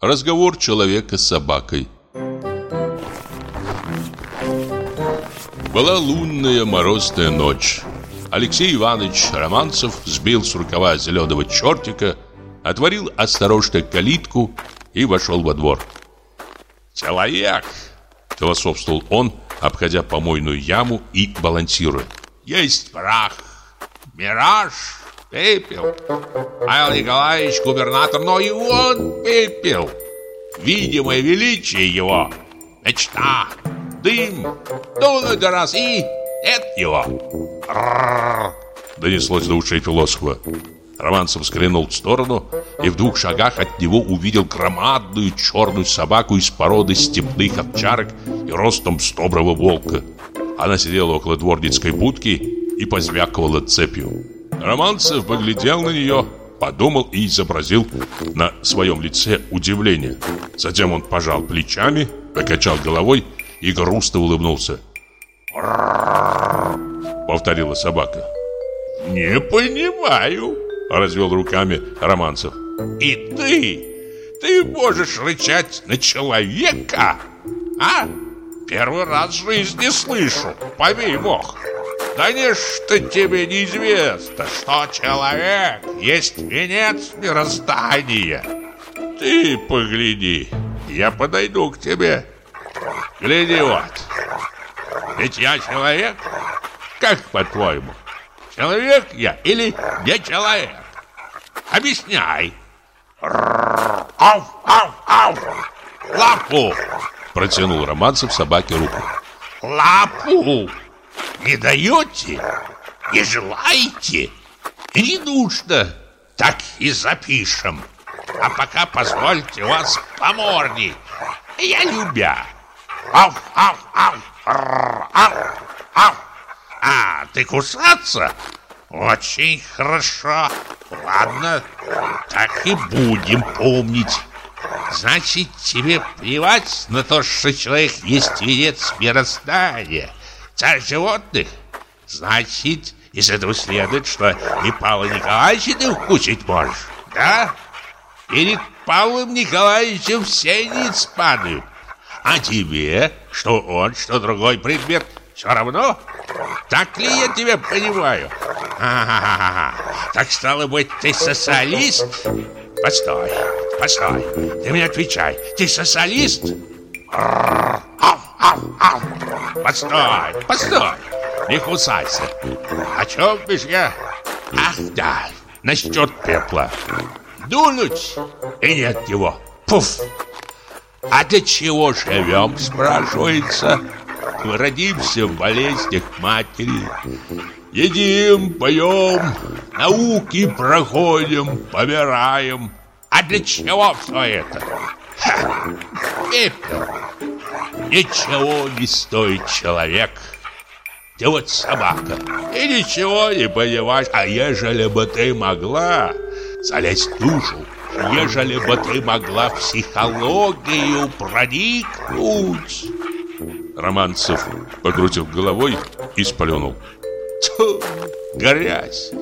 Разговор человека с собакой Была лунная морозная ночь. Алексей Иванович Романцев сбил с рукава зеленого чертика, отворил осторожно калитку и вошел во двор. «Человек!» – философствовал он, обходя помойную яму и балансируя. «Есть прах, мираж, пепел. Павел Николаевич губернатор, но и он пепел. Видимое величие его – мечта, дым, дунуть раз и нет его. Донеслось до ушей философа. Романцев взглянул в сторону и в двух шагах от него увидел громадную черную собаку из породы степных овчарок и ростом с доброго волка. Она сидела около дворницкой будки и позвякивала цепью. Романцев поглядел на нее, подумал и изобразил на своем лице удивление. Затем он пожал плечами, покачал головой и грустно улыбнулся. Повторила собака. «Не понимаю», — развел руками Романцев. «И ты? Ты можешь рычать на человека? А? Первый раз в жизни слышу, побей бог. Да не что тебе неизвестно, что человек есть венец мироздания. Ты погляди, я подойду к тебе. Гляди вот. Ведь я человек. Как по-твоему? Человек я или не человек? Объясняй. Ау, ау, ау. Лапу. Протянул Романцев собаке руку. Лапу. Не даете? Не желаете? Не нужно. Так и запишем. А пока позвольте вас поморнить. Я любя. Ау, ау, ау. Ау, ау. А, ты кусаться? Очень хорошо. Ладно, так и будем помнить. Значит, тебе плевать на то, что человек есть венец мироздания, царь животных? Значит, из этого следует, что и Павла Николаевича ты укусить можешь, да? Перед Павлом Николаевичем все ниц падают. А тебе, что он, что другой предмет, все равно? Так ли я тебя понимаю? А-ха-ха-ха. Так стало быть, ты социалист? Постой, постой. Ты мне отвечай. Ты социалист? Ау. Постой, постой. Не кусайся. О чем бишь я? Ах, да, насчет пепла. Дунуть, и нет его. Пуф. А для чего живем, спрашивается? Мы родимся в болезнях матери. Едим, поем, науки проходим, помираем. А для чего все это? Ха, пепел. Ничего не стоит человек. Ты вот собака, и ничего не понимаешь. А ежели бы ты могла залезть в душу, ежели бы ты могла психологию проникнуть... Романцев покрутил головой и сплюнул. Тьфу, грязь!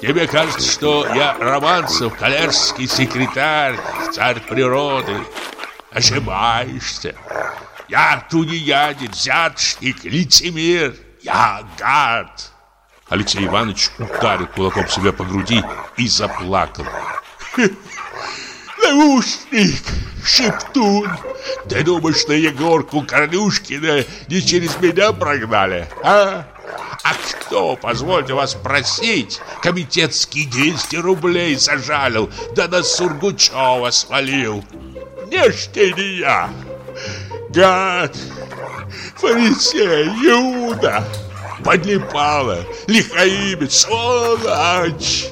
Тебе кажется, что я Романцев, коллежский секретарь, царь природы. Ошибаешься. Я тунеядец, взяточник, лицемер. Я гад. Алексей Иванович ударил кулаком себя по груди и заплакал. Наушник, шептун. Ты думаешь, что Егорку Корнюшкина не через меня прогнали, а? А кто, позвольте вас просить, комитетский 200 рублей зажалил, да на Сургучева свалил? Не ж ты не я, гад, фарисей, Иуда, подлипала, лихаимец, сволочь.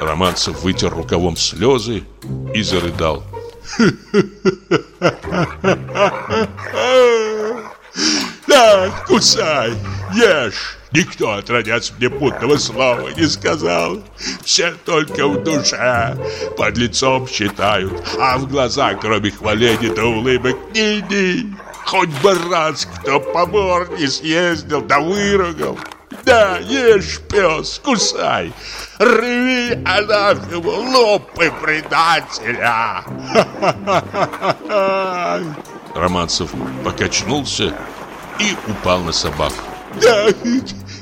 Романцев вытер рукавом слезы и зарыдал. Да, кусай, ешь. Никто, отродясь мне путного слова не сказал. Все только в душе под лицом считают, а в глазах, кроме хваления да улыбок, ни-ни. Хоть бы раз кто по не съездил, да выругал. Да, ешь, пес, кусай. Рви анафему, лопай предателя. Романцев покачнулся и упал на собаку. Да,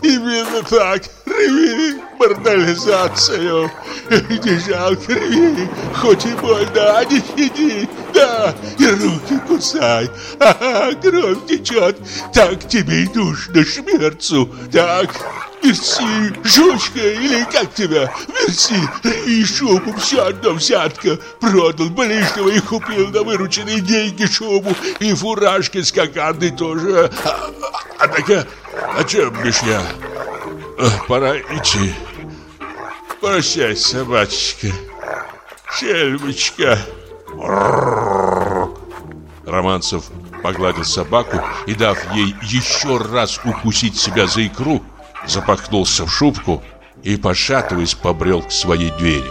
именно так. Рви морнализацию. Не жалко рви, хоть и больно, а не щади. Да, и руки кусай. Ага, кровь течет. Так тебе и нужно шмерцу. Так, Мерси, жучка, или как тебя? Мерси, шубу, все одно взятка. Продал ближнего и купил на вырученные деньги шубу. И фуражки с кокардой тоже. А, а, чем бишь я? Пора идти. Прощай, собачка. Шельмочка. Романцев погладил собаку и, дав ей еще раз укусить себя за икру, запахнулся в шубку и, пошатываясь, побрел к своей двери.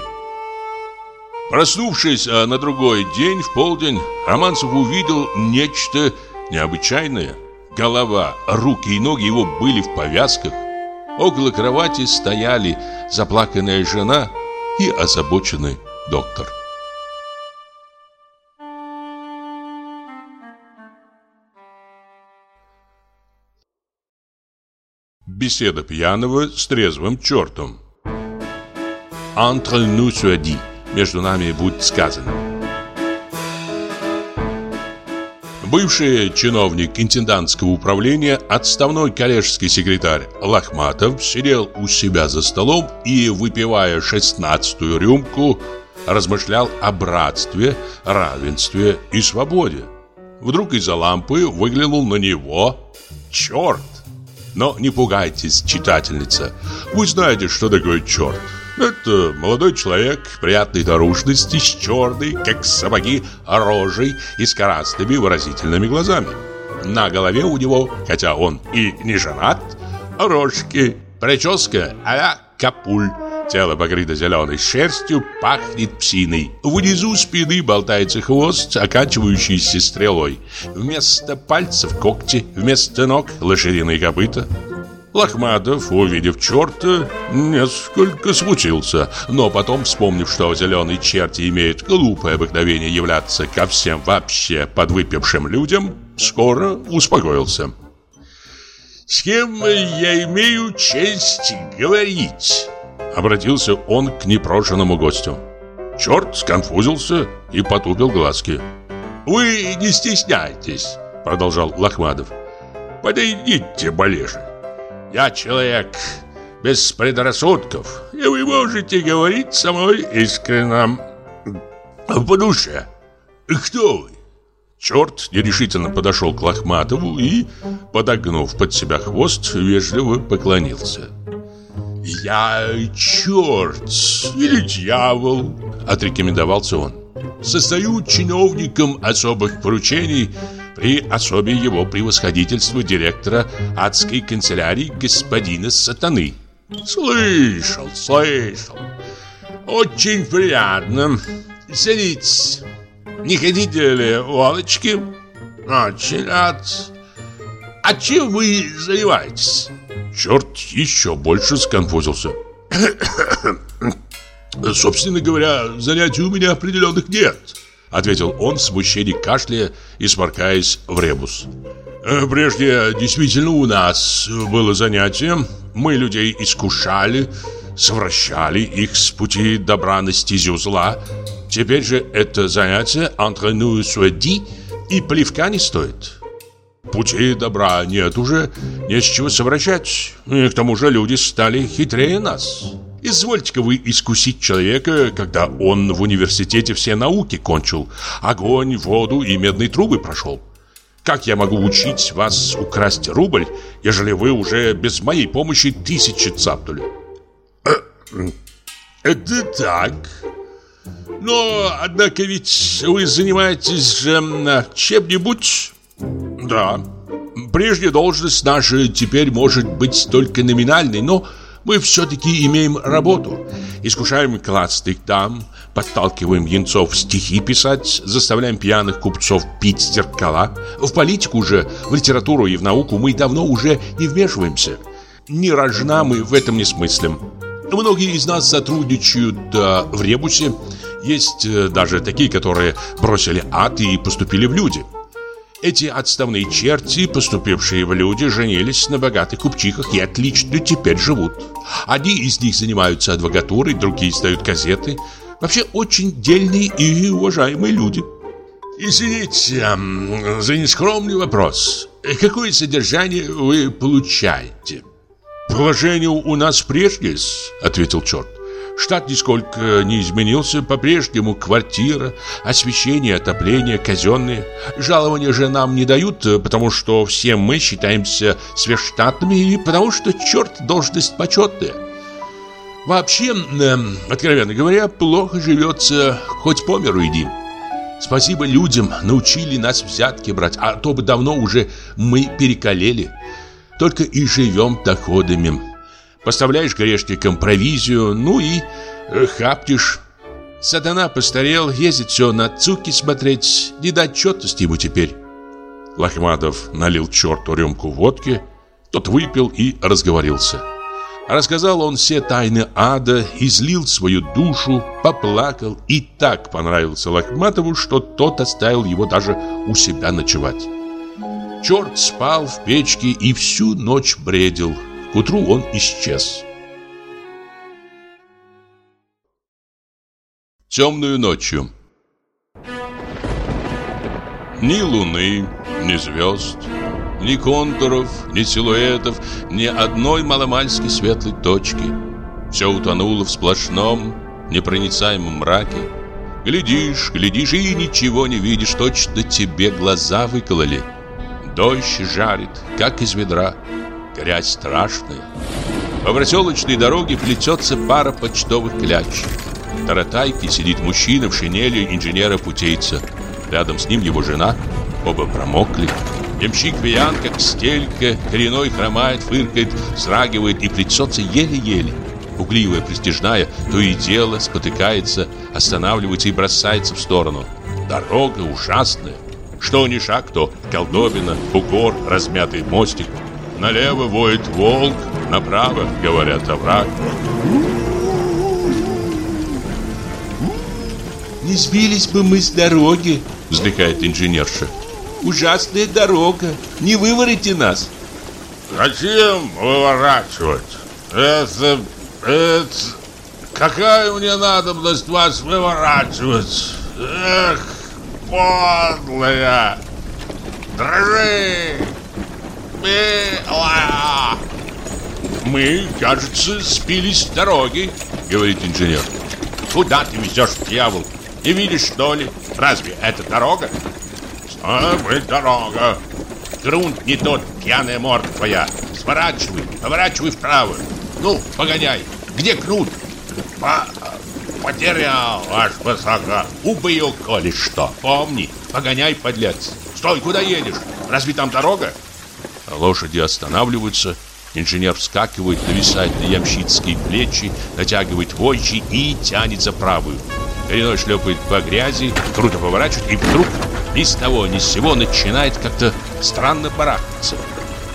Проснувшись а на другой день, в полдень, Романцев увидел нечто необычайное. Голова, руки и ноги его были в повязках. Около кровати стояли заплаканная жена и озабоченный доктор. Беседа пьяного с трезвым чертом. Entre nous soit. Между нами будет сказано. Бывший чиновник интендантского управления, отставной коллежский секретарь Лохматов сидел у себя за столом и, выпивая шестнадцатую рюмку, размышлял о братстве, равенстве и свободе. Вдруг из-за лампы выглянул на него черт. Но не пугайтесь, читательница. Вы знаете, что такое черт. Это молодой человек приятной наружности, с черной, как сапоги, рожей и с красными выразительными глазами. На голове у него, хотя он и не женат, рожки, прическа а-ля капуль. Тело покрыто зеленой шерстью, пахнет псиной. Внизу спины болтается хвост, оканчивающийся стрелой. Вместо пальцев когти, вместо ног лошадиные копыта. Лохматов, увидев черта, несколько смутился, но потом, вспомнив, что зеленые черти имеют глупое обыкновение являться ко всем вообще подвыпившим людям, скоро успокоился. «С кем я имею честь говорить?» Обратился он к непрошенному гостю. Черт сконфузился и потупил глазки. «Вы не стесняйтесь», — продолжал Лохмадов. «Подойдите ближе. Я человек без предрассудков, и вы можете говорить со мной искренне, по душе. Кто вы?» Черт нерешительно подошел к Лохматову и, подогнув под себя хвост, вежливо поклонился. «Я черт или дьявол», — отрекомендовался он. «Состою чиновником особых поручений при особе его превосходительства директора адской канцелярии господина Сатаны». «Слышал, слышал. Очень приятно. Садитесь. Не хотите ли водочки?» «Очень рад. А чем вы занимаетесь?» Черт еще больше сконфузился. «Собственно говоря, занятий у меня определенных нет», ответил он в смущении кашляя и сморкаясь в ребус. «Э, «Прежде действительно у нас было занятие. Мы людей искушали, совращали их с пути добра на стезю зла. Теперь же это занятие entre nous soit dit и плевка не стоит». Пути добра нет уже, не с чего совращать. И к тому же люди стали хитрее нас. Извольте-ка вы искусить человека, когда он в университете все науки кончил, огонь, воду и медные трубы прошел. Как я могу учить вас украсть рубль, ежели вы уже без моей помощи тысячи цапнули? Это так. Но, однако ведь вы занимаетесь же чем-нибудь да, прежняя должность наша теперь может быть только номинальной, но мы все-таки имеем работу. Искушаем классных дам, подталкиваем янцов стихи писать, заставляем пьяных купцов пить зеркала. В политику же, в литературу и в науку мы давно уже не вмешиваемся. не рожна мы в этом не смыслим. Многие из нас сотрудничают э, в ребусе. Есть э, даже такие, которые бросили ад и поступили в люди. Эти отставные черти, поступившие в люди, женились на богатых купчихах и отлично теперь живут. Одни из них занимаются адвокатурой, другие издают газеты. Вообще очень дельные и уважаемые люди. Извините за нескромный вопрос. Какое содержание вы получаете? Положение у нас прежнее, ответил черт. Штат нисколько не изменился, по-прежнему квартира, освещение, отопление, казенные. Жалования же нам не дают, потому что все мы считаемся сверхштатными и потому что черт должность почетная. Вообще, э, откровенно говоря, плохо живется, хоть по миру иди. Спасибо людям, научили нас взятки брать, а то бы давно уже мы перекалели. Только и живем доходами. Поставляешь грешникам провизию, ну и э, хаптишь. Сатана постарел, ездит все на цуки смотреть, не дать четности ему теперь. Лохматов налил черту рюмку водки, тот выпил и разговорился. Рассказал он все тайны ада, излил свою душу, поплакал и так понравился Лохматову, что тот оставил его даже у себя ночевать. Черт спал в печке и всю ночь бредил, утру он исчез. Темную ночью Ни луны, ни звезд, ни контуров, ни силуэтов, ни одной маломальски светлой точки. Все утонуло в сплошном, непроницаемом мраке. Глядишь, глядишь и ничего не видишь, точно тебе глаза выкололи. Дождь жарит, как из ведра. Грязь страшная. По проселочной дороге плетется пара почтовых кляч. В таратайке сидит мужчина в шинели инженера-путейца. Рядом с ним его жена. Оба промокли. Ямщик пьян, как стелька, коренной хромает, фыркает, срагивает и плетется еле-еле. Угливая, престижная, то и дело спотыкается, останавливается и бросается в сторону. Дорога ужасная. Что ни шаг, то колдобина, бугор, размятый мостик – Налево воет волк, направо, говорят, овраг. Не сбились бы мы с дороги, вздыхает инженерша. Ужасная дорога, не выворите нас. Зачем выворачивать? Это, это... Какая мне надобность вас выворачивать? Эх, подлая! Дрожи! Мы, кажется, спились с дороги, говорит инженер. Куда ты везешь, дьявол? Не видишь, что ли? Разве это дорога? Что быть дорога? Грунт не тот, пьяная морда твоя. Сворачивай, поворачивай вправо. Ну, погоняй. Где кнут? По потерял, ваш высоко. Убью, коли что. Помни, погоняй, подлец. Стой, куда едешь? Разве там дорога? Лошади останавливаются. Инженер вскакивает, нависает на ямщицкие плечи, натягивает вожжи и тянет за правую. Коренной шлепает по грязи, круто поворачивает и вдруг ни с того ни с сего начинает как-то странно барахтаться.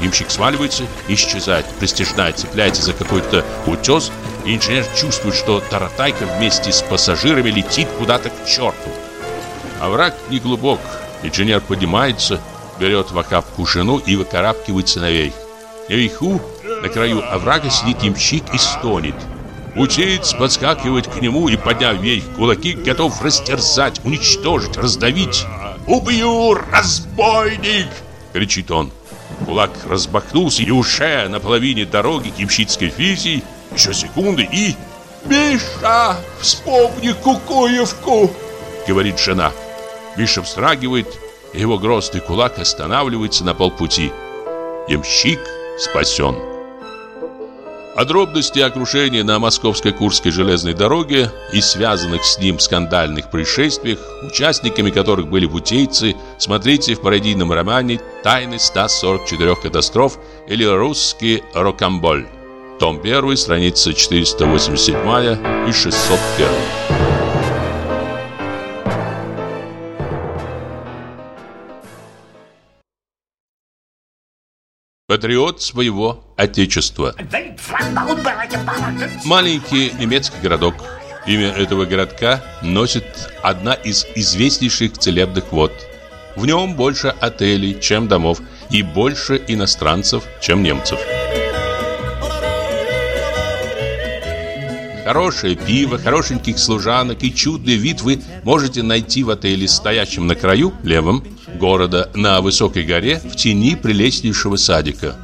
Имщик сваливается, исчезает, пристежная цепляется за какой-то утес, и инженер чувствует, что таратайка вместе с пассажирами летит куда-то к черту. Овраг не глубок. Инженер поднимается, берет в охапку жену и выкарабкивается наверх. Наверху, на краю оврага, сидит ямщик и стонет. Утеец подскакивает к нему и, подняв вверх кулаки, готов растерзать, уничтожить, раздавить. «Убью, разбойник!» — кричит он. Кулак разбахнулся и уже на половине дороги к ямщицкой физии еще секунды и... «Миша, вспомни Кукуевку!» — говорит жена. Миша встрагивает его грозный кулак останавливается на полпути. Ямщик спасен. О крушении на Московской Курской железной дороге и связанных с ним скандальных происшествиях, участниками которых были путейцы, смотрите в пародийном романе «Тайны 144 катастроф» или «Русский рокамболь». Том 1, страница 487 и 601. Патриот своего отечества. Маленький немецкий городок. Имя этого городка носит одна из известнейших целебных вод. В нем больше отелей, чем домов, и больше иностранцев, чем немцев. Хорошее пиво, хорошеньких служанок и чудный вид вы можете найти в отеле, стоящем на краю, левом, города, на высокой горе, в тени прелестнейшего садика.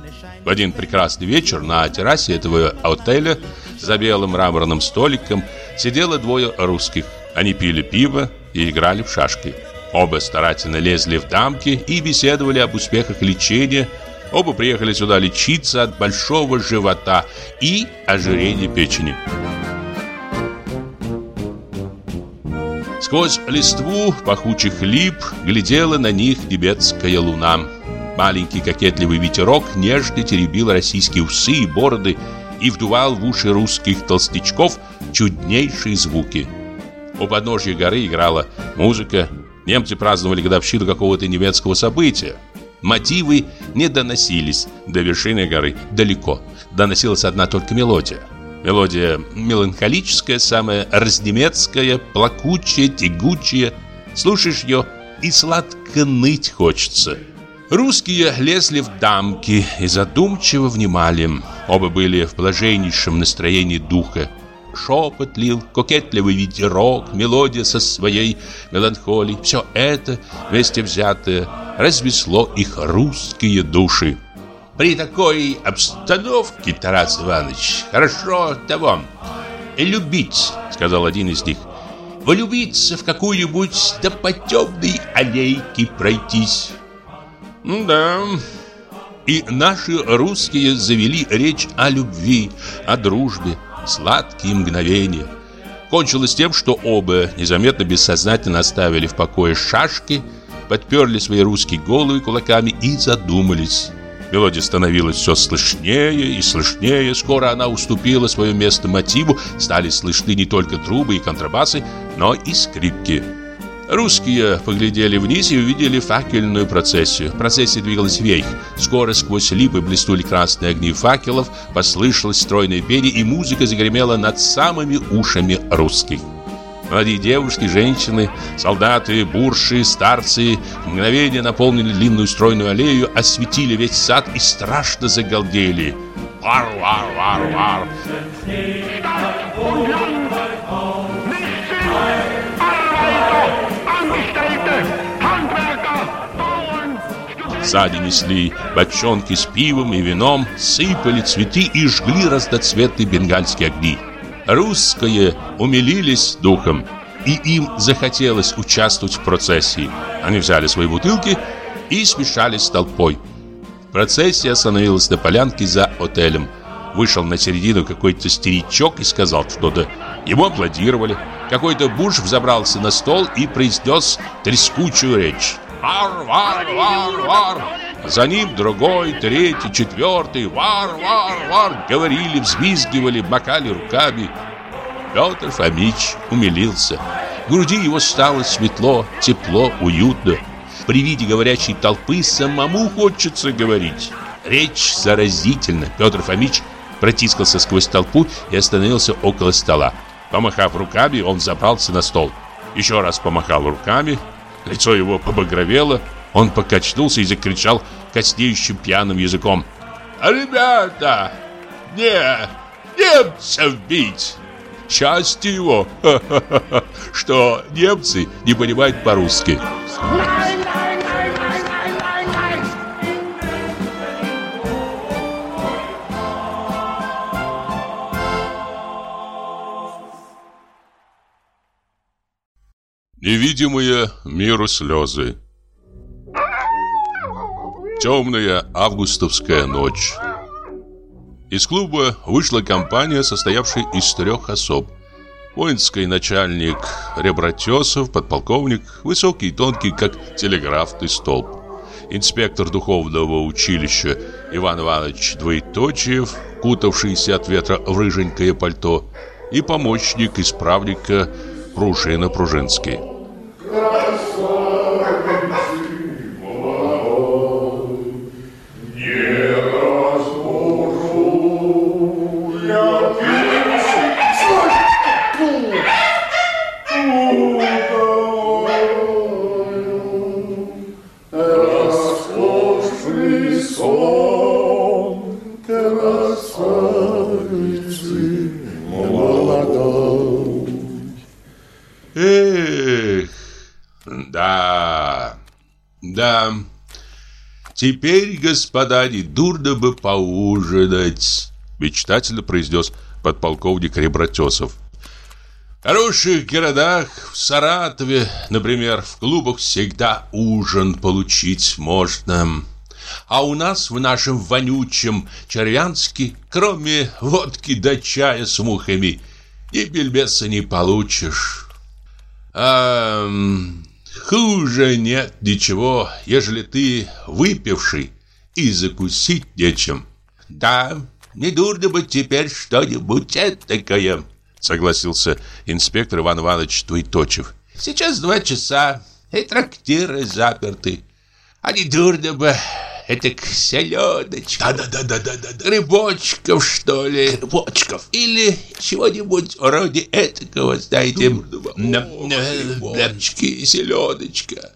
В один прекрасный вечер на террасе этого отеля за белым мраморным столиком сидело двое русских. Они пили пиво и играли в шашки. Оба старательно лезли в дамки и беседовали об успехах лечения. Оба приехали сюда лечиться от большого живота и ожирения печени. Сквозь листву пахучих лип глядела на них тибетская луна. Маленький кокетливый ветерок нежно теребил российские усы и бороды и вдувал в уши русских толстячков чуднейшие звуки. У подножья горы играла музыка, немцы праздновали годовщину какого-то немецкого события. Мотивы не доносились до вершины горы далеко, доносилась одна только мелодия. Мелодия меланхолическая, самая разнемецкая, плакучая, тягучая. Слушаешь ее и сладко ныть хочется. Русские лезли в дамки и задумчиво внимали. Оба были в блаженнейшем настроении духа. Шепот лил, кокетливый ветерок, мелодия со своей меланхолией. Все это, вместе взятое, развесло их русские души. При такой обстановке, Тарас Иванович, хорошо того любить, сказал один из них. Влюбиться в какую-нибудь темной аллейке пройтись. Да. И наши русские завели речь о любви, о дружбе, сладкие мгновения. Кончилось тем, что оба незаметно бессознательно оставили в покое шашки, подперли свои русские головы кулаками и задумались. Мелодия становилась все слышнее и слышнее. Скоро она уступила свое место мотиву. Стали слышны не только трубы и контрабасы, но и скрипки. Русские поглядели вниз и увидели факельную процессию. Процессия двигалась вверх. Скоро сквозь липы блеснули красные огни факелов, послышалось стройное пение, и музыка загремела над самыми ушами русских. Молодые девушки, женщины, солдаты, бурши, старцы в мгновение наполнили длинную стройную аллею, осветили весь сад и страшно загалдели. Вар, вар, вар, вар. Саде несли бочонки с пивом и вином, сыпали цветы и жгли разноцветные бенгальские огни. Русские умилились духом, и им захотелось участвовать в процессии. Они взяли свои бутылки и смешались с толпой. Процессия остановилась на полянке за отелем. Вышел на середину какой-то старичок и сказал что-то. Ему аплодировали. Какой-то буш взобрался на стол и произнес трескучую речь. «Вар, вар, вар, вар!» За ним другой, третий, четвертый «Вар, вар, вар!» Говорили, взвизгивали, макали руками. Петр Фомич умилился. В груди его стало светло, тепло, уютно. При виде говорящей толпы самому хочется говорить. Речь заразительна. Петр Фомич протискался сквозь толпу и остановился около стола. Помахав руками, он забрался на стол. Еще раз помахал руками. Лицо его побагровело он покачнулся и закричал коснеющим пьяным языком. «Ребята! Не! Немцев бить! Счастье его, что немцы не понимают по-русски!» Невидимые миру слезы Темная августовская ночь. Из клуба вышла компания, состоявшая из трех особ. Воинский начальник Ребратесов, подполковник, высокий и тонкий, как телеграфный столб. Инспектор духовного училища Иван Иванович Двоеточиев, кутавшийся от ветра в рыженькое пальто, и помощник исправника Пружина Пружинский. Да, да. Теперь, господа, не дурно бы поужинать, мечтательно произнес подполковник Ребратесов. В хороших городах, в Саратове, например, в клубах всегда ужин получить можно. А у нас в нашем вонючем Червянске, кроме водки да чая с мухами, и бельбеса не получишь. А хуже нет ничего, ежели ты выпивший и закусить нечем. Да, не дурно бы теперь что-нибудь этакое, согласился инспектор Иван Иванович Твойточев. Сейчас два часа, и трактиры заперты. А не дурно бы это селедочка. Да-да-да-да-да-да. Рыбочков, что ли? Рыбочков. Или чего-нибудь вроде этакого, знаете, на- рыбочки. селедочка.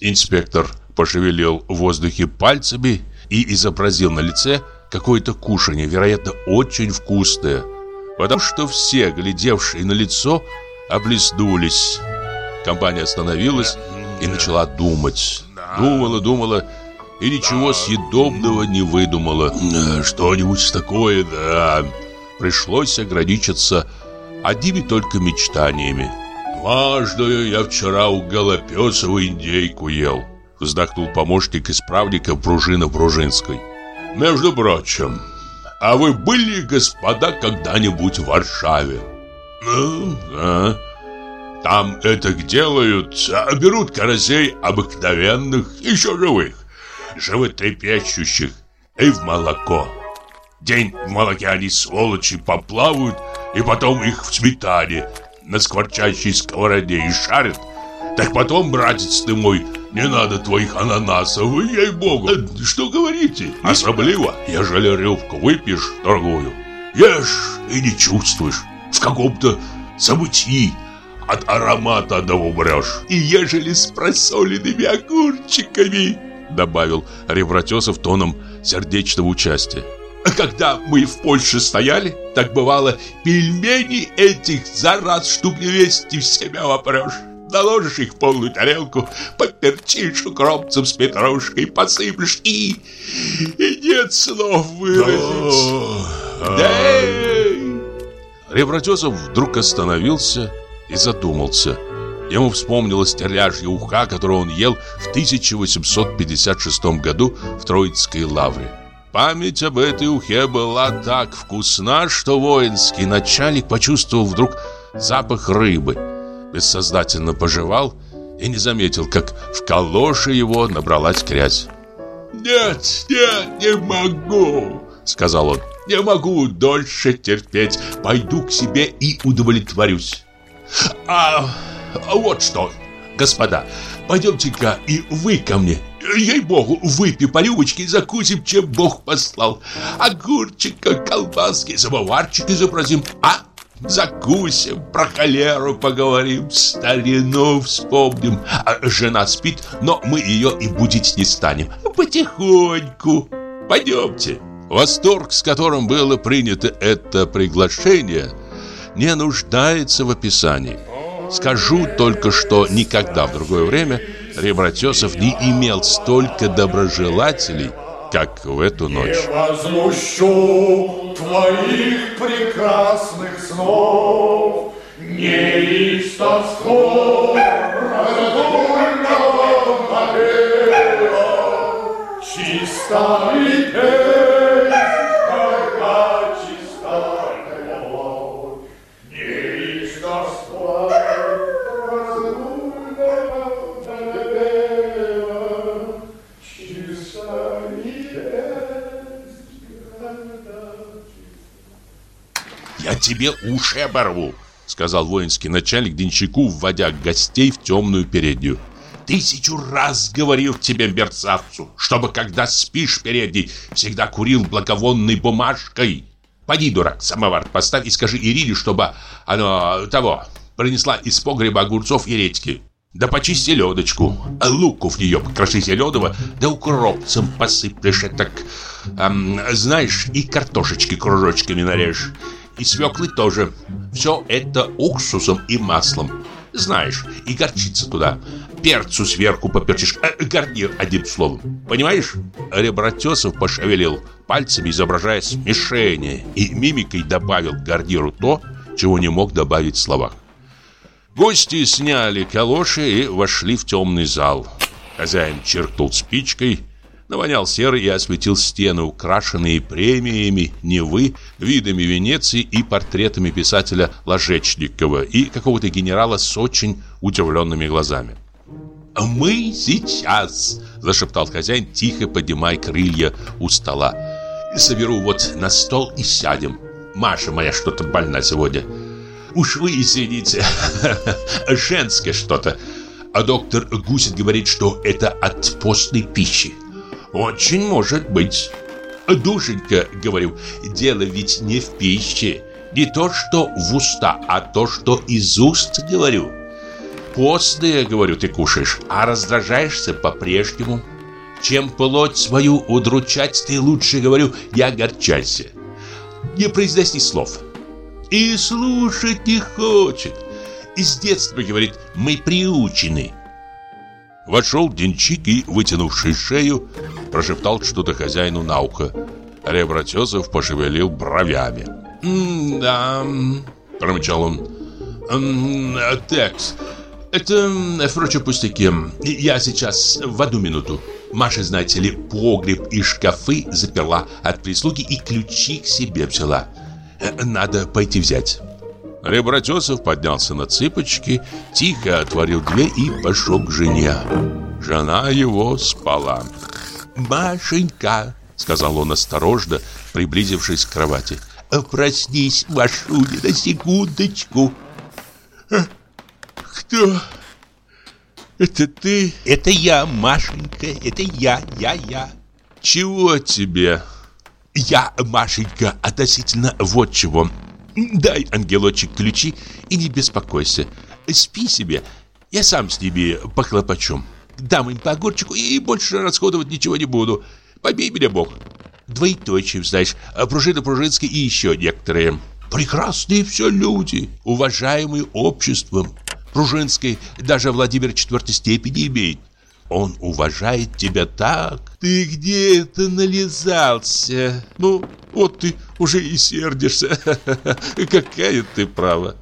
Инспектор пошевелил в воздухе пальцами и изобразил на лице какое-то кушанье, вероятно, очень вкусное, потому что все, глядевшие на лицо, облизнулись. Компания остановилась и начала думать. Думала, думала и ничего съедобного не выдумала. Что-нибудь такое, да. Пришлось ограничиться одними только мечтаниями. Важную я вчера у Голопесова индейку ел. Вздохнул помощник исправника пружина Пружинской. Между прочим, а вы были, господа, когда-нибудь в Варшаве? Ну, да. Там это делают, а берут карасей обыкновенных, еще живых, животрепещущих, и в молоко. День в молоке они, сволочи, поплавают, и потом их в сметане на скворчащей сковороде и шарят. Так потом, братец ты мой, не надо твоих ананасов, ей-богу. Э, Что говорите? Особливо, ежели рюмку выпьешь другую. Ешь и не чувствуешь. В каком-то забытии от аромата одного умрешь. И ежели с просоленными огурчиками, Добавил Ревратесов тоном сердечного участия. когда мы в Польше стояли, так бывало, пельмени этих за раз штук 200 в себя вопрешь. Наложишь их в полную тарелку, поперчишь укропцем с петрушкой, посыплешь и... И нет слов выразить. Да. Ревратесов вдруг остановился и задумался. Ему вспомнилась стерляжья уха, которую он ел в 1856 году в Троицкой лавре. Память об этой ухе была так вкусна, что воинский начальник почувствовал вдруг запах рыбы. Бессознательно пожевал и не заметил, как в калоше его набралась грязь. Нет, нет, не могу, Сказал он. не могу дольше терпеть. Пойду к себе и удовлетворюсь. А вот что, господа, пойдемте-ка и вы ко мне. Ей-богу, выпей по рюмочке и закусим, чем Бог послал. Огурчика, колбаски, самоварчик изобразим, а? Закусим, про холеру поговорим, старину вспомним. А жена спит, но мы ее и будить не станем. Потихоньку. Пойдемте. Восторг, с которым было принято это приглашение, не нуждается в описании. Скажу только, что никогда в другое время Ребратесов не имел столько доброжелателей, как в эту ночь. возмущу твоих прекрасных снов, не из тосков чиста тебе уши оборву», — сказал воинский начальник Денщику, вводя гостей в темную переднюю. Тысячу раз говорил тебе, мерзавцу, чтобы, когда спишь передней, всегда курил благовонной бумажкой. Поди, дурак, самовар поставь и скажи Ирине, чтобы она того принесла из погреба огурцов и редьки. Да почисти селедочку, а луку в нее покроши зеленого, да укропцем посыплешь так, ам, знаешь, и картошечки кружочками нарежь. И свеклы тоже. Все это уксусом и маслом. Знаешь, и горчица туда. Перцу сверху поперчишь. Э, гарнир, одним словом. Понимаешь? Ребратесов пошевелил пальцами, изображая смешение, и мимикой добавил гарниру то, чего не мог добавить в словах. Гости сняли калоши и вошли в темный зал. Хозяин черкнул спичкой, навонял серой и осветил стены, украшенные премиями Невы, видами Венеции и портретами писателя Ложечникова и какого-то генерала с очень удивленными глазами. «Мы сейчас!» – зашептал хозяин, тихо поднимая крылья у стола. «Соберу вот на стол и сядем. Маша моя что-то больна сегодня. Уж вы извините, женское что-то. А доктор Гусит говорит, что это от постной пищи. Очень может быть. Душенька, говорю, дело ведь не в пище. Не то, что в уста, а то, что из уст, говорю. Постное, говорю, ты кушаешь, а раздражаешься по-прежнему. Чем плоть свою удручать, ты лучше, говорю, не огорчайся. Не произноси слов. И слушать не хочет. Из детства, говорит, мы приучены. Вошел Денчик и, вытянувший шею, прошептал что-то хозяину на ухо. Ребратезов пошевелил бровями. «Да...» – промычал он. «Текс, это, впрочем, пустяки. Я сейчас в одну минуту. Маша, знаете ли, погреб и шкафы заперла от прислуги и ключи к себе взяла. Надо пойти взять». Ребратесов поднялся на цыпочки, тихо отворил дверь и пошел к жене. Жена его спала. «Машенька», — сказал он осторожно, приблизившись к кровати, «проснись, Машуня, на секундочку». Кто? Это ты? «Это я, Машенька, это я, я, я». Чего тебе? «Я, Машенька, относительно вот чего. Дай, ангелочек, ключи и не беспокойся. Спи себе, я сам с ними похлопочу. Дам им по огурчику и больше расходовать ничего не буду. Побей меня, Бог. Двоеточие, знаешь, пружина Пружинский и еще некоторые. Прекрасные все люди, уважаемые обществом. Пружинский даже Владимир четвертой степени имеет. Он уважает тебя так. Ты где это нализался? Ну, вот ты уже и сердишься. Какая ты права.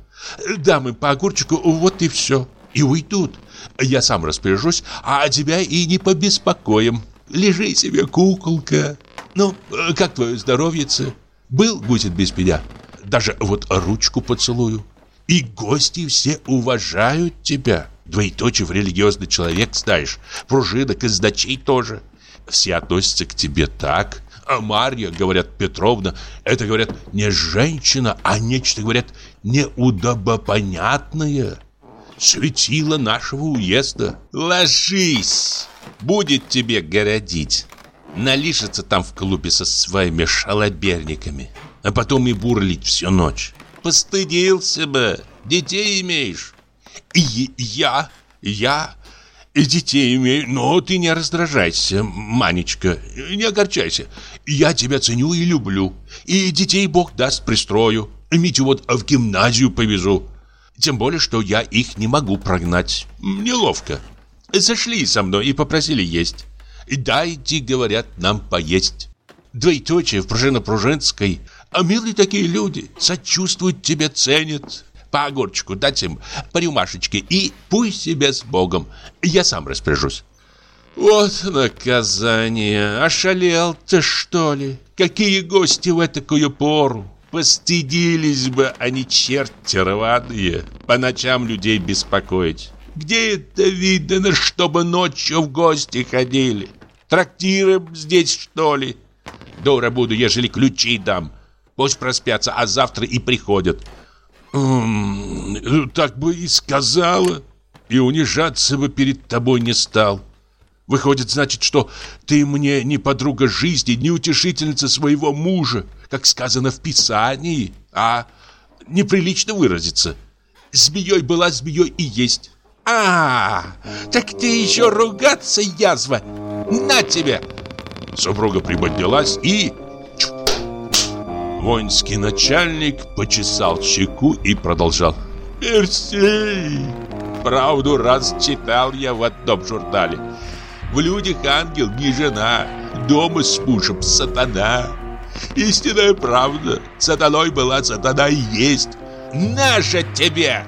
Дам им по огурчику, вот и все. И уйдут. Я сам распоряжусь, а тебя и не побеспокоим. Лежи себе, куколка. Ну, как твое здоровьице? Был Гусит без меня? Даже вот ручку поцелую. И гости все уважают тебя. Двоеточие в религиозный человек ставишь. Пружина, казначей тоже. Все относятся к тебе так. А Марья, говорят, Петровна, это, говорят, не женщина, а нечто, говорят, неудобопонятное. Светило нашего уезда. Ложись, будет тебе городить. Налишется там в клубе со своими шалоберниками, а потом и бурлить всю ночь. Постыдился бы, детей имеешь. И я, я и детей имею, но ты не раздражайся, Манечка, не огорчайся. Я тебя ценю и люблю, и детей Бог даст пристрою. Митю вот в гимназию повезу. Тем более, что я их не могу прогнать. Неловко. Зашли со мной и попросили есть. Дайте, говорят, нам поесть. Двоеточие в Пружино-Пружинской. А милые такие люди, сочувствуют тебе, ценят по огурчику дать им, по рюмашечке, и пусть себе с Богом. Я сам распоряжусь. Вот наказание. Ошалел ты, что ли? Какие гости в такую пору? Постыдились бы они, черти рваные, по ночам людей беспокоить. Где это видно, чтобы ночью в гости ходили? Трактиры здесь, что ли? Дура буду, ежели ключи дам. Пусть проспятся, а завтра и приходят. Так бы и сказала, и унижаться бы перед тобой не стал. Выходит, значит, что ты мне не подруга жизни, не утешительница своего мужа, как сказано в Писании, а неприлично выразиться. Змеей была змеей и есть. А, так ты еще ругаться, язва! На тебе! Супруга приподнялась и Воинский начальник почесал щеку и продолжал. «Персей, правду раз читал я в одном журнале. В людях ангел не жена, дома с мужем сатана. Истинная правда, сатаной была сатана и есть. Наша тебе!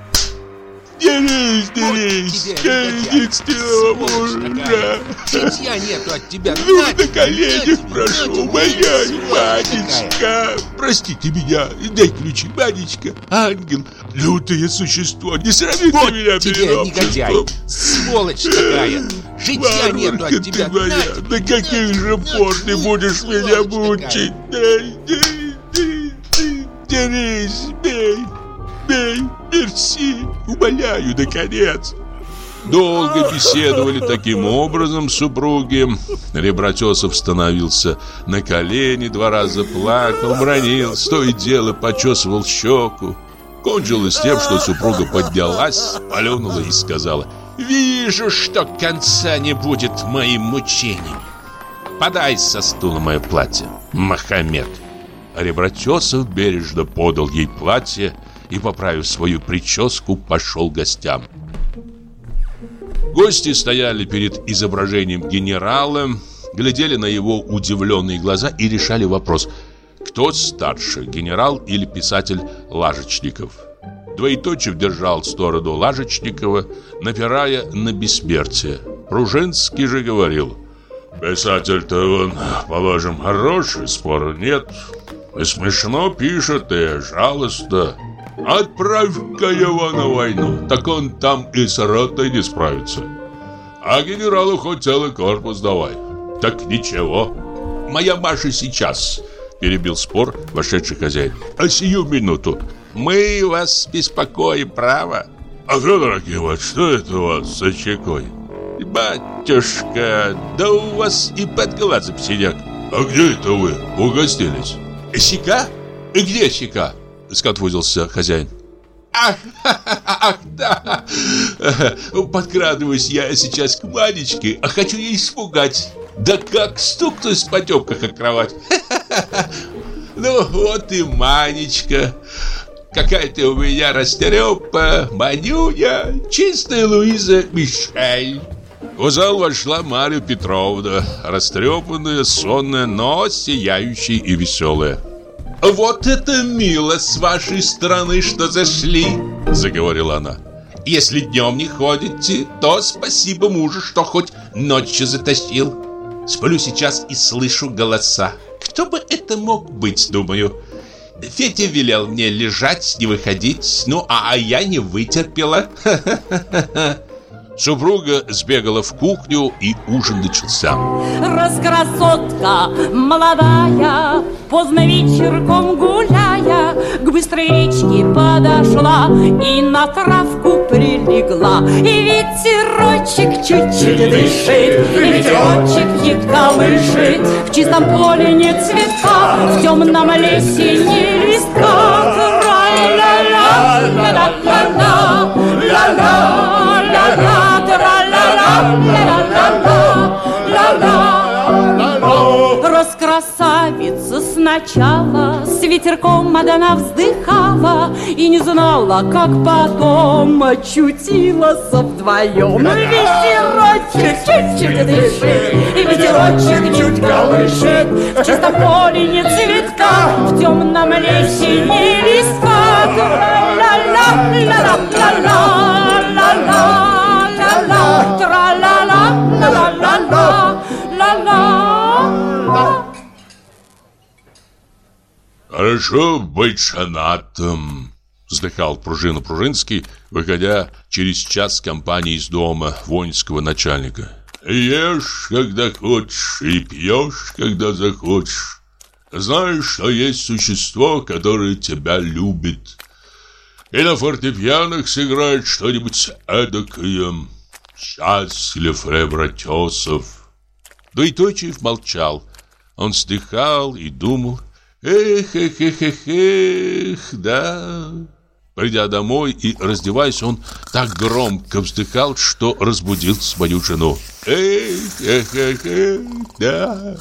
Дерись, дерись, единственного мужа. Житья нету от тебя. Ну, на коленях прошу, моя Манечка. Простите меня, дай ключи, Манечка. Ангел, лютое существо, не сравните Вот меня тебе, негодяй, сволочь такая. Житья нету от тебя. ты моя, На каких же на пор ты будешь меня мучить? Дерись, бей, бей, мерси, умоляю, наконец. Долго беседовали таким образом супруги. Ребратесов становился на колени, два раза плакал, бронил, то и дело почесывал щеку. Кончилось тем, что супруга поднялась, полюнула и сказала «Вижу, что конца не будет моим мучениям. Подай со стула мое платье, Махамед». А Ребратесов бережно подал ей платье и, поправив свою прическу, пошел гостям. Гости стояли перед изображением генерала, глядели на его удивленные глаза и решали вопрос, кто старше, генерал или писатель Лажечников. Двоеточив держал сторону Лажечникова, напирая на бессмертие. Пружинский же говорил, Писатель-то он, положим, хороший, спора нет. И смешно пишет, и жалостно. Отправь-ка его на войну, так он там и с ротой не справится. А генералу хоть целый корпус давай. Так ничего. «Моя Маша сейчас», — перебил спор вошедший хозяин. «А сию минуту. Мы вас беспокоим, право?» А Федор Акимович, что это у вас за чекой? «Батюшка, да у вас и под глазом синяк». А где это вы угостились? «Щека? И где щека?» — скотвузился хозяин. «Ах, да! Подкрадываюсь я сейчас к Манечке, а хочу ей испугать. Да как стукнусь потемка, как кровать. Ну, вот и Манечка. Какая ты у меня растерепа, Манюня, чистая Луиза Мишель». В зал вошла Марья Петровна, растрепанная, сонная, но сияющая и веселая. «Вот это мило с вашей стороны, что зашли!» – заговорила она. «Если днем не ходите, то спасибо мужу, что хоть ночью затащил. Сплю сейчас и слышу голоса. Кто бы это мог быть, думаю?» Федя велел мне лежать, не выходить, ну а я не вытерпела. Супруга сбегала в кухню, и ужин начался. Раскрасотка молодая, поздно вечерком гуляя, к быстрой речке подошла и на травку прилегла. И ветерочек чуть-чуть дышит, и ветерочек ей колышет. В чистом поле нет цветка, в темном лесе не листка. Тра-ля-ля, ля-ля-ля, ля-ля. Раскрасавица сначала с ветерком одна вздыхала И не знала, как потом очутилась вдвоем. Ветерочек чуть-чуть дышит И ветерочек чуть колышет В чистом поле нет цветка В темном лесе не Тра-ля-ля, ля-ля-ля-ля, ля-ля-ля-ля, тра-ля-ля, ля-ля-ля-ля, ля-ля. Хорошо быть женатым. Вздыхал пружина Пружинский, выходя через час компании из дома воинского начальника. Ешь, когда хочешь, и пьешь, когда захочешь. Знаешь, что есть существо, которое тебя любит. И на фортепианах сыграет что-нибудь эдакое. Счастлив Ребратесов. Дуйточев молчал. Он вздыхал и думал. Эх, эх, эх, эх, эх, да. Придя домой и раздеваясь, он так громко вздыхал, что разбудил свою жену. Эх, эх, эх, эх, да.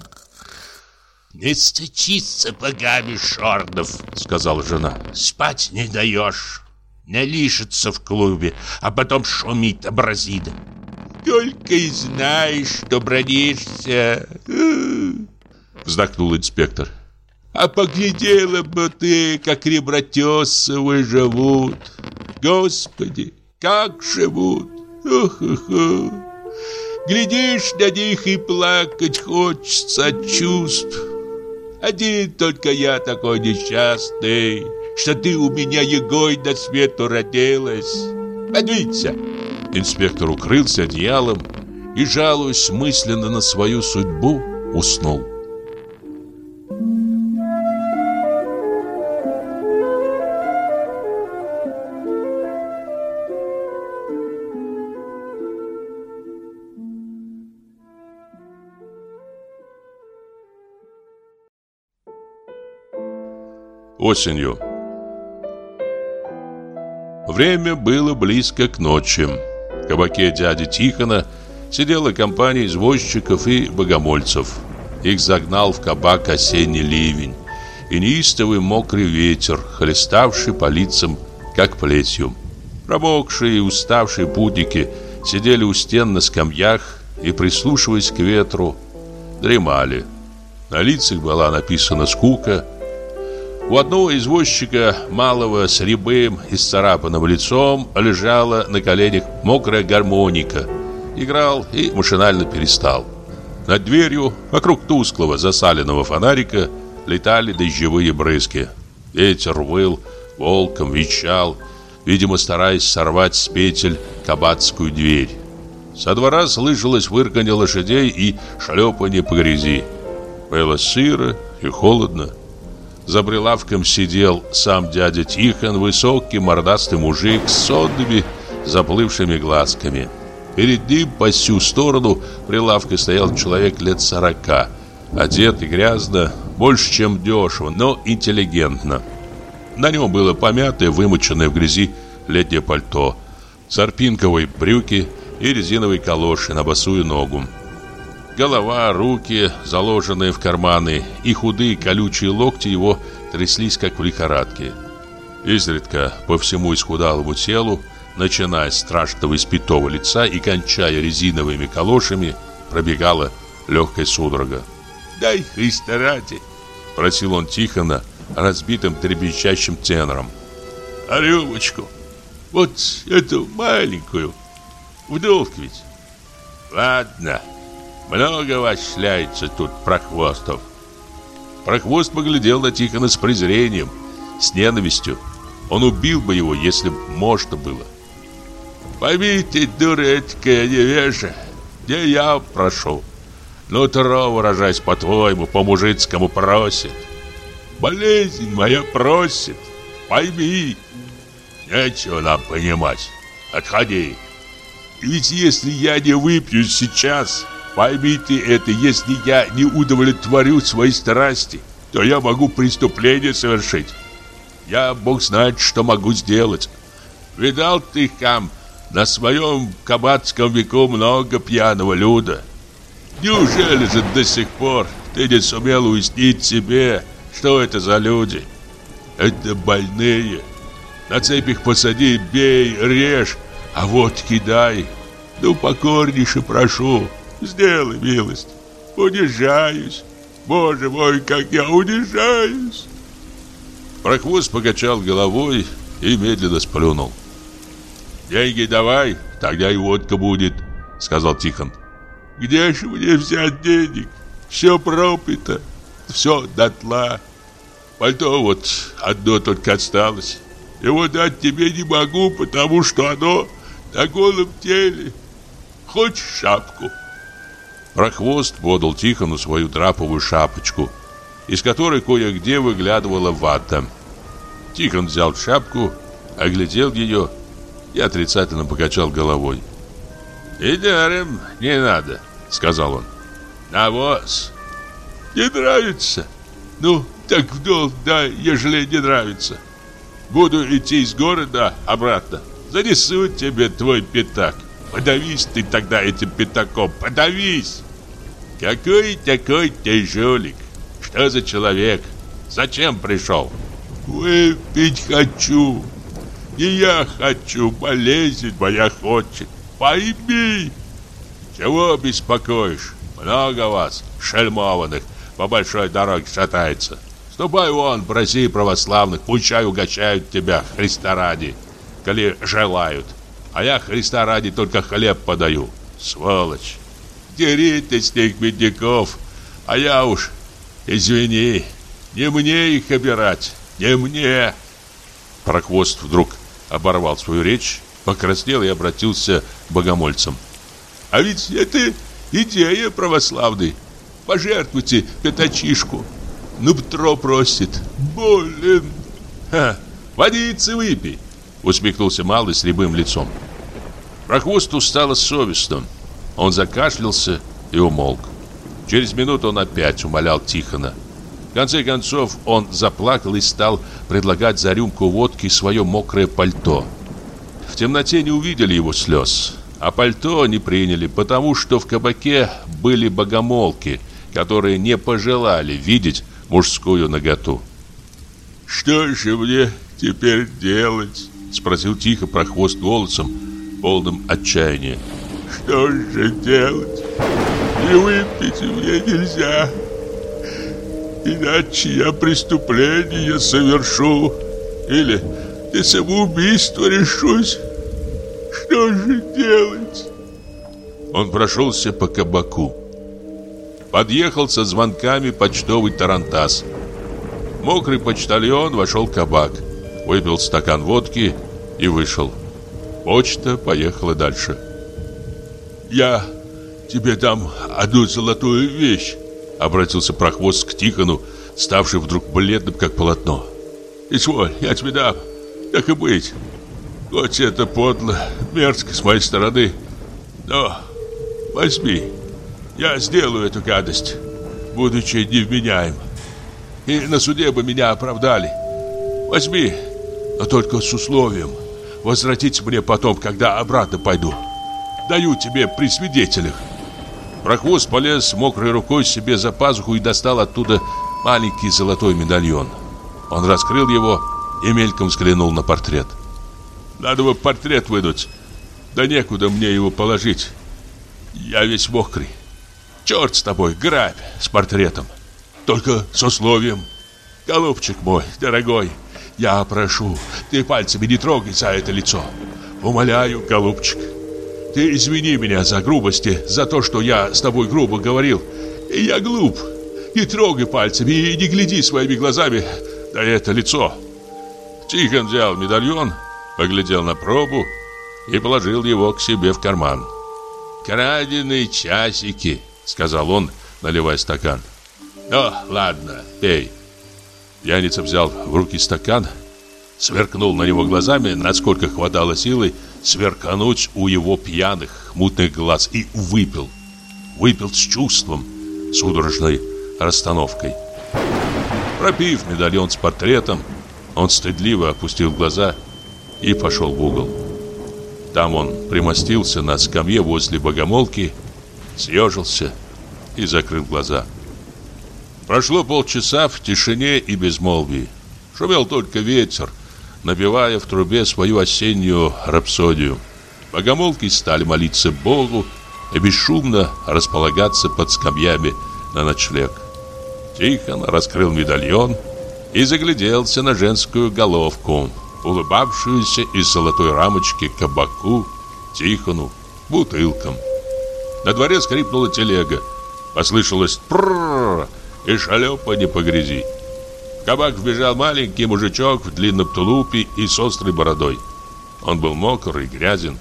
«Не стычись сапогами, Шордов», — сказала жена. «Спать не даешь. Налишется в клубе, а потом шумит абразида. Только и знаешь, что бродишься. Вздохнул инспектор. А поглядела бы ты, как ребратесовы живут. Господи, как живут. Ох-ох-ох. Глядишь на них и плакать хочется от чувств. Один только я такой несчастный, что ты у меня, Егой, на свету родилась. Подвинься. Инспектор укрылся одеялом и, жалуясь мысленно на свою судьбу, уснул. Осенью Время было близко к ночи. В кабаке дяди Тихона сидела компания извозчиков и богомольцев. Их загнал в кабак осенний ливень и неистовый мокрый ветер, хлеставший по лицам, как плетью. Промокшие и уставшие путники сидели у стен на скамьях и, прислушиваясь к ветру, дремали. На лицах была написана скука – у одного извозчика, малого с рябым и сцарапанным лицом, лежала на коленях мокрая гармоника. Играл и машинально перестал. Над дверью, вокруг тусклого засаленного фонарика, летали дождевые брызги. Ветер выл, волком вещал, видимо, стараясь сорвать с петель кабацкую дверь. Со двора слышалось вырканье лошадей и шлепанье по грязи. Было сыро и холодно. За прилавком сидел сам дядя Тихон, высокий мордастый мужик с сонными заплывшими глазками. Перед ним по всю сторону прилавка стоял человек лет сорока, одетый грязно, больше чем дешево, но интеллигентно. На нем было помятое, вымоченное в грязи летнее пальто, сарпинковые брюки и резиновые калоши на босую ногу. Голова, руки, заложенные в карманы, и худые колючие локти его тряслись, как в лихорадке. Изредка по всему исхудалому телу, начиная с страшного испитого лица и кончая резиновыми калошами, пробегала легкая судорога. «Дай Христа ради!» – просил он Тихона разбитым трепещащим тенором. «А рюмочку? Вот эту маленькую. В долг ведь?» «Ладно!» Много вас тут прохвостов. Прохвост поглядел на Тихона с презрением, с ненавистью. Он убил бы его, если бы можно было. Поймите, дурецкая невежа, где я прошу. Нутро, выражаясь по-твоему, по-мужицкому просит. Болезнь моя просит, пойми. Нечего нам понимать. Отходи. Ведь если я не выпью сейчас, Поймите это, если я не удовлетворю свои страсти, то я могу преступление совершить. Я, Бог знает, что могу сделать. Видал ты, Хам, на своем кабацком веку много пьяного люда. Неужели же до сих пор ты не сумел уяснить себе, что это за люди? Это больные. На цепях посади, бей, режь, а вот кидай. Ну, покорнейше прошу. Сделай милость. Унижаюсь. Боже мой, как я унижаюсь. Прохвост покачал головой и медленно сплюнул. «Деньги давай, тогда и водка будет», — сказал Тихон. «Где же мне взять денег? Все пропито, все дотла. Пальто вот одно только осталось. Его дать тебе не могу, потому что оно на голом теле. Хочешь шапку?» Прохвост подал Тихону свою драповую шапочку, из которой кое-где выглядывала вата. Тихон взял шапку, оглядел ее и отрицательно покачал головой. «И не надо», — сказал он. «Навоз. Не нравится? Ну, так в долг дай, ежели не нравится. Буду идти из города обратно. Занесу тебе твой пятак. Подавись ты тогда этим пятаком, подавись! Какой такой ты жулик? Что за человек? Зачем пришел? Выпить хочу. И я хочу, болезнь моя хочет. Пойми. Чего беспокоишь? Много вас, шельмованных, по большой дороге шатается. Ступай вон, проси православных, пучай угощают тебя, Христа ради, коли желают. А я Христа ради только хлеб подаю. Сволочь. Дери ты с них бедняков, а я уж, извини, не мне их обирать, не мне. Прохвост вдруг оборвал свою речь, покраснел и обратился к богомольцам. А ведь это идея православной. Пожертвуйте пятачишку. Ну, Петро просит. Болен. Ха, водицы выпей. Усмехнулся малый с рябым лицом. Прохвосту стало совестно. Он закашлялся и умолк. Через минуту он опять умолял Тихона. В конце концов он заплакал и стал предлагать за рюмку водки свое мокрое пальто. В темноте не увидели его слез, а пальто не приняли, потому что в кабаке были богомолки, которые не пожелали видеть мужскую наготу. «Что же мне теперь делать?» — спросил тихо прохвост голосом, полным отчаяния. «Что же делать? Не выпить мне нельзя, иначе я преступление совершу или на самоубийство решусь. Что же делать?» Он прошелся по кабаку. Подъехал со звонками почтовый тарантас. Мокрый почтальон вошел в кабак, выпил стакан водки и вышел. Почта поехала дальше. «Я тебе дам одну золотую вещь», — обратился прохвост к Тихону, ставший вдруг бледным, как полотно. «Изволь, я тебе дам, так и быть. Хоть это подло, мерзко с моей стороны, но возьми». Я сделаю эту гадость, будучи невменяем. И на суде бы меня оправдали. Возьми, но только с условием возвратить мне потом, когда обратно пойду. Даю тебе при свидетелях. Прохвост полез мокрой рукой себе за пазуху и достал оттуда маленький золотой медальон. Он раскрыл его и мельком взглянул на портрет. Надо бы портрет вынуть. Да некуда мне его положить. Я весь мокрый. Черт с тобой, грабь с портретом. Только с условием. Голубчик мой, дорогой, я прошу, ты пальцами не трогай за это лицо. Умоляю, голубчик. Ты извини меня за грубости, за то, что я с тобой грубо говорил. Я глуп. Не трогай пальцами и не гляди своими глазами на это лицо. Тихон взял медальон, поглядел на пробу и положил его к себе в карман. Краденые часики сказал он, наливая стакан. «Ну, ладно, пей». Пьяница взял в руки стакан, сверкнул на него глазами, насколько хватало силы сверкануть у его пьяных, мутных глаз и выпил. Выпил с чувством, судорожной расстановкой. Пропив медальон с портретом, он стыдливо опустил глаза и пошел в угол. Там он примостился на скамье возле богомолки съежился и закрыл глаза. Прошло полчаса в тишине и безмолвии. Шумел только ветер, набивая в трубе свою осеннюю рапсодию. Богомолки стали молиться Богу и бесшумно располагаться под скамьями на ночлег. Тихон раскрыл медальон и загляделся на женскую головку, улыбавшуюся из золотой рамочки кабаку, Тихону, бутылкам. На дворе скрипнула телега. Послышалось пррррр и шалёпа не по грязи. В кабак вбежал маленький мужичок в длинном тулупе и с острой бородой. Он был мокрый, грязен.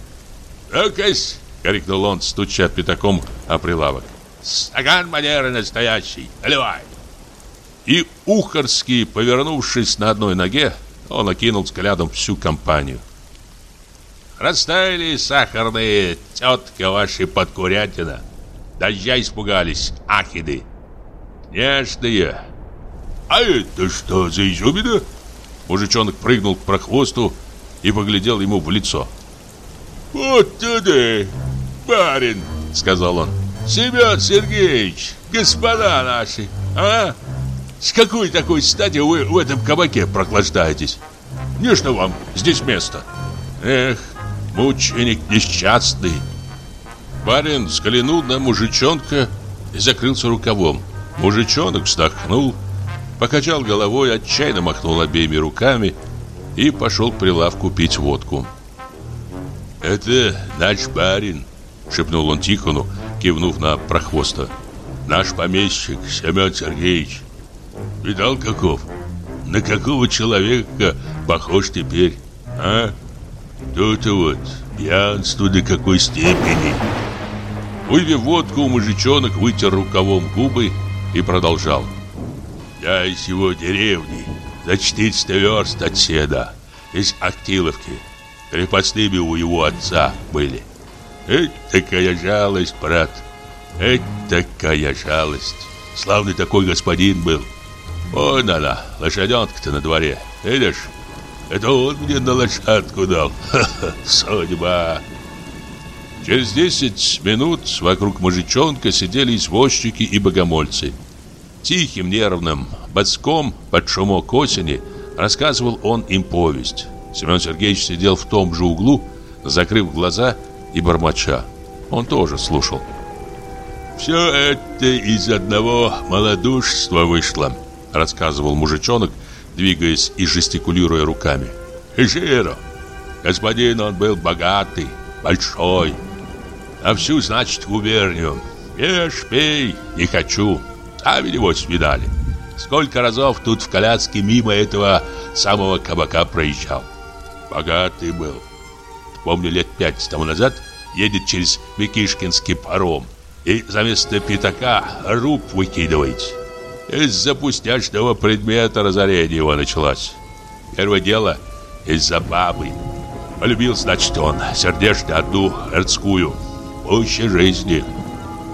«Ну-кась!» — крикнул он, стуча пятаком о прилавок. «Стакан манеры настоящий! Наливай!» И Ухарский, повернувшись на одной ноге, он окинул взглядом всю компанию. Растаяли сахарные тетка ваши подкурятина. Дождя испугались, ахиды. Нежные. А это что за изюмина? Мужичонок прыгнул к прохвосту и поглядел ему в лицо. «Вот туда, барин!» — сказал он. «Семен Сергеевич, господа наши, а? С какой такой стати вы в этом кабаке прохлаждаетесь?» Не что вам здесь место. Эх, мученик несчастный. Барин взглянул на мужичонка и закрылся рукавом. Мужичонок вздохнул, покачал головой, отчаянно махнул обеими руками и пошел к прилавку пить водку. «Это наш барин», — шепнул он Тихону, кивнув на прохвоста. «Наш помещик Семен Сергеевич. Видал каков? На какого человека похож теперь, а? То-то вот, пьянство до какой степени». Выпив водку, мужичонок вытер рукавом губы и продолжал. «Я из его деревни, за 400 верст от седа, из Актиловки. Крепостными у его отца были. Это такая жалость, брат, это такая жалость. Славный такой господин был. Вон она, лошаденка-то на дворе, видишь? Это он мне на лошадку дал. Ха-ха, судьба!» Через 10 минут вокруг мужичонка сидели извозчики и богомольцы. Тихим, нервным, боцком под шумок осени рассказывал он им повесть. Семен Сергеевич сидел в том же углу, закрыв глаза и бормоча. Он тоже слушал. «Все это из одного малодушества вышло», рассказывал мужичонок, двигаясь и жестикулируя руками. «Жиро! Господин он был богатый, большой, а всю, значит, губернию. Ешь, пей, не хочу. Сами его свидали. Сколько разов тут в коляске мимо этого самого кабака проезжал. Богатый был. Помню, лет пять тому назад едет через Микишкинский паром и за место пятака руб выкидывает. Из-за пустячного предмета разорение его началось. Первое дело из-за бабы. Полюбил, значит, он сердечно одну эрцкую пуще жизни.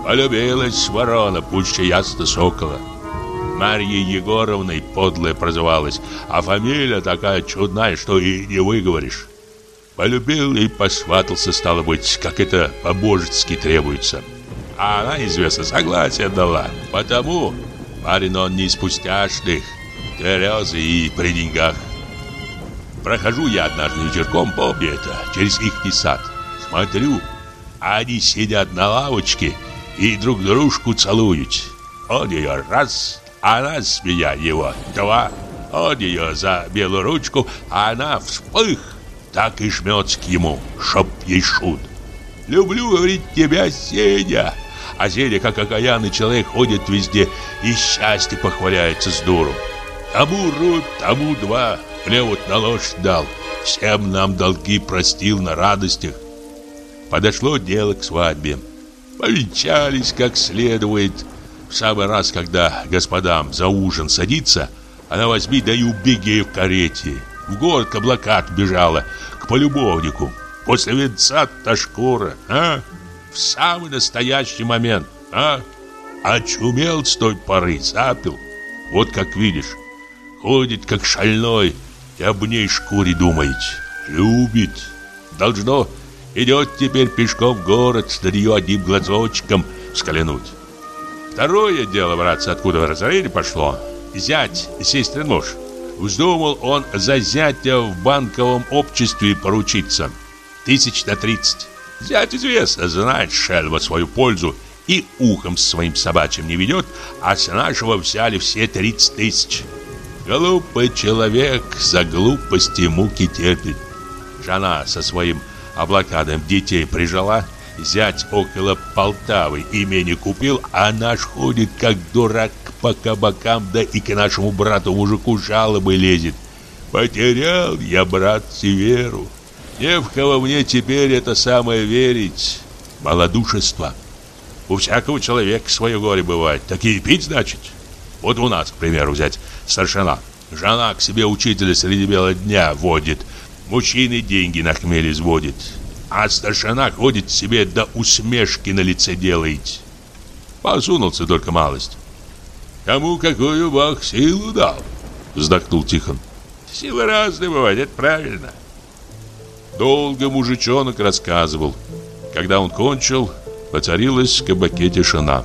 Полюбилась ворона пуще ясно сокола. Марьей Егоровной подлая прозывалась, а фамилия такая чудная, что и не выговоришь. Полюбил и посватался, стало быть, как это по-божески требуется. А она, известно, согласие дала. Потому парень он не из пустяшных, тверезый и при деньгах. Прохожу я однажды вечерком, помню это, через их сад. Смотрю, они сидят на лавочке и друг дружку целуют. Он ее раз, она с меня его два. Он ее за белую ручку, а она вспых, так и жмется к ему, чтоб ей шут. Люблю, говорит, тебя, Сеня. А Сеня, как окаянный человек, ходит везде и счастье похваляется с дуру. Тому рут, тому два, мне вот на лошадь дал. Всем нам долги простил на радостях. Подошло дело к свадьбе. Повенчались как следует. В самый раз, когда господам за ужин садится, она возьми да и убеги в карете. В город к облакат бежала, к полюбовнику. После венца-то шкура, а? В самый настоящий момент, а? Очумел с той поры, запил. Вот как видишь, ходит как шальной и об ней шкуре думает. Любит. Должно Идет теперь пешком в город, нее одним глазочком взглянуть. Второе дело, братцы, откуда разорение пошло. Зять, сестрин муж. Вздумал он за зятя в банковом обществе поручиться. Тысяч на тридцать. Зять известно, знает шельма свою пользу и ухом своим собачьим не ведет, а с нашего взяли все тридцать тысяч. Глупый человек за глупости муки терпит. Жена со своим а блокадам детей прижала, зять около Полтавы имени купил, а наш ходит как дурак по кабакам, да и к нашему брату-мужику жалобы лезет. Потерял я, брат, веру. Не в кого мне теперь это самое верить. Малодушество. У всякого человека свое горе бывает. Такие пить, значит? Вот у нас, к примеру, взять старшина. Жена к себе учителя среди бела дня водит – Мужчины деньги на хмель изводит, а старшина ходит себе до усмешки на лице делает. Посунулся только малость. Кому какую бог силу дал, вздохнул Тихон. Силы разные бывают, это правильно. Долго мужичонок рассказывал. Когда он кончил, воцарилась в кабаке тишина.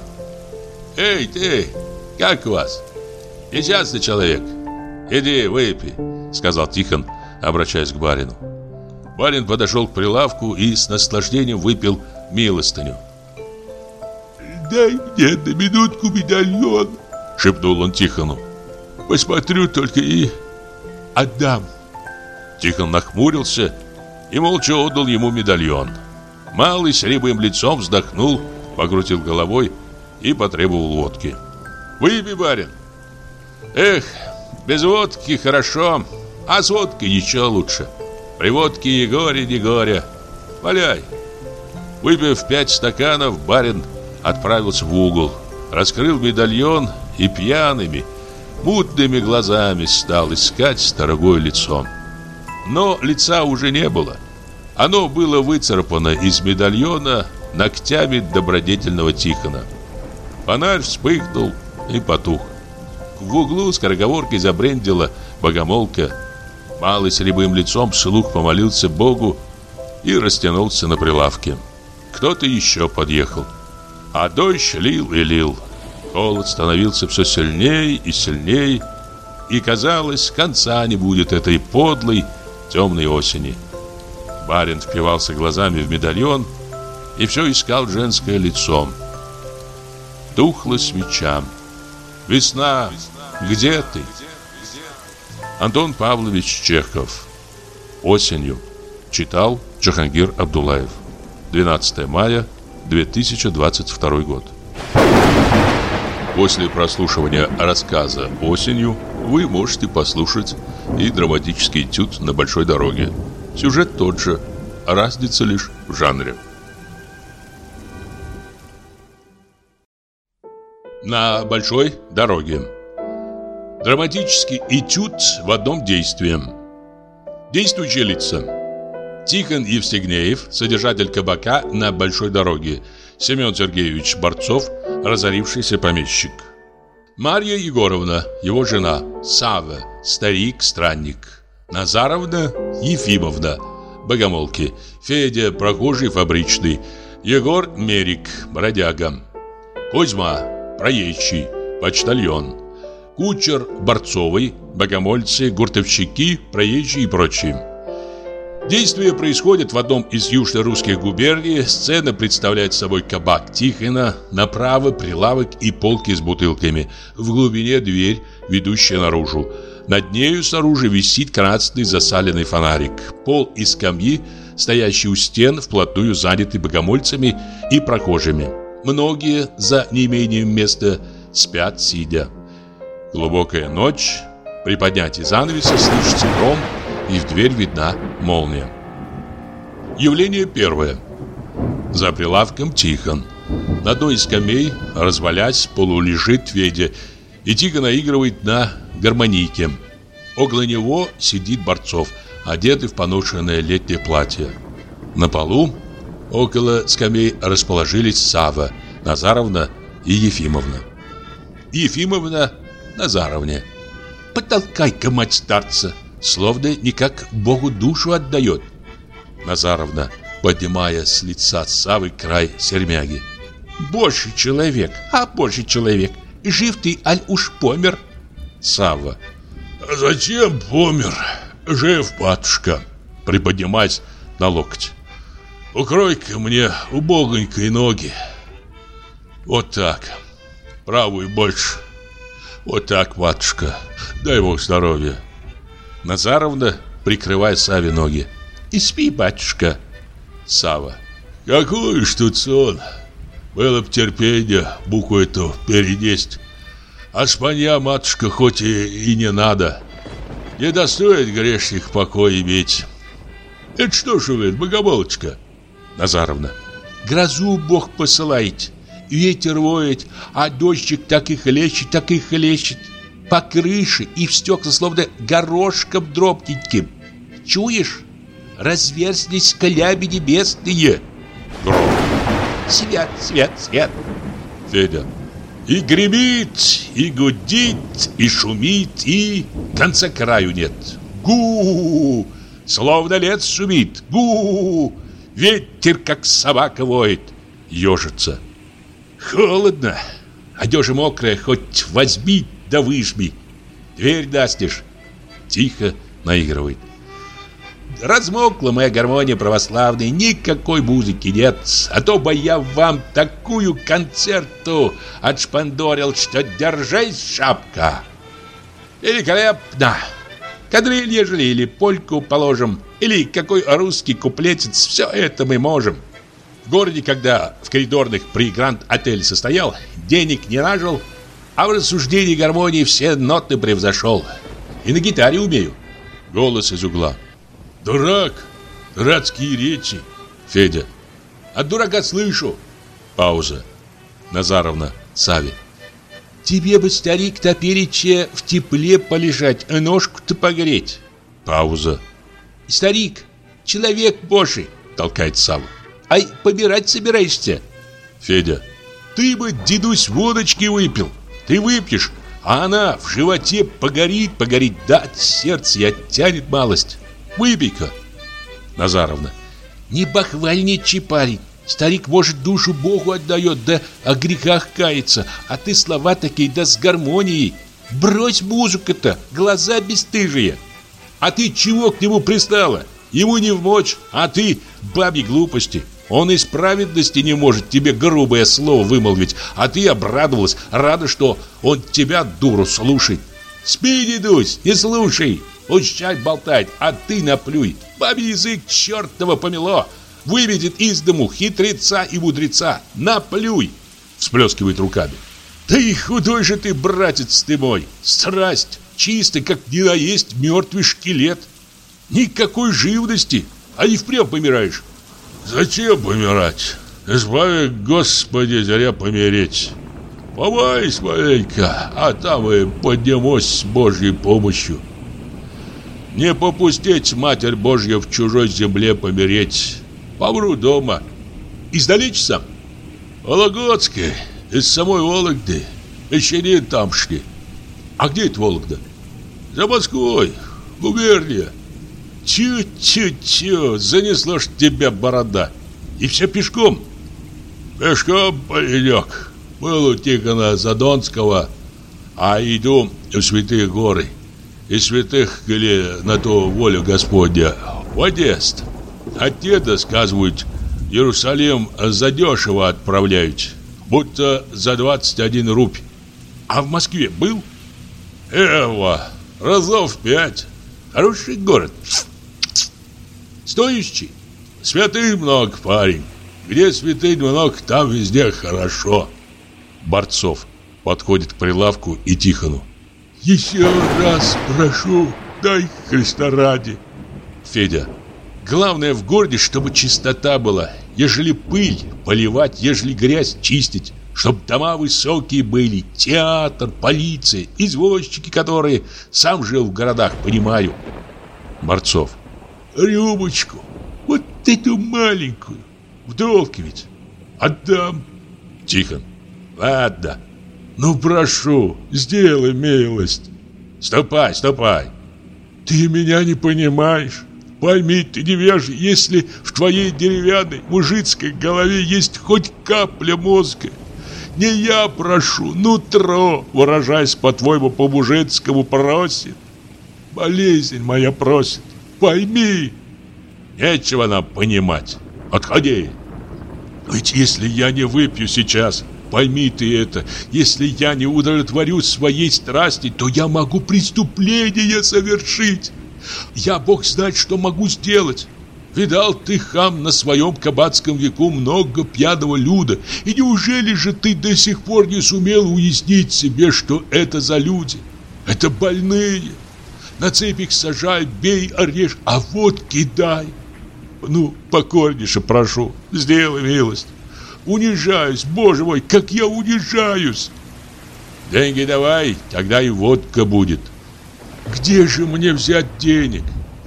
«Эй, ты, как вас? Несчастный человек. Иди, выпей», — сказал Тихон, обращаясь к барину. Барин подошел к прилавку и с наслаждением выпил милостыню. «Дай мне на минутку медальон», — шепнул он Тихону. «Посмотрю только и отдам». Тихон нахмурился и молча отдал ему медальон. Малый с рябым лицом вздохнул, покрутил головой и потребовал водки. «Выпей, барин!» «Эх, без водки хорошо, а с водкой еще лучше. При водке и горе, не горе. Валяй!» Выпив пять стаканов, барин отправился в угол, раскрыл медальон и пьяными, мутными глазами стал искать дорогое лицо. Но лица уже не было. Оно было выцарапано из медальона ногтями добродетельного Тихона. Фонарь вспыхнул и потух. В углу скороговоркой забрендила богомолка. Малый с рябым лицом слух помолился Богу и растянулся на прилавке. Кто-то еще подъехал. А дождь лил и лил. Холод становился все сильнее и сильнее, и казалось, конца не будет этой подлой темной осени. Барин впивался глазами в медальон и все искал женское лицо. Тухла свеча. Весна, где ты? Антон Павлович Чехов. Осенью. Читал Джахангир Абдулаев. 12 мая 2022 год. После прослушивания рассказа «Осенью» вы можете послушать и драматический этюд на большой дороге. Сюжет тот же, разница лишь в жанре. На большой дороге. Драматический этюд в одном действии. Действующие лица. Тихон Евстигнеев, содержатель кабака на большой дороге. Семен Сергеевич Борцов, разорившийся помещик. Марья Егоровна, его жена. Савва, старик-странник. Назаровна Ефимовна, богомолки. Федя, прохожий фабричный. Егор Мерик, бродяга. Кузьма, проезжий, почтальон. Кучер Борцовый, богомольцы, гуртовщики, проезжие и прочие. Действие происходит в одном из южно-русских губерний. Сцена представляет собой кабак Тихона, направо прилавок и полки с бутылками. В глубине дверь, ведущая наружу. Над нею снаружи висит красный засаленный фонарик. Пол и скамьи, стоящие у стен, вплотную заняты богомольцами и прохожими. Многие, за неимением места, спят сидя. Глубокая ночь. При поднятии занавеса слышится гром, и в дверь видна молния. Явление первое. За прилавком Тихон. На одной из скамей, развалясь, полулежит Федя и тихо наигрывает на гармонийке. Около него сидит Борцов, одетый в поношенное летнее платье. На полу около скамей расположились Сава, Назаровна и Ефимовна. Ефимовна Назаровне. «Потолкай-ка, мать старца!» словно никак Богу душу отдает. Назаровна, поднимая с лица Савы край сермяги. Больше человек, а больше человек. Жив ты, аль уж помер? Савва. А зачем помер? Жив, батюшка. Приподнимаясь на локоть. Укрой-ка мне убогонькой ноги. Вот так. Правую больше. Вот так, матушка. Дай Бог здоровья. Назаровна, прикрывая Саве ноги. «И спи, батюшка!» Сава. «Какой ж тут сон! Было б терпение букву эту перенесть. А шпанья, матушка, хоть и, и не надо. Не достоит грешник покой иметь. Это что ж вы, богомолочка?» Назаровна. «Грозу Бог посылает, ветер воет, а дождик так и хлещет, так и хлещет по крыше и в стекла словно горошком дробненьким. Чуешь? Разверзлись кляби небесные. Гром. Свет, свет, свет. Федя. И гремит, и гудит, и шумит, и конца краю нет. Гу! Словно лес шумит. Гу! Ветер, как собака воет. Ежится. Холодно. Одежа мокрая, хоть возьми да выжми. Дверь настежь. Тихо наигрывает. размокла моя гармония православная, никакой музыки нет. А то бы я вам такую концерту отшпандорил, что держись, шапка. Великолепно! Кадриль, ежели, или польку положим, или какой русский куплетец, все это мы можем. В городе, когда в коридорных при Гранд-отеле состоял, денег не нажил, а в рассуждении гармонии все ноты превзошел. И на гитаре умею. Голос из угла. Дурак! Дурацкие речи. Федя. От дурака слышу. Пауза. Назаровна. Сави. Тебе бы, старик, топерече в тепле полежать, а ножку-то погреть. Пауза. Старик, человек божий, толкает Савва. Ай, побирать собираешься? Федя. Ты бы, дедусь, водочки выпил. Ты выпьешь, а она в животе погорит, погорит, да от сердца и оттянет малость. Выпей-ка. Назаровна. Не бахвальничай, парень. Старик, может, душу Богу отдает, да о грехах кается, а ты слова такие, да с гармонией. Брось музыку-то, глаза бесстыжие. А ты чего к нему пристала? Ему не в мочь, а ты бабьи глупости. Он из праведности не может тебе грубое слово вымолвить, а ты обрадовалась, рада, что он тебя, дуру, слушает. Спи, дедусь, не слушай, чай болтает, а ты наплюй. Бабий язык чертова помело, выведет из дому хитреца и мудреца. Наплюй, всплескивает руками. Да и худой же ты, братец ты мой, страсть, чистый, как не наесть мертвый шкелет. Никакой живности, а и впрямь помираешь. Зачем помирать? Избави, Господи, зря помереть. Побойся маленько, а там и поднимусь с Божьей помощью. Не попустить Матерь Божья в чужой земле помереть. Помру дома. Издалече сам? Вологодский, из самой Вологды. Еще не тамшки. А где это Вологда? За Москвой, губерния. Чу-чу-чу, занесло ж тебя борода. И все пешком. Пешком, паренек. Был у Тихона Задонского, а иду в Святые горы. И святых, или на то волю Господня, в Одест. А те, сказывают, Иерусалим задешево отправляют, будто за 21 рубь. А в Москве был? Эва, разов пять. Хороший город. Стоящий. Святых много, парень. Где святых много, там везде хорошо. Борцов подходит к прилавку и Тихону. Еще раз прошу, дай Христа ради. Федя. Главное в городе, чтобы чистота была. Ежели пыль, поливать, ежели грязь, чистить. Чтоб дома высокие были, театр, полиция, извозчики, которые сам жил в городах, понимаю. Борцов. Рюмочку, вот эту маленькую, в долг ведь. Отдам. Тихон. Ладно. Ну, прошу, сделай милость. Ступай, ступай. Ты меня не понимаешь. Пойми, ты невежий, если в твоей деревянной мужицкой голове есть хоть капля мозга. Не я прошу, нутро, выражаясь по-твоему по-мужицкому, просит. Болезнь моя просит. Пойми. Нечего нам понимать. Отходи. Ведь если я не выпью сейчас, пойми ты это, если я не удовлетворю своей страсти, то я могу преступление совершить. Я, Бог знает, что могу сделать. Видал ты, хам, на своем кабацком веку много пьяного люда, и неужели же ты до сих пор не сумел уяснить себе, что это за люди? Это больные. На цепь их сажай, бей, орешь, а вот кидай. Ну, покорнейше прошу, сделай милость. Унижаюсь, боже мой, как я унижаюсь. Деньги давай, тогда и водка будет. Где же мне взять денег?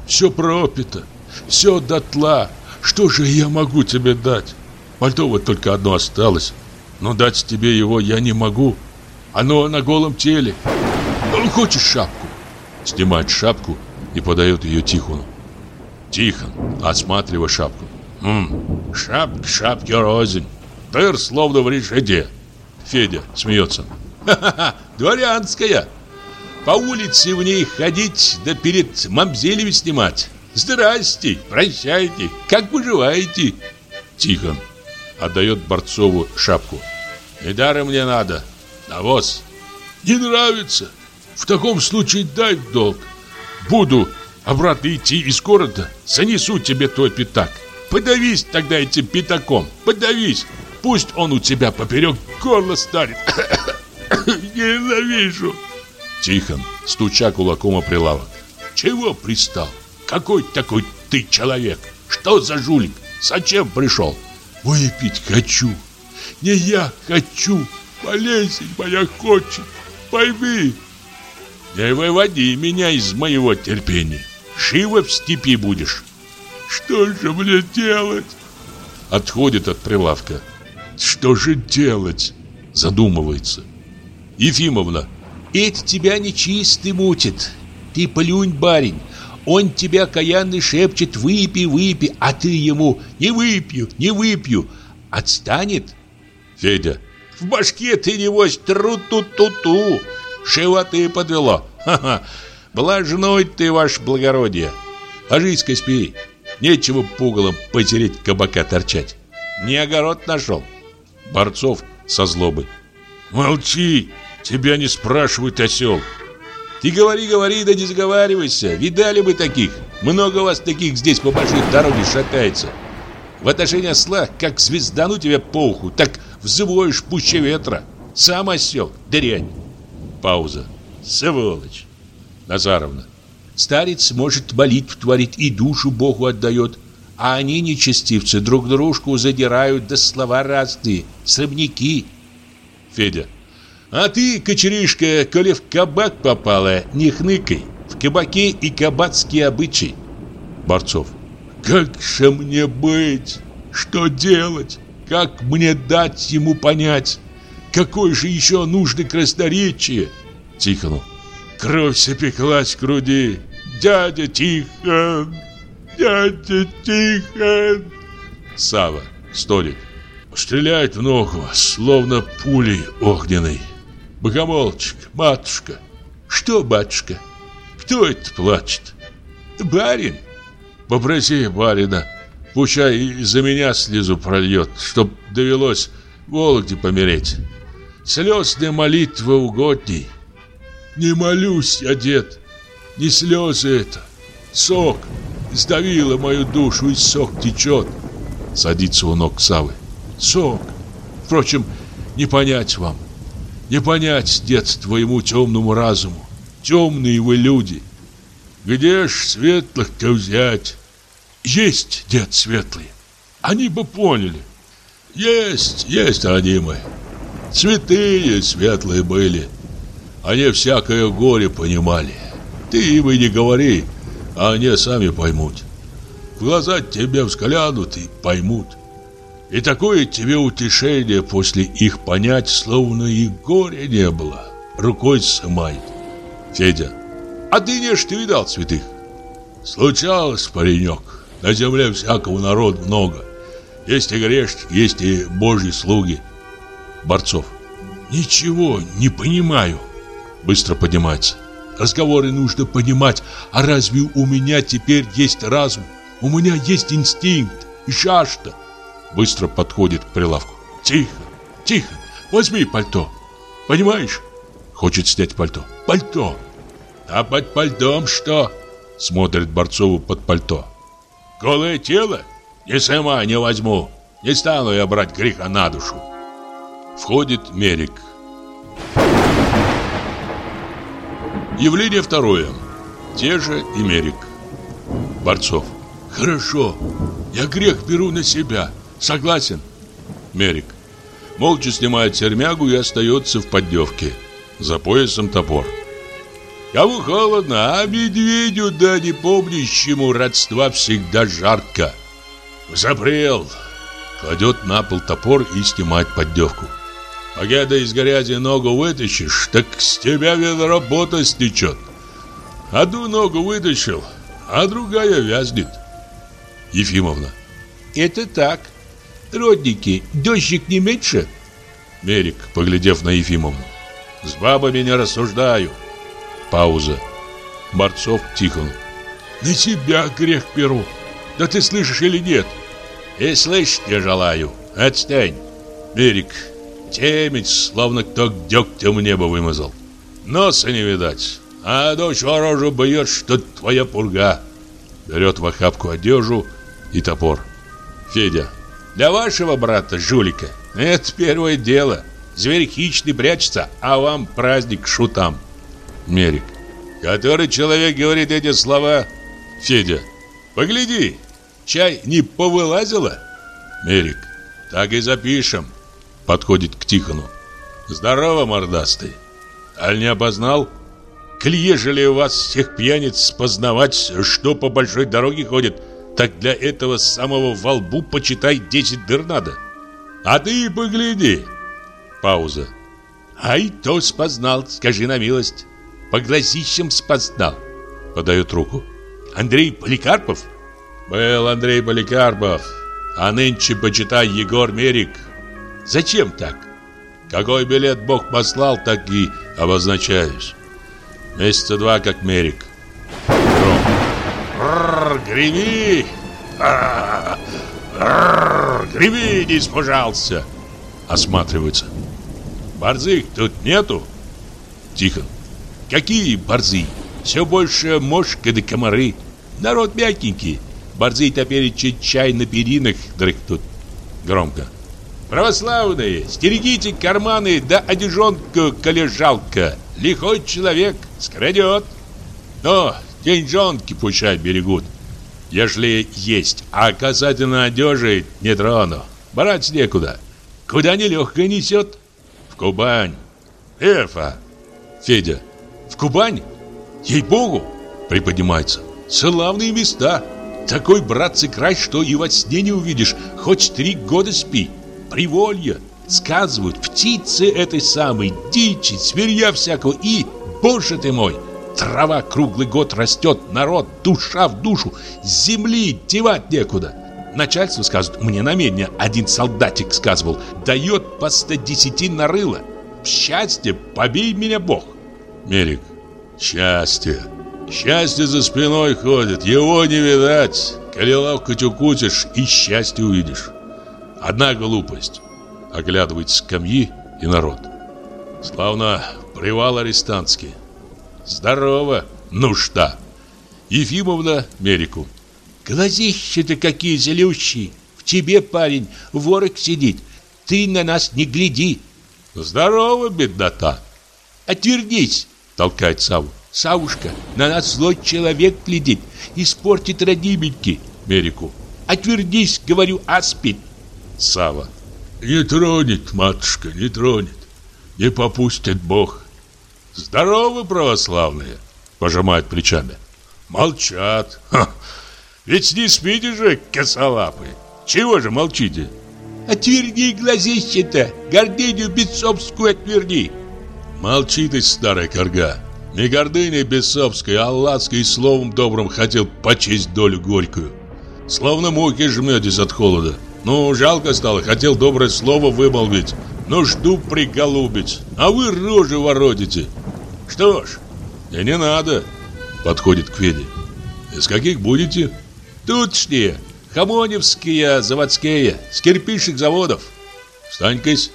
Все пропито. Все дотла. Что же я могу тебе дать? Пальто вот только одно осталось. Но дать тебе его я не могу. Оно на голом теле. Ну, хочешь шапку? Снимает шапку и подает ее Тихону. Тихон, осматривая шапку. Ммм, шапка, шапки рознь. Тыр словно в решете. Федя смеется. Ха-ха-ха, дворянская. По улице в ней ходить, да перед мамзелями снимать. Здрасте, прощайте, как поживаете? Тихон отдает Борцову шапку. Недаром мне надо. Навоз. Не нравится? В таком случае дай долг. Буду обратно идти из города, занесу тебе твой пятак. Подавись тогда этим пятаком, подавись. Пусть он у тебя поперек горла станет. Ненавижу. Тихон, стуча кулаком о прилавок. Чего пристал? Какой такой ты человек? Что за жулик? Зачем пришел? Выпить хочу. Не я хочу. Болезнь моя хочет. Пойми. Не выводи меня из моего терпения. Живо в степи будешь. Что же мне делать? Отходит от прилавка. Что же делать? Задумывается. Ефимовна. Это тебя нечистый мутит. Ты плюнь, барин. Он тебя каянный шепчет «выпей, выпей», а ты ему «не выпью, не выпью». Отстанет? Федя. В башке ты невось тру-ту-ту-ту. Шева ты подвело. Ха-ха. Блажной ты, ваше благородие. Ложись-ка спи. Нечего пугалом потереть кабака торчать. Не огород нашел. Борцов со злобой. Молчи, тебя не спрашивают, осел. Ты говори, говори, да не заговаривайся. Видали бы таких. Много вас таких здесь по большой дороге шатается. В отношении осла, как звездану тебя по уху, так взвоишь пуще ветра. Сам осел, дрянь. Пауза. Сволочь. Назаровна. Старец может молитв творить и душу Богу отдает. А они, нечестивцы, друг дружку задирают, да слова разные, срывники. Федя. А ты, кочеришка, коли в кабак попала, не хныкай. В кабаке и кабацкие обычаи. Борцов. Как же мне быть? Что делать? Как мне дать ему понять? Какое же еще нужно красноречие? Тихону. Кровь запеклась в груди. Дядя Тихон! Дядя Тихон! Сава. Столик. Стреляет в ногу, словно пулей огненной. Богомолчик, матушка. Что, батюшка? Кто это плачет? Барин. Попроси барина, пущай и за меня слезу прольет, чтоб довелось Вологде помереть. Слезная молитва угодней. Не молюсь я, дед, не слезы это. Сок сдавило мою душу, и сок течет. Садится у ног Савы. Сок. Впрочем, не понять вам. Не понять, дед, твоему темному разуму. Темные вы люди. Где ж светлых-то взять? Есть, дед, светлые. Они бы поняли. Есть, есть, родимые. Святые светлые были. Они всякое горе понимали. Ты им и не говори, а они сами поймут. В глаза тебе взглянут и поймут. И такое тебе утешение после их понять, словно и горя не было. Рукой сымает. Федя. А ты не ж ты видал святых? Случалось, паренек. На земле всякого народа много. Есть и грешники, есть и божьи слуги. Борцов. Ничего не понимаю. Быстро поднимается. Разговоры нужно понимать. А разве у меня теперь есть разум? У меня есть инстинкт и жажда. Быстро подходит к прилавку. Тихо, тихо. Возьми пальто. Понимаешь? Хочет снять пальто. Пальто. А под пальтом что? Смотрит Борцову под пальто. Голое тело? Не сама не возьму. Не стану я брать греха на душу. Входит Мерик. Явление второе. Те же и Мерик. Борцов. Хорошо. Я грех беру на себя. Согласен. Мерик. Молча снимает сермягу и остается в поддевке. За поясом топор. Кому холодно, а медведю, да не помнящему родства всегда жарко. Запрел. Кладет на пол топор и снимает поддевку. Погода из грязи ногу вытащишь, так с тебя пота стечет. Одну ногу вытащил, а другая вязнет. Ефимовна. Это так. Родники, дождик не меньше? Мерик, поглядев на Ефимовну. С бабами не рассуждаю. Пауза. Борцов Тихон. На себя грех беру. Да ты слышишь или нет? И слышь, не желаю. Отстань. Берег. Темить, словно кто дегтем небо вымазал. Носа не видать. А дочь ворожу бьет, что твоя пурга. Берет в охапку одежду и топор. Федя. Для вашего брата, жулика, это первое дело. Зверь хищный прячется, а вам праздник шутам. Мерик. Который человек говорит эти слова? Федя. Погляди, чай не повылазило? Мерик. Так и запишем. Подходит к Тихону. Здорово, мордастый. Аль не опознал? Коль у вас всех пьяниц познавать, что по большой дороге ходит, так для этого самого во лбу почитай 10 дыр надо. А ты погляди. Пауза. Ай, то спознал, скажи на милость. По глазищам спознал. Подает руку. Андрей Поликарпов? Был Андрей Поликарпов. А нынче, почитай, Егор Мерик. Зачем так? Какой билет Бог послал, так и обозначаюсь. Месяца два как Мерик. Гром. Греви! Греви, не испужался! Осматривается. Борзых тут нету? Тихо. Какие борзы? Все больше мошка да комары. Народ мягенький. Борзы теперь чай на перинах дрыхтут. Громко. Православные, стерегите карманы да одежонку колежалка. Лихой человек скрадет. Но деньжонки пущай берегут. Если есть, а касательно одежи не трону. Брать некуда. Куда нелегко несет? В Кубань. Эфа. Федя. В Кубань? Ей-богу. Приподнимается. Славные места. Такой, братцы, край, что и во сне не увидишь. Хоть три года спи. Приволье. Сказывают, птицы этой самой, дичи, зверья всякого и, боже ты мой, трава круглый год растет, народ, душа в душу, земли девать некуда. Начальство сказывает, мне на мене один солдатик сказывал, дает по 110 на рыло. Счастье, побей меня Бог. Мерик, счастье. Счастье за спиной ходит, его не видать. Коли ловко укусишь, и счастье увидишь. Одна глупость. Оглядывает скамьи и народ. Славно привал арестантский. Здорово, нужда. Ефимовна Мерику. Глазища-то какие зелющие. В тебе, парень, ворог сидит. Ты на нас не гляди. Здорово, беднота. Отвернись, толкает Саву. Савушка, на нас злой человек глядит. Испортит родименьки. Мерику. Отвернись, говорю, аспид. Сава. Не тронет, матушка, не тронет. Не попустит Бог. Здорово, православные, пожимают плечами. Молчат. Ха. Ведь не спите же, косолапы. Чего же молчите? Отверни глазище-то, гордыню бесовскую отверни. Молчи ты, старая корга. Не гордыня бесовская, а лаской словом добрым хотел почесть долю горькую. Словно муки жметесь от холода. Ну, жалко стало, хотел доброе слово вымолвить. Нужду приголубить, а вы рожи воротите. Что ж, и не надо. Подходит к Феде. Из каких будете? Тутшние, Хамоневские, заводские, с кирпичных заводов. Встань-кась.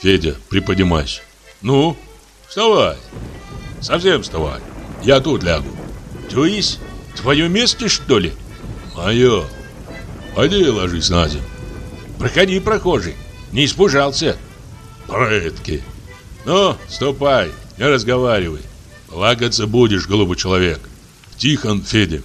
Федя, приподнимайся. Ну, вставай. Совсем вставай. Я тут лягу. То есть, твое место, что ли? Мое. Пойди ложись на землю. Проходи, прохожий. Не испужался. Прытки. Ну, ступай, не разговаривай. Плакаться будешь, голубой человек. Тихон Федя.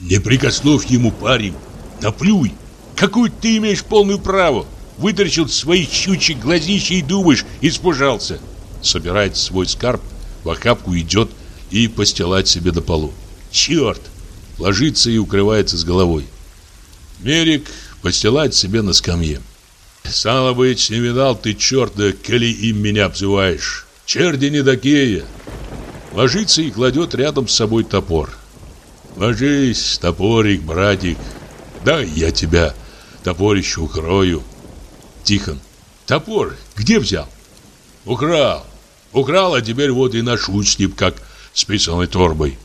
Не прикослов ему, парень. Наплюй. Какую ты имеешь полную право? Вытаращил свои щучьи глазища и думаешь, испужался. Собирает свой скарб, в охапку идет и постилает себе до полу. Черт! Ложится и укрывается с головой. Мерик постилает себе на скамье. Стало быть, не видал ты черта, коли им меня обзываешь. Черти не такие. Ложится и кладет рядом с собой топор. Ложись, топорик, братик. Дай я тебя топорище укрою. Тихон. Топор где взял? Украл. Украл, а теперь вот и ношу с ним, как с писаной торбой.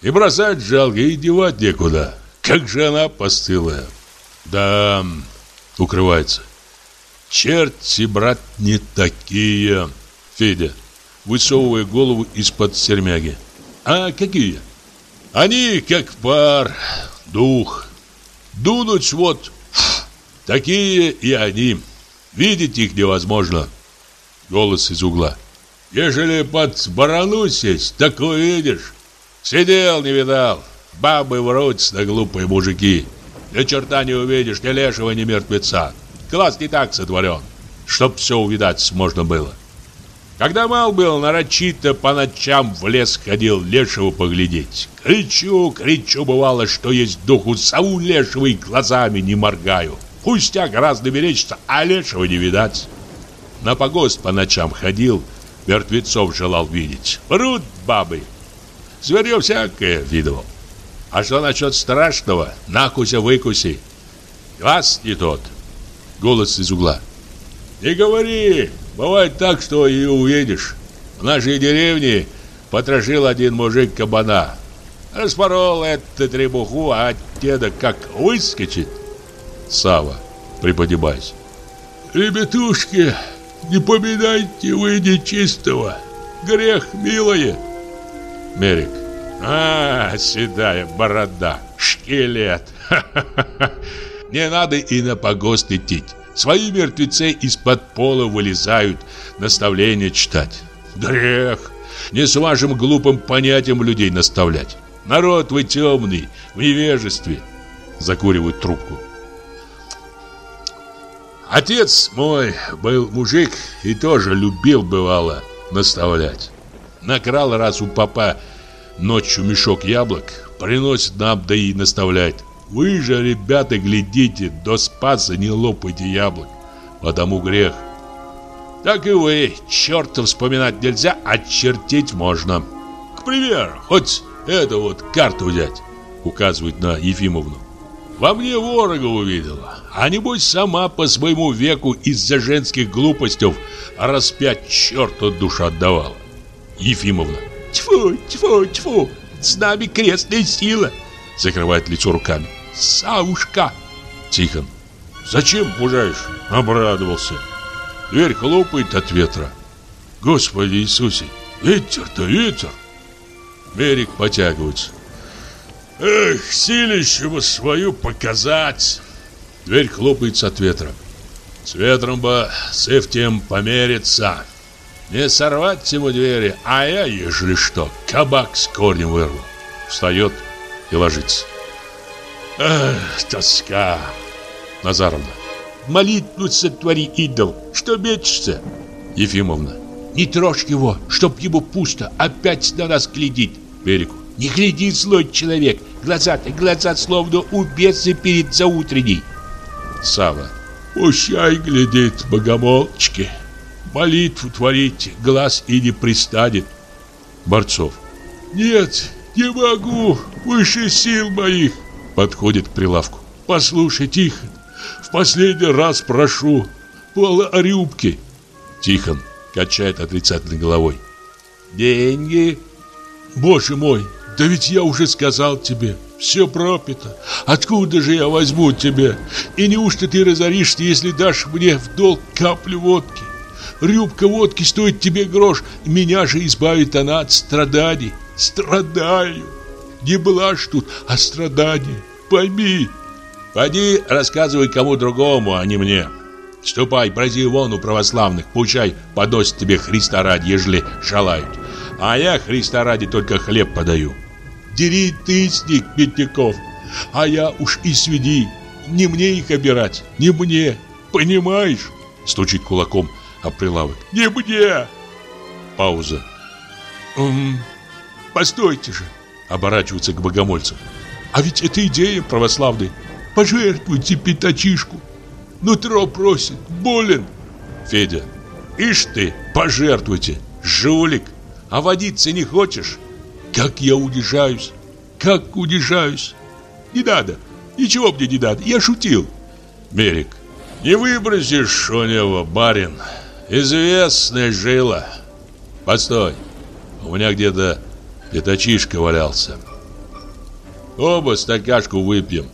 И бросать жалко, и девать некуда. Как же она постылая. Да, укрывается. Черти, брат, не такие. Федя, высовывая голову из-под сермяги. А какие? Они как пар, дух. Дунуть вот. Такие и они. Видеть их невозможно. Голос из угла. Ежели под барану сесть, так увидишь. Сидел, не видал. Бабы врутся да глупые мужики. Ни черта не увидишь, ни лешего, ни мертвеца. Глаз не так сотворен, чтоб все увидать можно было. Когда мал был, нарочито по ночам в лес ходил лешего поглядеть. Кричу, кричу, бывало, что есть духу сову лешего и глазами не моргаю. Пустяк разно мерещится, а лешего не видать. На погост по ночам ходил, мертвецов желал видеть. Врут бабы. Зверье всякое видывал. А что насчет страшного? Накуся-выкуси. Глаз не тот. Голос из угла. Не говори, бывает так, что и увидишь. В нашей деревне потрошил один мужик кабана. Распорол эту требуху, а деда как выскочит. Сава, приподнимаясь. Ребятушки, не поминайте вы нечистого. Грех, милое. Мерик. А, седая борода, шкелет. Не надо и на погост идти. Свои мертвецы из-под пола вылезают, наставления читать. Грех. Не с вашим глупым понятием людей наставлять. Народ вы темный, в невежестве. Закуривают трубку. Отец мой был мужик и тоже любил, бывало, наставлять. Накрал раз у папа ночью мешок яблок, приносит нам, да и наставляет. Вы же, ребята, глядите, до спаса не лопайте яблок, потому грех. Так и вы, черта вспоминать нельзя, а чертить можно. К примеру, хоть эту вот карту взять, указывает на Ефимовну. Во мне ворога увидела, а небось сама по своему веку из-за женских глупостей распять черту душу отдавала. Ефимовна. Тьфу, тьфу, тьфу, с нами крестная сила. Закрывает лицо руками. Савушка. Тихон. Зачем пужаешь? Обрадовался. Дверь хлопает от ветра. Господи Иисусе, ветер-то ветер. Берег потягивается. Эх, силищего свою показать. Дверь хлопается от ветра. С ветром бы с Эвтием помериться. Не сорвать ему двери, а я, ежели что, кабак с корнем вырву. Встает и ложится. Эх, тоска. Назаровна. Молитву сотвори, идол. Что мечешься? Ефимовна. Не трожь его, чтоб ему пусто. Опять на нас глядит. Берегу. Не гляди, злой человек. Глаза-то, глаза словно у беса перед заутренней. Сава. Пущай глядит, богомолчки. Молитву творить, глаз и не пристанет. Борцов. Нет, не могу, выше сил моих. Подходит к прилавку. Послушай, Тихон, в последний раз прошу, пола рюбки. Тихон качает отрицательной головой. Деньги? Боже мой, да ведь я уже сказал тебе, все пропито. Откуда же я возьму тебе? И неужто ты разоришься, если дашь мне в долг каплю водки? Рюбка водки стоит тебе грош, меня же избавит она от страданий. Страдаю. Не блажь тут, а страдание. Пойми. Пойди рассказывай кому другому, а не мне. Ступай, проси вон у православных, пучай подносит тебе Христа ради, ежели шалают. А я Христа ради только хлеб подаю. Дери ты с них, Пятяков, а я уж и сведи. Не мне их обирать, не мне, понимаешь? Стучит кулаком об прилавок. Не мне! Пауза. «М постойте же, оборачивается к богомольцам. А ведь это идея православной. Пожертвуйте пятачишку. Нутро просит, болен. Федя. Ишь ты, пожертвуйте, жулик. А водиться не хочешь? Как я унижаюсь, как унижаюсь. Не надо, ничего мне не надо, я шутил. Мерик. Не выбросишь у него, барин. Известная жила. Постой, у меня где-то пятачишка валялся. Оба стакашку выпьем.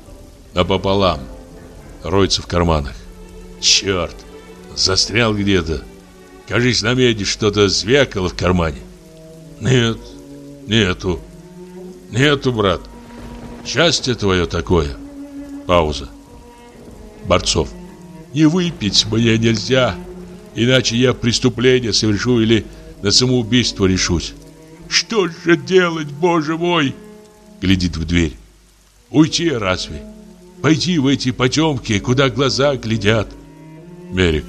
Напополам. Роется в карманах. Черт, застрял где-то. Кажись, на меди что-то звякало в кармане. Нет, нету. Нету, брат. Счастье твое такое. Пауза. Борцов. Не выпить мне нельзя, иначе я преступление совершу или на самоубийство решусь. Что же делать, боже мой? Глядит в дверь. Уйти разве? Пойти в эти потемки, куда глаза глядят. Мерик.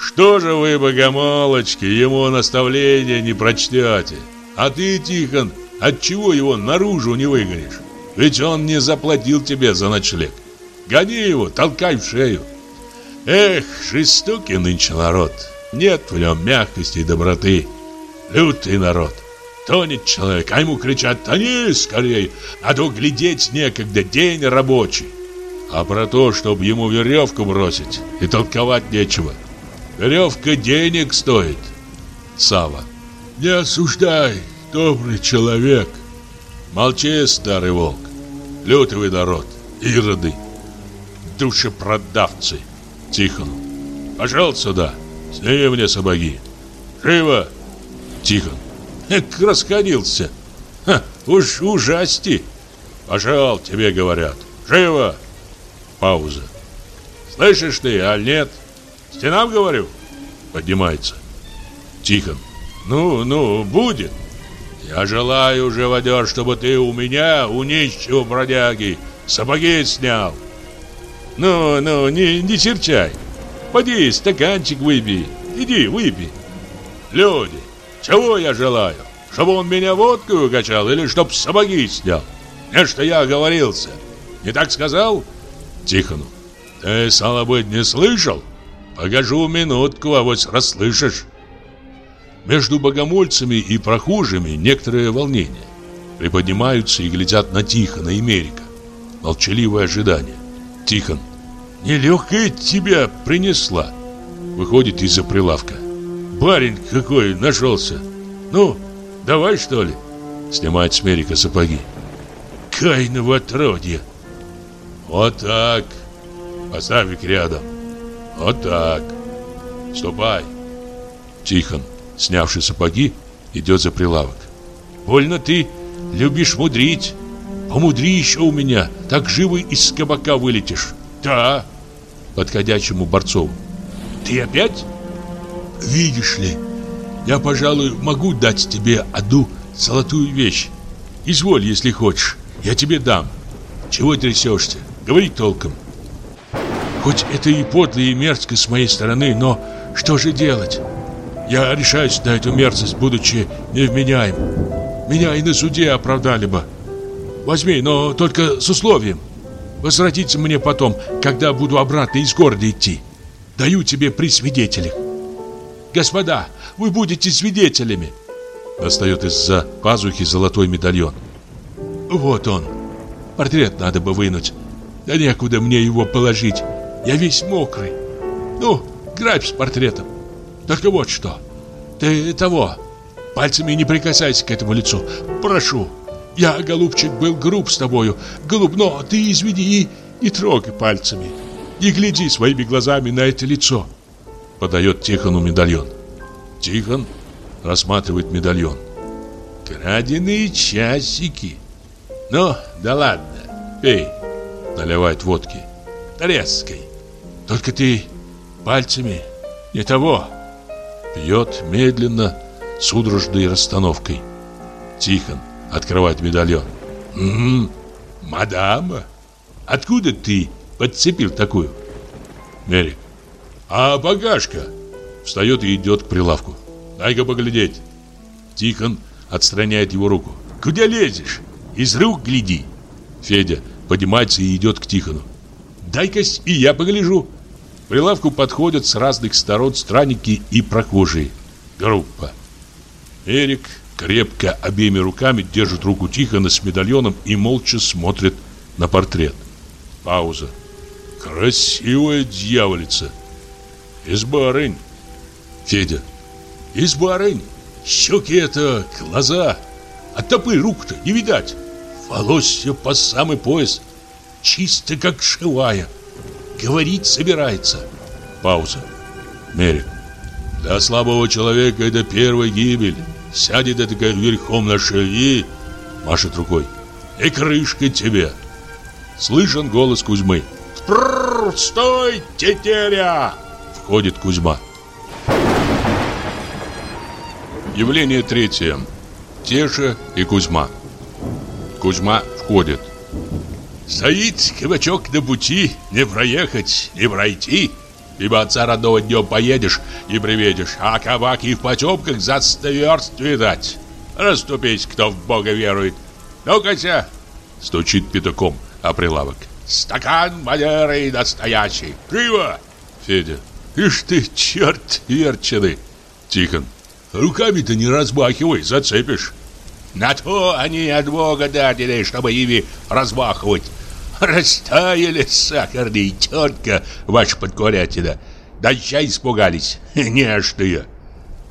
Что же вы, богомолочки, ему наставления не прочтете? А ты, Тихон, отчего его наружу не выгонишь? Ведь он не заплатил тебе за ночлег. Гони его, толкай в шею. Эх, жестокий нынче народ. Нет в нем мягкости и доброты. Лютый народ. Тонет человек, а ему кричат «Тони скорей!» А то глядеть некогда, день рабочий. А про то, чтобы ему веревку бросить, и толковать нечего. Веревка денег стоит. Сава. Не осуждай, добрый человек. Молчи, старый волк. Лютый народ, ироды, душепродавцы. Тихону. Пошел сюда, сними мне сапоги. Живо! Тихон. Эк, расходился. Ха, уж ужасти. Пошел, тебе говорят. Живо! Пауза. Слышишь ты, аль нет? Стенам говорю? Поднимается. Тихон. Ну, ну, будет. Я желаю, живодер, чтобы ты у меня, у нищего бродяги, сапоги снял. Ну, ну, не, не серчай. Поди, стаканчик выпей. Иди, выпей. Люди, чего я желаю? Чтобы он меня водкой укачал или чтоб сапоги снял? Не, что я оговорился. Не так сказал? Тихону. Ты, стало быть, не слышал? Покажу минутку, а вот расслышишь. Между богомольцами и прохожими некоторое волнение. Приподнимаются и глядят на Тихона и Мерика. Молчаливое ожидание. Тихон. Нелегкая тебя принесла. Выходит из-за прилавка. Барин какой нашелся. Ну, давай что ли? Снимает с Мерика сапоги. Кайного отродья. Вот так. Поставь рядом. Вот так. Ступай. Тихон, снявший сапоги, идет за прилавок. Больно ты любишь мудрить. Помудри еще у меня, так живо из кабака вылетишь. Да. Подходящему Борцову. Ты опять? Видишь ли, я, пожалуй, могу дать тебе одну золотую вещь. Изволь, если хочешь, я тебе дам. Чего трясешься? Говори толком. Хоть это и подло, и мерзко с моей стороны, но что же делать? Я решаюсь на эту мерзость, будучи невменяем. Меня и на суде оправдали бы. Возьми, но только с условием. Возвратиться мне потом, когда буду обратно из города идти. Даю тебе при свидетелях. Господа, вы будете свидетелями. Достает из-за пазухи золотой медальон. Вот он. Портрет надо бы вынуть. Да некуда мне его положить. Я весь мокрый. Ну, грабь с портретом. Только вот что. Ты того. Пальцами не прикасайся к этому лицу. Прошу. Я, голубчик, был груб с тобою. Голуб, но ты извини и не трогай пальцами. Не гляди своими глазами на это лицо. Подает Тихону медальон. Тихон рассматривает медальон. Краденые часики. Ну, да ладно, пей. Наливает водки. Трескай. Только ты пальцами не того. Пьет медленно, судорожной расстановкой. Тихон открывает медальон. «Угу, мадама, откуда ты подцепил такую?» Мерик. «А багажка?» Встает и идет к прилавку. «Дай-ка поглядеть». Тихон отстраняет его руку. «Куда лезешь? Из рук гляди!» Федя поднимается и идет к Тихону. «Дай-ка и я погляжу!» К прилавку подходят с разных сторон странники и прохожие. Группа. Эрик крепко обеими руками держит руку Тихона с медальоном и молча смотрит на портрет. Пауза. Красивая дьяволица. Из барынь. Федя. Из барынь. Щеки это, глаза. Оттопы руку-то, не видать. волосся по самый пояс, чисто как живая. Говорить собирается. Пауза. Мерик. Для слабого человека это первая гибель. Сядет это верхом на шее, машет рукой. И крышка тебе. Слышен голос Кузьмы. «Прррр, стой, тетеря!» Входит Кузьма. Явление третье. Теша и Кузьма. Кузьма входит. Стоит кабачок на пути, не проехать, не пройти. Ибо отца родного днем поедешь и приведешь, а кабак и в потемках за сто верст видать. Раступись, кто в Бога верует. Ну-ка, стучит пятаком о прилавок. Стакан манеры настоящий. Живо! Федя. Ишь ты, черт верченый. Тихон. Руками-то не размахивай, зацепишь. На то они от Бога дали, чтобы ими размахивать. Растаяли сахарные тетка ваша подкорятина. Да чай испугались, нежные.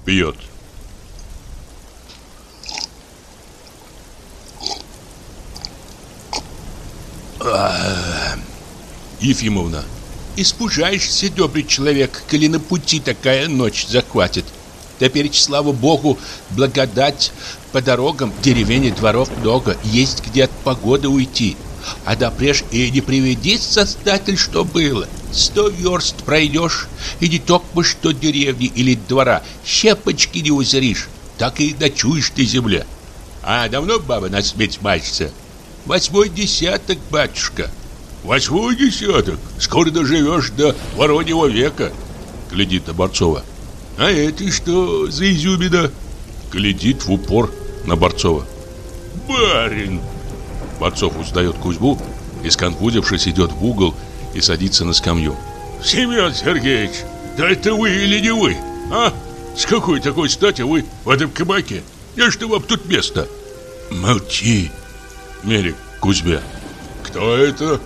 Пьет. Ефимовна, испужаешься, добрый человек, коли на пути такая ночь захватит. Теперь, слава богу, благодать по дорогам деревень и дворов много, есть где от погоды уйти. А допреж и не приведи создатель, что было. Сто верст пройдешь, и не только что деревни или двора, щепочки не узришь, так и ночуешь ты земле. А давно баба на смерть мачется? Восьмой десяток, батюшка. Восьмой десяток? Скоро доживешь до вороньего века, глядит на Борцова. А это что за изюмина? Глядит в упор на Борцова. Барин! Борцов узнает Кузьму и, сконфузившись, идет в угол и садится на скамью. Семен Сергеевич, да это вы или не вы? А? С какой такой стати вы в этом кабаке? Я что вам тут место? Молчи, Мерик Кузьме. Кто это?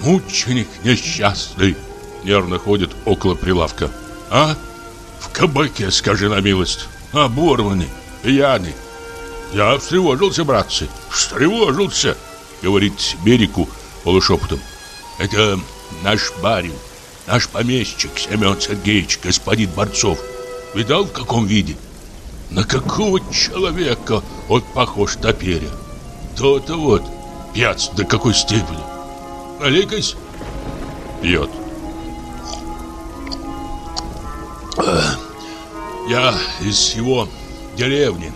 Мученик несчастный. Нервно ходит около прилавка. А? В кабаке, скажи на милость. Оборванный, пьяный. Я встревожился, братцы, встревожился, говорит Берику полушепотом. Это наш барин, наш помещик Семен Сергеевич, господин Борцов. Видал, в каком виде? На какого человека он похож на перья? То-то вот, пьяц до какой степени. Налейкась? Пьет. Я из его деревни,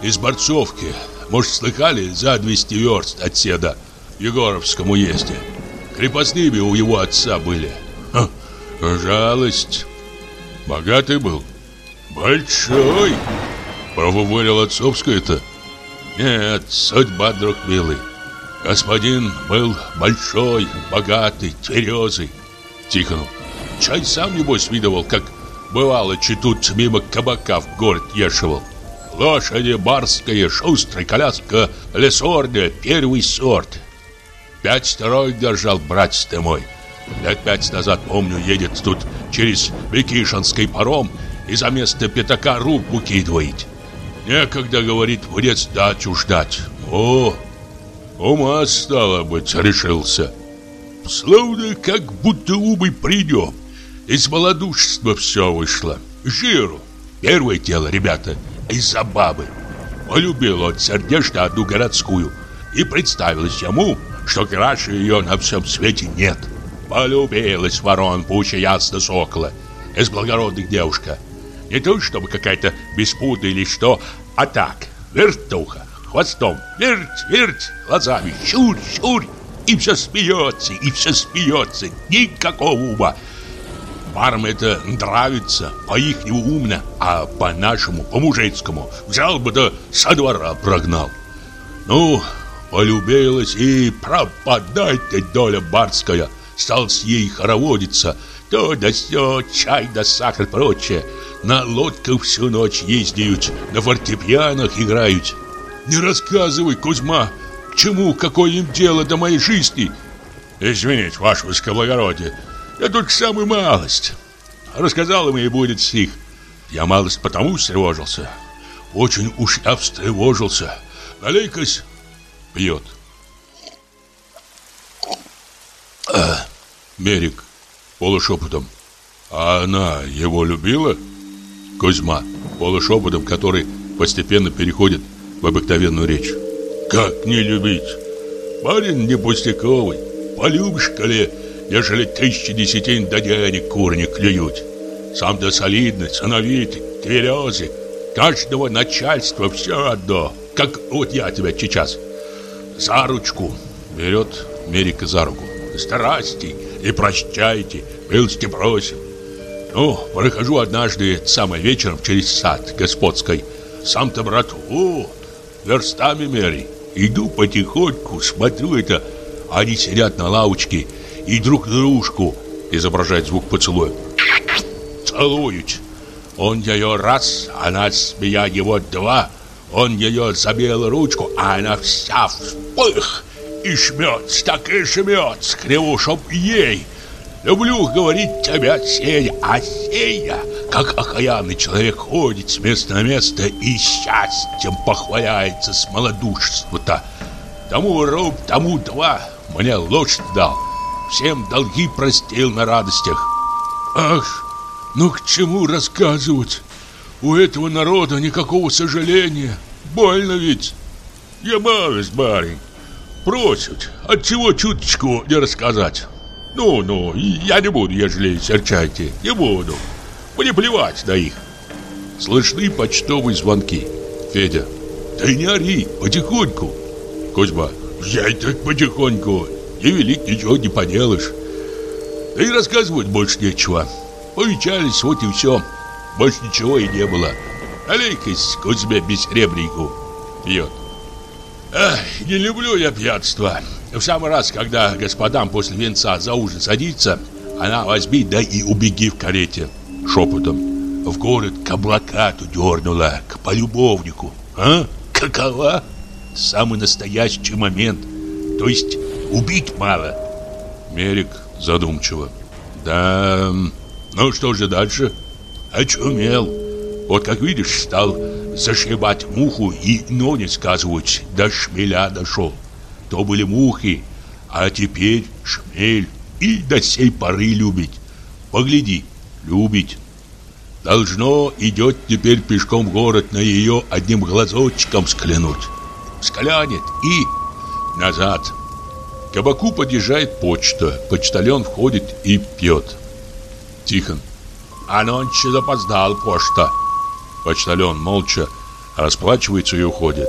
из Борцовки. Может, слыхали, за 200 верст от седа Егоровском уезде. Крепостными у его отца были. Ха, жалость. Богатый был. Большой. Провывырил отцовское-то. Нет, судьба, друг милый. Господин был большой, богатый, тверезый. Тихонов. Чай сам, небось, видывал, как бывало, читут мимо кабака в город ешивал. Лошади барская, шустрая коляска, лесорная, первый сорт. Пять строй держал, братец ты мой. Лет пять назад, помню, едет тут через Бекишинский паром и за место пятака руку кидывает. Некогда, говорит, будет дачу ждать. О, ума стало быть, решился. Словно как будто умы придем. Из малодушества все вышло. Жиру. Первое дело, ребята, из-за бабы. Полюбил он сердечно одну городскую. И представилось ему, что краше ее на всем свете нет. Полюбилась ворон пуча ясно сокола. Из благородных девушка. Не то, чтобы какая-то беспуда или что, а так, вертуха, хвостом, верть, верть, глазами, щурь, щурь. И все смеется, и все смеется, никакого ума. Парам это нравится, по-ихнему умно, а по-нашему, по-мужицкому, взял бы да со двора прогнал. Ну, полюбилась и пропадать-то доля барская. Стал с ей хороводиться, то да сё, чай да сахар прочее. На лодках всю ночь ездят, на фортепианах играют. Не рассказывай, Кузьма, к чему, какое им дело до моей жизни? Извините, ваше высокоблагородие, я только самую малость. Рассказал им и будет сих. Я малость потому встревожился. Очень уж я встревожился. Налейкась, пьет. А, Мерик полушепотом. А она его любила? Кузьма полушепотом, который постепенно переходит в обыкновенную речь. Как не любить? Парень не пустяковый. Полюбишь, коли ежели тысячи десятин до денег курни клюют. Сам-то солидный, сановитый, тверезый. Каждого начальства все одно. Как вот я тебя сейчас. За ручку. Берет Мерика за руку. Здрасте и прощайте, милости просим. Ну, прохожу однажды самый вечером через сад господской. Сам-то, брат, о, верстами мери. Иду потихоньку, смотрю это, они сидят на лавочке и друг дружку изображает звук поцелуя. Целуют. Он ее раз, она смея его два. Он ее за белую ручку, а она вся вспых. И шмет, так и шмет, скриву, чтоб ей. Люблю говорить тебя, Сея, а Сея, как окаянный человек, ходит с места на место и счастьем похваляется с малодушества-то. Тому руб, тому два, мне лошадь дал, всем долги простил на радостях. Ах, ну к чему рассказывать? У этого народа никакого сожаления. Больно ведь. Я бавюсь, барин. Просят, отчего чуточку не рассказать. Ну, ну, я не буду, ежели серчайте, не буду. Мне плевать на их. Слышны почтовые звонки. Федя. Да не ори, потихоньку. Кузьма. Я и так потихоньку. И велик ничего не поделаешь. Да и рассказывать больше нечего. Повечались, вот и все. Больше ничего и не было. Налей-ка Кузьме бессребреньку. Пьет. Эх, не люблю я пьянство. В самый раз, когда господам после венца за ужин садится, она возьми, да и убеги в карете. Шепотом. В город к облакату дернула, к полюбовнику. А? Какова? Самый настоящий момент. То есть убить мало. Мерик задумчиво. Да, ну что же дальше? Очумел. Вот как видишь, стал зашибать муху и ноги сказывать, до шмеля дошел. То были мухи, а теперь шмель. И до сей поры любить. Погляди, любить. Должно идет теперь пешком в город на ее одним глазочком склянуть. Склянет и назад. К кабаку подъезжает почта. Почтальон входит и пьет. Тихон. А нонче запоздал почта. Почтальон молча расплачивается и уходит.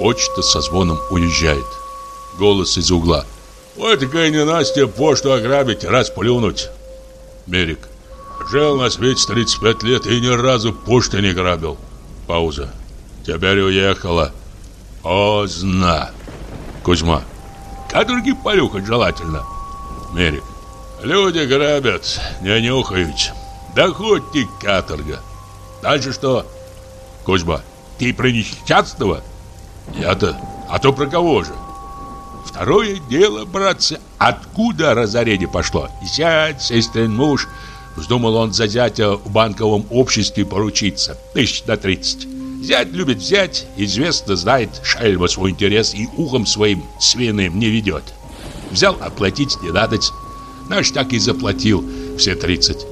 Почта со звоном уезжает. Голос из угла. Ой, такая ненастья почту ограбить, расплюнуть. Мерик. Жил на свете 35 лет и ни разу почты не грабил. Пауза. Теперь уехала. Поздно. Кузьма. Каторги полюхать желательно. Мерик. Люди грабят, не нюхают. Да хоть и каторга. Дальше что? Кузьма. Ты про несчастного? Я-то. А то про кого же? Второе дело, братцы, откуда разорение пошло? Зять, сестрин муж. Вздумал он за зятя в банковом обществе поручиться. Тысяч на тридцать. Зять любит взять, известно, знает шельма свой интерес и ухом своим свиным не ведет. Взял оплатить не надо. Наш так и заплатил все тридцать.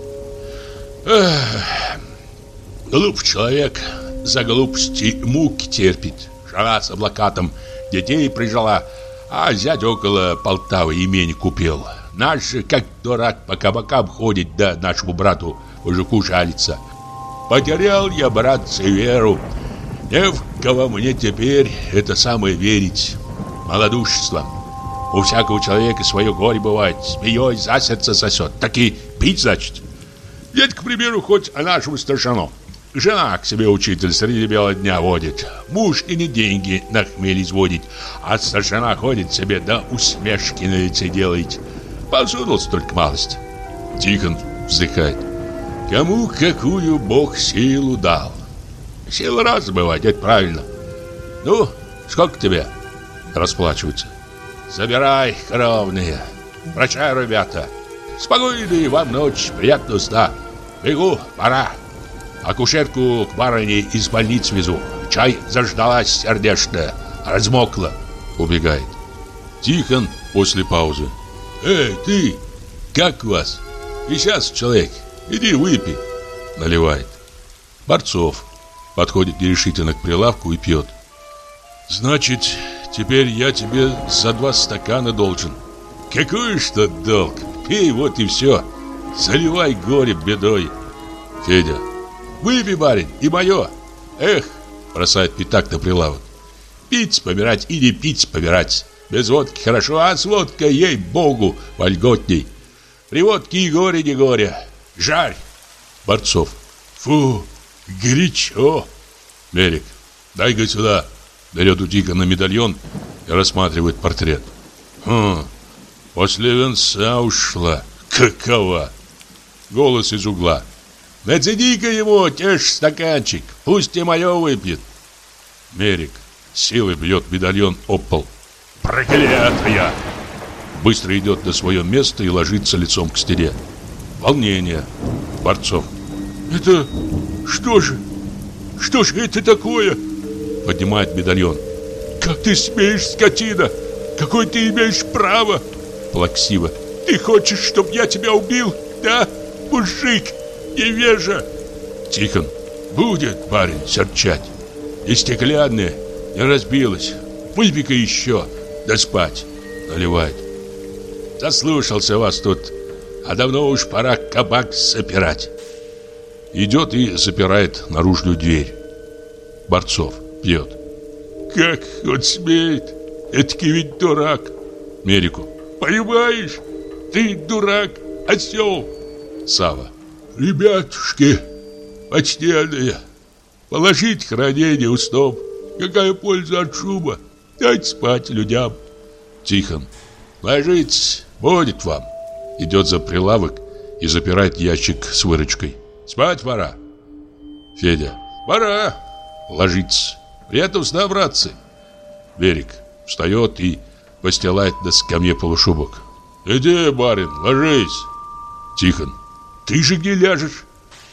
Глуп человек за глупости муки терпит. Жара с облакатом детей прижала, а зять около Полтавы имени купил. Наш же, как дурак, по кабакам ходит, да нашему брату мужику жалится. Потерял я, братцы, веру. Не в кого мне теперь это самое верить. Малодушество. У всякого человека свое горе бывает. Змеей за сердце сосет. Так и пить, значит. Взять, к примеру, хоть о нашем старшину. Жена к себе учитель среди бела дня водит. Муж и не деньги на хмель изводит. А старшина ходит себе, да усмешки на лице делает. Посунулся только малость. Тихон вздыхает. Кому какую Бог силу дал. Сила раз бывает, это правильно. Ну, сколько тебе? Расплачивается. Забирай, коровные. Прощай, ребята. Спокойной вам ночь, приятного сна. Бегу, пора. Акушерку к барыне из больницы везу. Чай заждалась сердечная, размокла. Убегает. Тихон после паузы. Эй, ты! Как вас? И сейчас, человек, иди выпей. Наливает. Борцов подходит нерешительно к прилавку и пьет. Значит, теперь я тебе за два стакана должен. Какой что долг? Пей, вот и все. Заливай горе бедой. Федя. Выпей, барин, и мое. Эх, бросает пятак на прилавок. Пить помирать и пить помирать. Без водки хорошо, а с водкой, ей-богу, вольготней. При водке и горе не горе. Жарь. Борцов. Фу, горячо. Мерик. Дай-ка сюда. Берет у Дикона медальон и рассматривает портрет. Хм, после венца ушла. Какова? Голос из угла. Нацеди-ка ему, тешь стаканчик, пусть и мое выпьет. Мерик силой бьет медальон об пол. Проклятая! Быстро идет на свое место и ложится лицом к стене. Волнение. Борцов. Это что же? Что же это такое? Поднимает медальон. Как ты смеешь, скотина? Какое ты имеешь право? Плаксиво. Ты хочешь, чтобы я тебя убил? Да, мужик, невежа. Тихон. Будет, парень, серчать. И стеклянная не разбилась. Выпей-ка еще, да спать. Наливает. Заслушался вас тут, а давно уж пора кабак запирать. Идет и запирает наружную дверь. Борцов пьет. Как он смеет? Эдакий ведь дурак. Мерику. Понимаешь? Ты дурак, осел. Сава. Ребятушки, почтенные, положить хранение у стоп. Какая польза от шума? Дать спать людям. Тихон. Ложитесь, будет вам. Идет за прилавок и запирает ящик с выручкой. Спать пора. Федя. Пора. Ложится. Приятного сна, братцы. Берег встает и постилает на скамье полушубок. Иди, барин, ложись. Тихон. Ты же где ляжешь?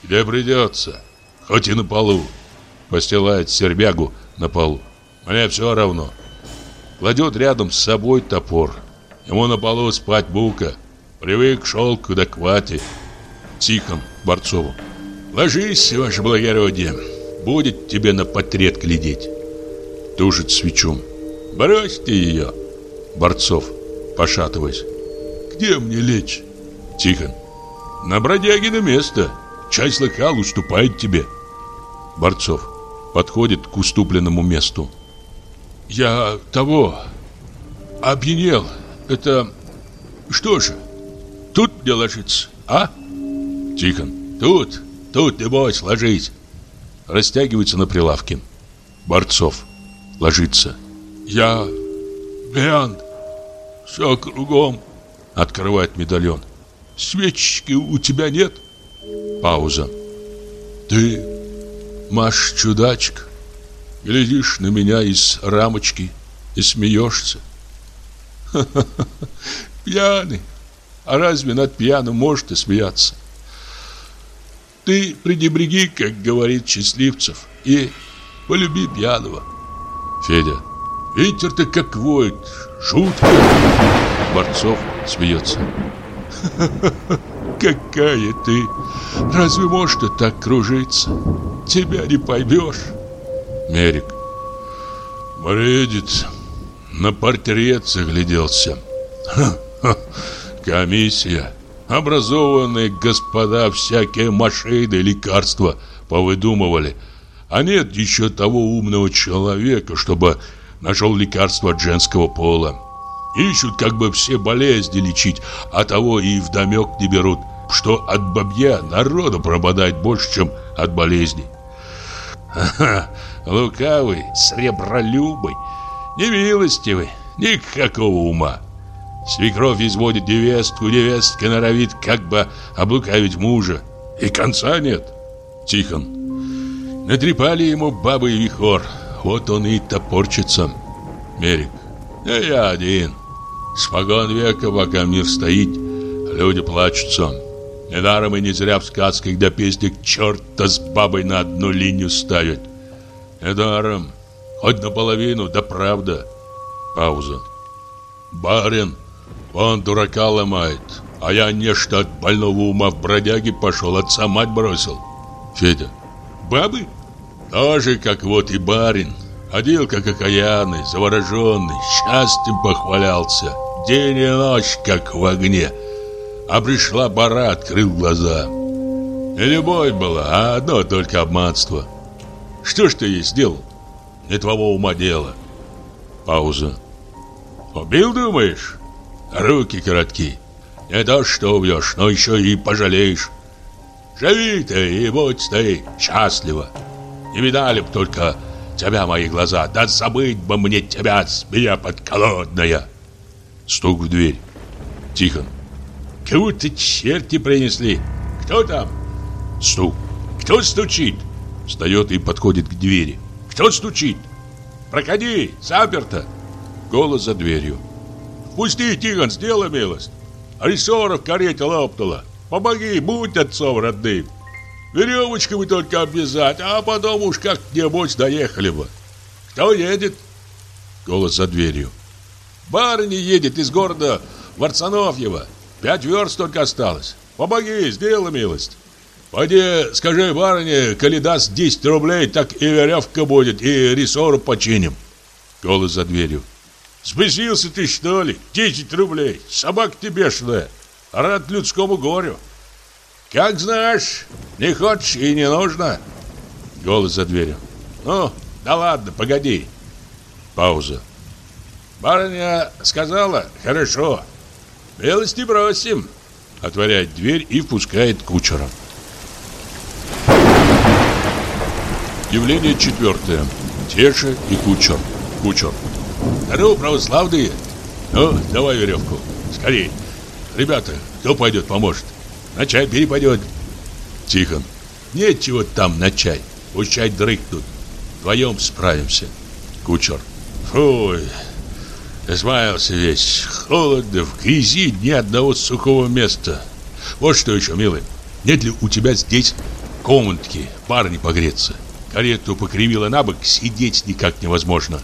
Где придется. Хоть и на полу. Постилает сербягу на полу. Мне все равно. Кладет рядом с собой топор. Ему на полу спать бука. Привык да к вате. Тихон Борцову. Ложись, ваше благородие. Будет тебе на портрет глядеть. Тушит свечу. Бросьте ее. Борцов, пошатываясь. Где мне лечь? Тихон. На бродягино место. Чай слыхал, уступает тебе. Борцов подходит к уступленному месту. Я того опьянел. Это что же? Тут мне ложиться, а? Тихон. Тут, тут, небось, ложись. Растягивается на прилавке. Борцов. Ложится. Я пьян. Все кругом. Открывает медальон. Свечки у тебя нет? Пауза. Ты, Маш, чудачка, глядишь на меня из рамочки и смеешься. Ха-ха-ха, пьяный. А разве над пьяным может и смеяться? Ты пренебреги, как говорит Счастливцев, и полюби пьяного. Федя. Ветер-то как воет. Шутка. Борцов смеется. Какая ты! Разве может ты так кружиться? Тебя не поймешь. Мерик. Бредит. На портрет загляделся. Ха-ха. Комиссия. Образованные господа всякие машины, лекарства повыдумывали. А нет еще того умного человека, чтобы нашел лекарство от женского пола. Ищут как бы все болезни лечить, а того и вдомек не берут, что от бабья народу пропадает больше, чем от болезней. Ха-ха, лукавый, сребролюбый, немилостивый, никакого ума. Свекровь изводит невестку, невестка норовит как бы облукавить мужа. И конца нет. Тихон. Натрепали ему бабы и вихор. Вот он и топорчится. Мерик. Да я один. Спогон века, пока мир стоит, люди плачутся. Недаром и не зря в сказках до песнях черта с бабой на одну линию ставят. Недаром. Хоть наполовину, да правда. Пауза. Барин, Он дурака ломает. А я нечто от больного ума в бродяге пошел, отца мать бросил. Федя. Бабы? Тоже, как вот и барин. Ходил, как окаянный, завороженный, счастьем похвалялся. День и ночь, как в огне. А пришла пора, открыл глаза. Не любовь была, а одно только обманство. Что ж ты ей сделал? Не твоего ума дело. Пауза. Убил, думаешь? Руки коротки. Не то, что убьешь, но еще и пожалеешь. Живи ты и будь ты счастлива. Не видали б только тебя мои глаза, да забыть бы мне тебя, змея подколодная. Стук в дверь. Тихон. Кого-то черти принесли. Кто там? Стук. Кто стучит? Встает и подходит к двери. Кто стучит? Проходи, заперто. Голос за дверью. Пусти, Тихон, сделай милость. Рессора в карете лопнула. Помоги, будь отцом родным. Веревочками только обвязать, а потом уж как-нибудь доехали бы. Кто едет? Голос за дверью. Барыня едет из города Варцановьева. Пять верст только осталось. Помоги, сделай милость. Пойди, скажи барыне, коли даст 10 рублей, так и веревка будет, и рессору починим. Голос за дверью. Спесился ты, что ли? 10 рублей. Собака ты бешеная. Рад людскому горю. Как знаешь, не хочешь и не нужно. Голос за дверью. Ну, да ладно, погоди. Пауза. Барыня сказала, хорошо. Милости бросим. Отворяет дверь и впускает кучера. Явление четвертое. Теша и кучер. Кучер. Здорово, православные. Ну, давай веревку. Скорей. Ребята, кто пойдет, поможет? На чай перепадет. Тихон. Нечего там на чай. Пусть чай дрыхнут. Вдвоем справимся. Кучер. Фуй. Измаялся весь. Холодно, в грязи ни одного сухого места. Вот что еще, милый. Нет ли у тебя здесь комнатки, парни погреться? Карету покривила на бок, сидеть никак невозможно.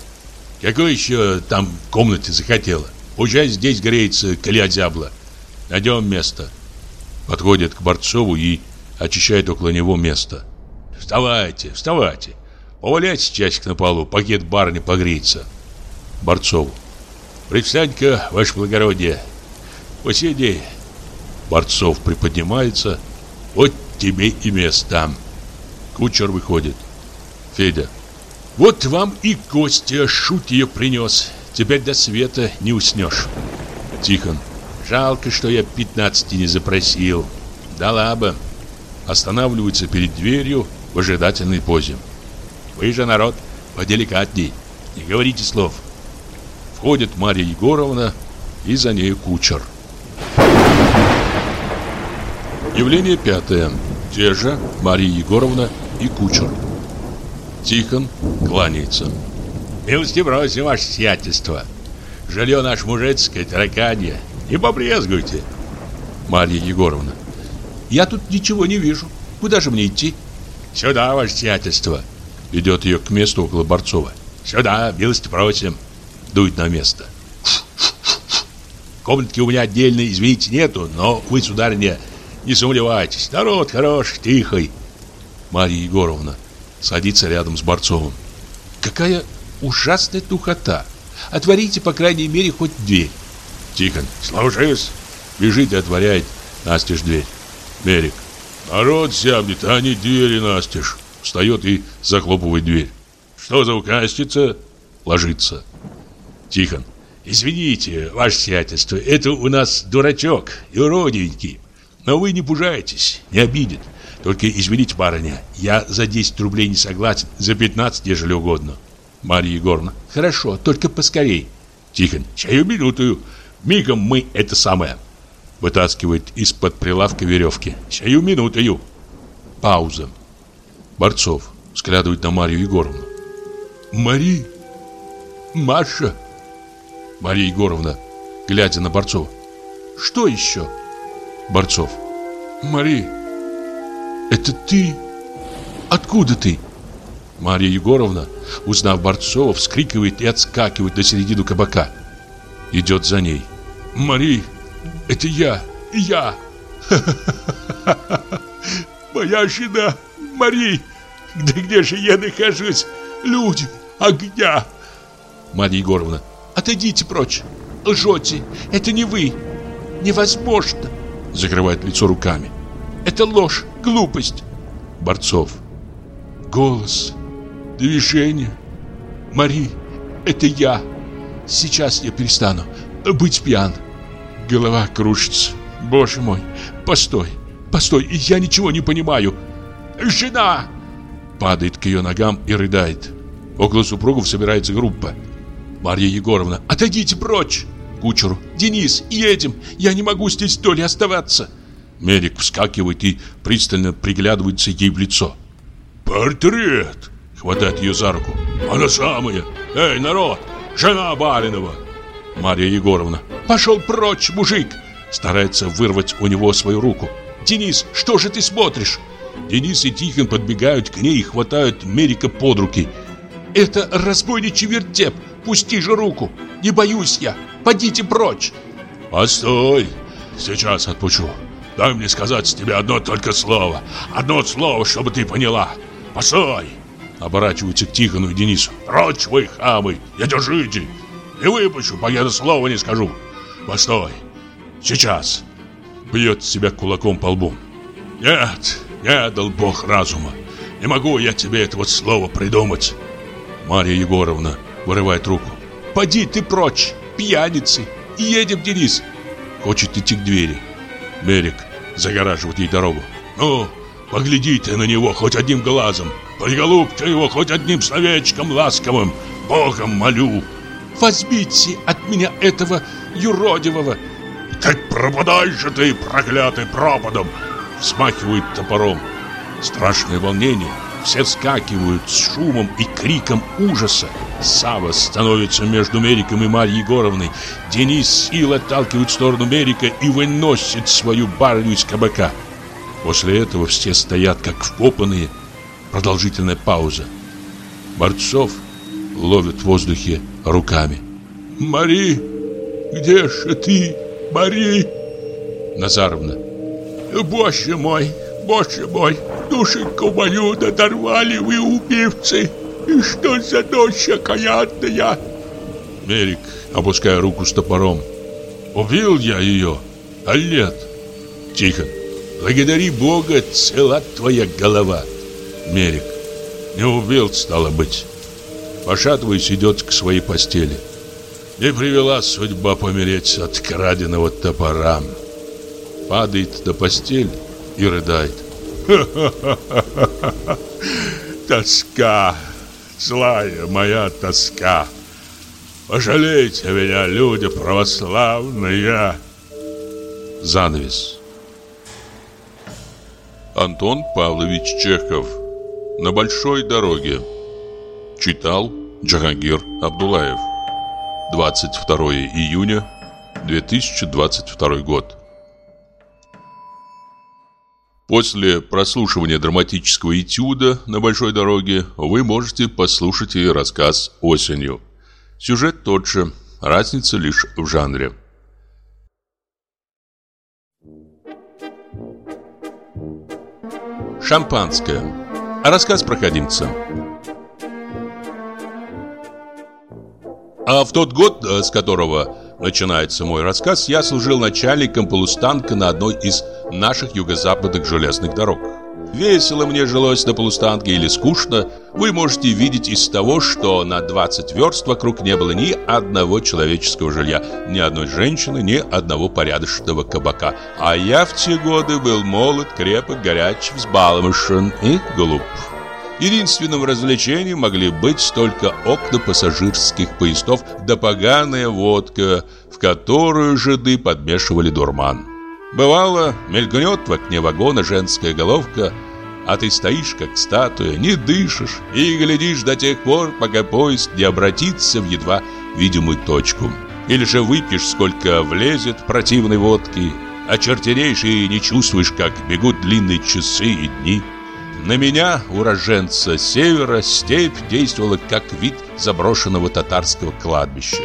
Какой еще там комнате захотела? Пусть здесь греется, коли озябла. Найдем место. Подходит к Борцову и очищает около него место. Вставайте, вставайте. Поваляйте часик на полу, пакет барни погреется. Борцову. Предстань-ка, ваше благородие. Посиди. Борцов приподнимается. Вот тебе и место. Кучер выходит. Федя. Вот вам и Костя шутье принес. Теперь до света не уснешь. Тихон. Жалко, что я 15 не запросил. Дала бы. Останавливается перед дверью в ожидательной позе. Вы же, народ, поделикатней. Не говорите слов. Входит Марья Егоровна и за ней кучер. Явление пятое. Те же Марья Егоровна и кучер. Тихон кланяется. Милости просим, ваше сиятельство. Жилье наше мужицкое, тараканье. Не побрезгуйте. Марья Егоровна. Я тут ничего не вижу. Куда же мне идти? Сюда, ваше сиятельство. Ведет ее к месту около Борцова. Сюда, милости просим. Дует на место. Комнатки у меня отдельной, извините, нету, но вы, сударыня, не сомневайтесь. Народ хороший, тихий. Марья Егоровна садится рядом с Борцовым. Какая ужасная духота. Отворите, по крайней мере, хоть дверь. Тихон, слушаюсь. Бежит и отворяет настежь дверь. Мерик. Народ сябнет, а не двери настежь. Встает и захлопывает дверь. Что за указчица? Ложится. Тихон. Извините, ваше сиятельство, это у нас дурачок и уроденький. Но вы не пужайтесь, не обидит. Только извините, барыня, я за 10 рублей не согласен, за 15, ежели угодно. Марья Егоровна. Хорошо, только поскорей. Тихон. Чаю минуту. Мигом мы это самое. Вытаскивает из-под прилавка веревки. Сию минутою. Пауза. Борцов взглядывает на Марию Егоровну. Мари? Маша? Мария Егоровна, глядя на Борцова. Что еще? Борцов. Мари, это ты? Откуда ты? Мария Егоровна, узнав Борцова, вскрикивает и отскакивает на середину кабака. Идет за ней. Мари, это я, я. Моя жена, Мари. Да где же я нахожусь? Люди, огня. Марья Егоровна, отойдите прочь. Лжете, это не вы. Невозможно. Закрывает лицо руками. Это ложь, глупость. Борцов. Голос, движение. Мари, это я. Сейчас я перестану быть пьян. Голова кружится. Боже мой, постой, постой, я ничего не понимаю. Жена! Падает к ее ногам и рыдает. Около супругов собирается группа. Марья Егоровна, отойдите прочь! Кучеру, Денис, едем, я не могу здесь доли оставаться. Медик вскакивает и пристально приглядывается ей в лицо. «Портрет!» — хватает ее за руку. «Она самая! Эй, народ! Жена Баринова!» Марья Егоровна. «Пошел прочь, мужик!» Старается вырвать у него свою руку. «Денис, что же ты смотришь?» Денис и Тихон подбегают к ней и хватают Мерика под руки. «Это разбойничий вертеп! Пусти же руку! Не боюсь я! Подите прочь!» «Постой! Сейчас отпущу! Дай мне сказать тебе одно только слово! Одно слово, чтобы ты поняла! Постой!» Оборачиваются к Тихону и Денису. «Прочь вы, хамы! Я держите! Не выпущу, пока я слова не скажу! Постой! Сейчас!» Бьет себя кулаком по лбу. «Нет, не дал Бог разума! Не могу я тебе этого слова придумать!» Марья Егоровна вырывает руку. «Поди ты прочь, пьяницы! Едем, Денис!» Хочет идти к двери. Мерик загораживает ей дорогу. «Ну, погляди ты на него хоть одним глазом! Приголубка его хоть одним словечком ласковым! Богом молю!» «Возьмите от меня этого юродивого!» «Так пропадай же ты, проклятый пропадом!» Смахивает топором. Страшное волнение. Все вскакивают с шумом и криком ужаса. Сава становится между Мериком и Марьей Егоровной. Денис сил отталкивает в сторону Мерика и выносит свою барыню из кабака. После этого все стоят как вкопанные. Продолжительная пауза. Борцов ловит в воздухе руками. «Мари, где же ты, Мари?» Назаровна. «Боже мой, боже мой, душеньку мою надорвали вы, убивцы! И что за ночь окаянная?» Мерик, опуская руку с топором. «Убил я ее, а нет?» Тихо. «Благодари Бога, цела твоя голова!» Мерик. «Не убил, стало быть!» Пошатываясь, идет к своей постели. Не привела судьба помереть от краденого топора. Падает на постель и рыдает. Тоска, злая моя тоска. Пожалейте меня, люди православные. Занавес. Антон Павлович Чехов. На большой дороге. Читал Джахангир Абдулаев. 22 июня 2022 год. После прослушивания драматического этюда на большой дороге вы можете послушать и рассказ осенью. Сюжет тот же, разница лишь в жанре. Шампанское. Рассказ проходимца. А в тот год, э, с которого начинается мой рассказ, я служил начальником полустанка на одной из наших юго-западных железных дорог. Весело мне жилось на полустанке или скучно, вы можете видеть из того, что на 20 верст вокруг не было ни одного человеческого жилья, ни одной женщины, ни одного порядочного кабака. А я в те годы был молод, крепок, горяч, взбалмошен и глуп. Единственным развлечением могли быть только окна пассажирских поездов да поганая водка, в которую жиды подмешивали дурман. Бывало, мелькнет в окне вагона женская головка, а ты стоишь, как статуя, не дышишь и глядишь до тех пор, пока поезд не обратится в едва видимую точку. Или же выпьешь, сколько влезет противной водки, очертереешь и не чувствуешь, как бегут длинные часы и дни. На меня, уроженца севера, степь действовала как вид заброшенного татарского кладбища.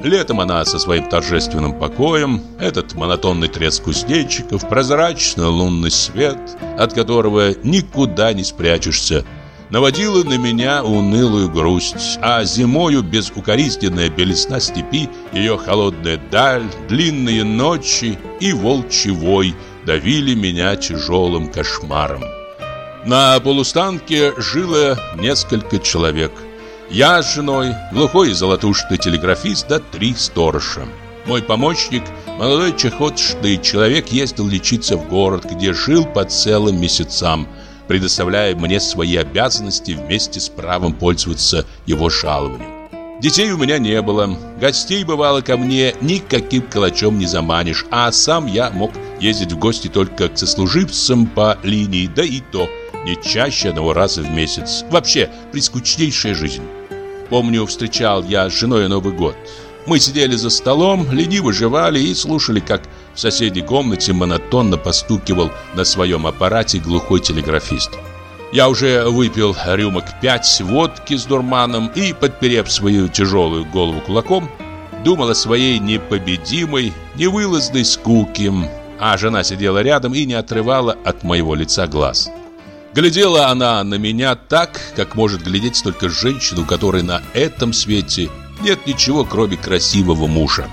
Летом она со своим торжественным покоем, этот монотонный треск кузнечиков, прозрачный лунный свет, от которого никуда не спрячешься, наводила на меня унылую грусть, а зимою безукоризненная белизна степи, ее холодная даль, длинные ночи и волчий вой давили меня тяжелым кошмаром. На полустанке жило несколько человек. Я с женой, глухой золотушный телеграфист, да три сторожа. Мой помощник, молодой чехотшный человек, ездил лечиться в город, где жил по целым месяцам – предоставляя мне свои обязанности вместе с правом пользоваться его жалованием. Детей у меня не было, гостей бывало ко мне никаким калачом не заманишь, а сам я мог ездить в гости только к сослуживцам по линии, да и то не чаще одного раза в месяц. Вообще, прискучнейшая жизнь. Помню, встречал я с женой Новый год. Мы сидели за столом, лениво жевали и слушали, как в соседней комнате монотонно постукивал на своем аппарате глухой телеграфист. Я уже выпил рюмок пять водки с дурманом и, подперев свою тяжелую голову кулаком, думал о своей непобедимой, невылазной скуке, а жена сидела рядом и не отрывала от моего лица глаз. Глядела она на меня так, как может глядеть только женщина, у которой на этом свете нет ничего, кроме красивого мужа.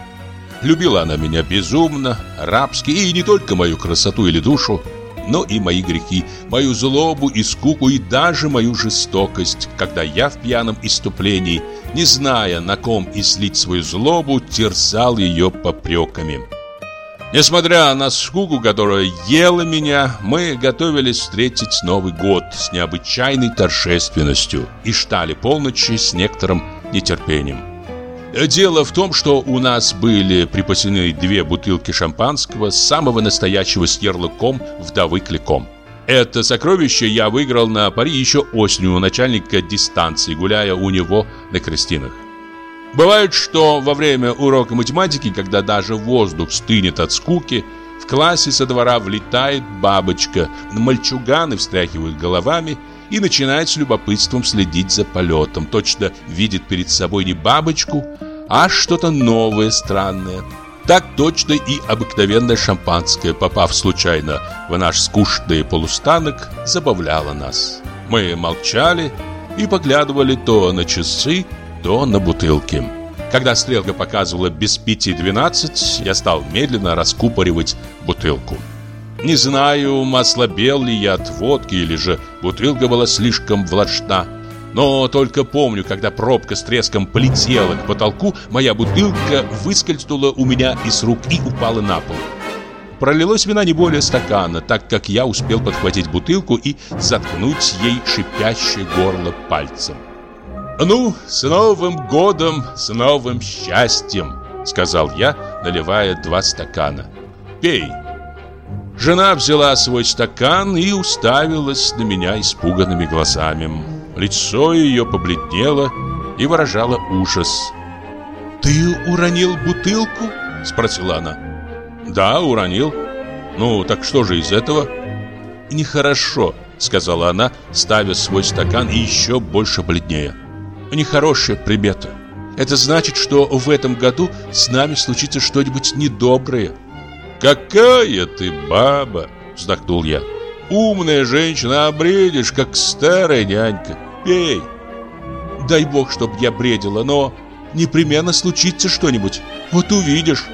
Любила она меня безумно, рабски, и не только мою красоту или душу, но и мои грехи, мою злобу и скуку, и даже мою жестокость, когда я в пьяном иступлении, не зная, на ком излить свою злобу, терзал ее попреками. Несмотря на скуку, которая ела меня, мы готовились встретить Новый год с необычайной торжественностью и ждали полночи с некоторым нетерпением. Дело в том, что у нас были припасены две бутылки шампанского самого настоящего с ярлыком вдовы Кликом. Это сокровище я выиграл на пари еще осенью у начальника дистанции, гуляя у него на крестинах. Бывает, что во время урока математики, когда даже воздух стынет от скуки, в классе со двора влетает бабочка, мальчуганы встряхивают головами и начинает с любопытством следить за полетом. Точно видит перед собой не бабочку, а что-то новое, странное. Так точно и обыкновенное шампанское, попав случайно в наш скучный полустанок, забавляло нас. Мы молчали и поглядывали то на часы, то на бутылки. Когда стрелка показывала без пяти двенадцать, я стал медленно раскупоривать бутылку. Не знаю, ослабел ли я от водки или же бутылка была слишком влажна. Но только помню, когда пробка с треском полетела к потолку, моя бутылка выскользнула у меня из рук и упала на пол. Пролилось вина не более стакана, так как я успел подхватить бутылку и заткнуть ей шипящее горло пальцем. «Ну, с Новым годом, с новым счастьем!» Сказал я, наливая два стакана. «Пей!» Жена взяла свой стакан и уставилась на меня испуганными глазами. Лицо ее побледнело и выражало ужас. «Ты уронил бутылку?» – спросила она. «Да, уронил. Ну, так что же из этого?» «Нехорошо», – сказала она, ставя свой стакан и еще больше бледнее. «Нехорошая примета. Это значит, что в этом году с нами случится что-нибудь недоброе». «Какая ты баба!» – вздохнул я. «Умная женщина, а бредишь, как старая нянька пей. Дай бог, чтоб я бредила, но непременно случится что-нибудь. Вот увидишь.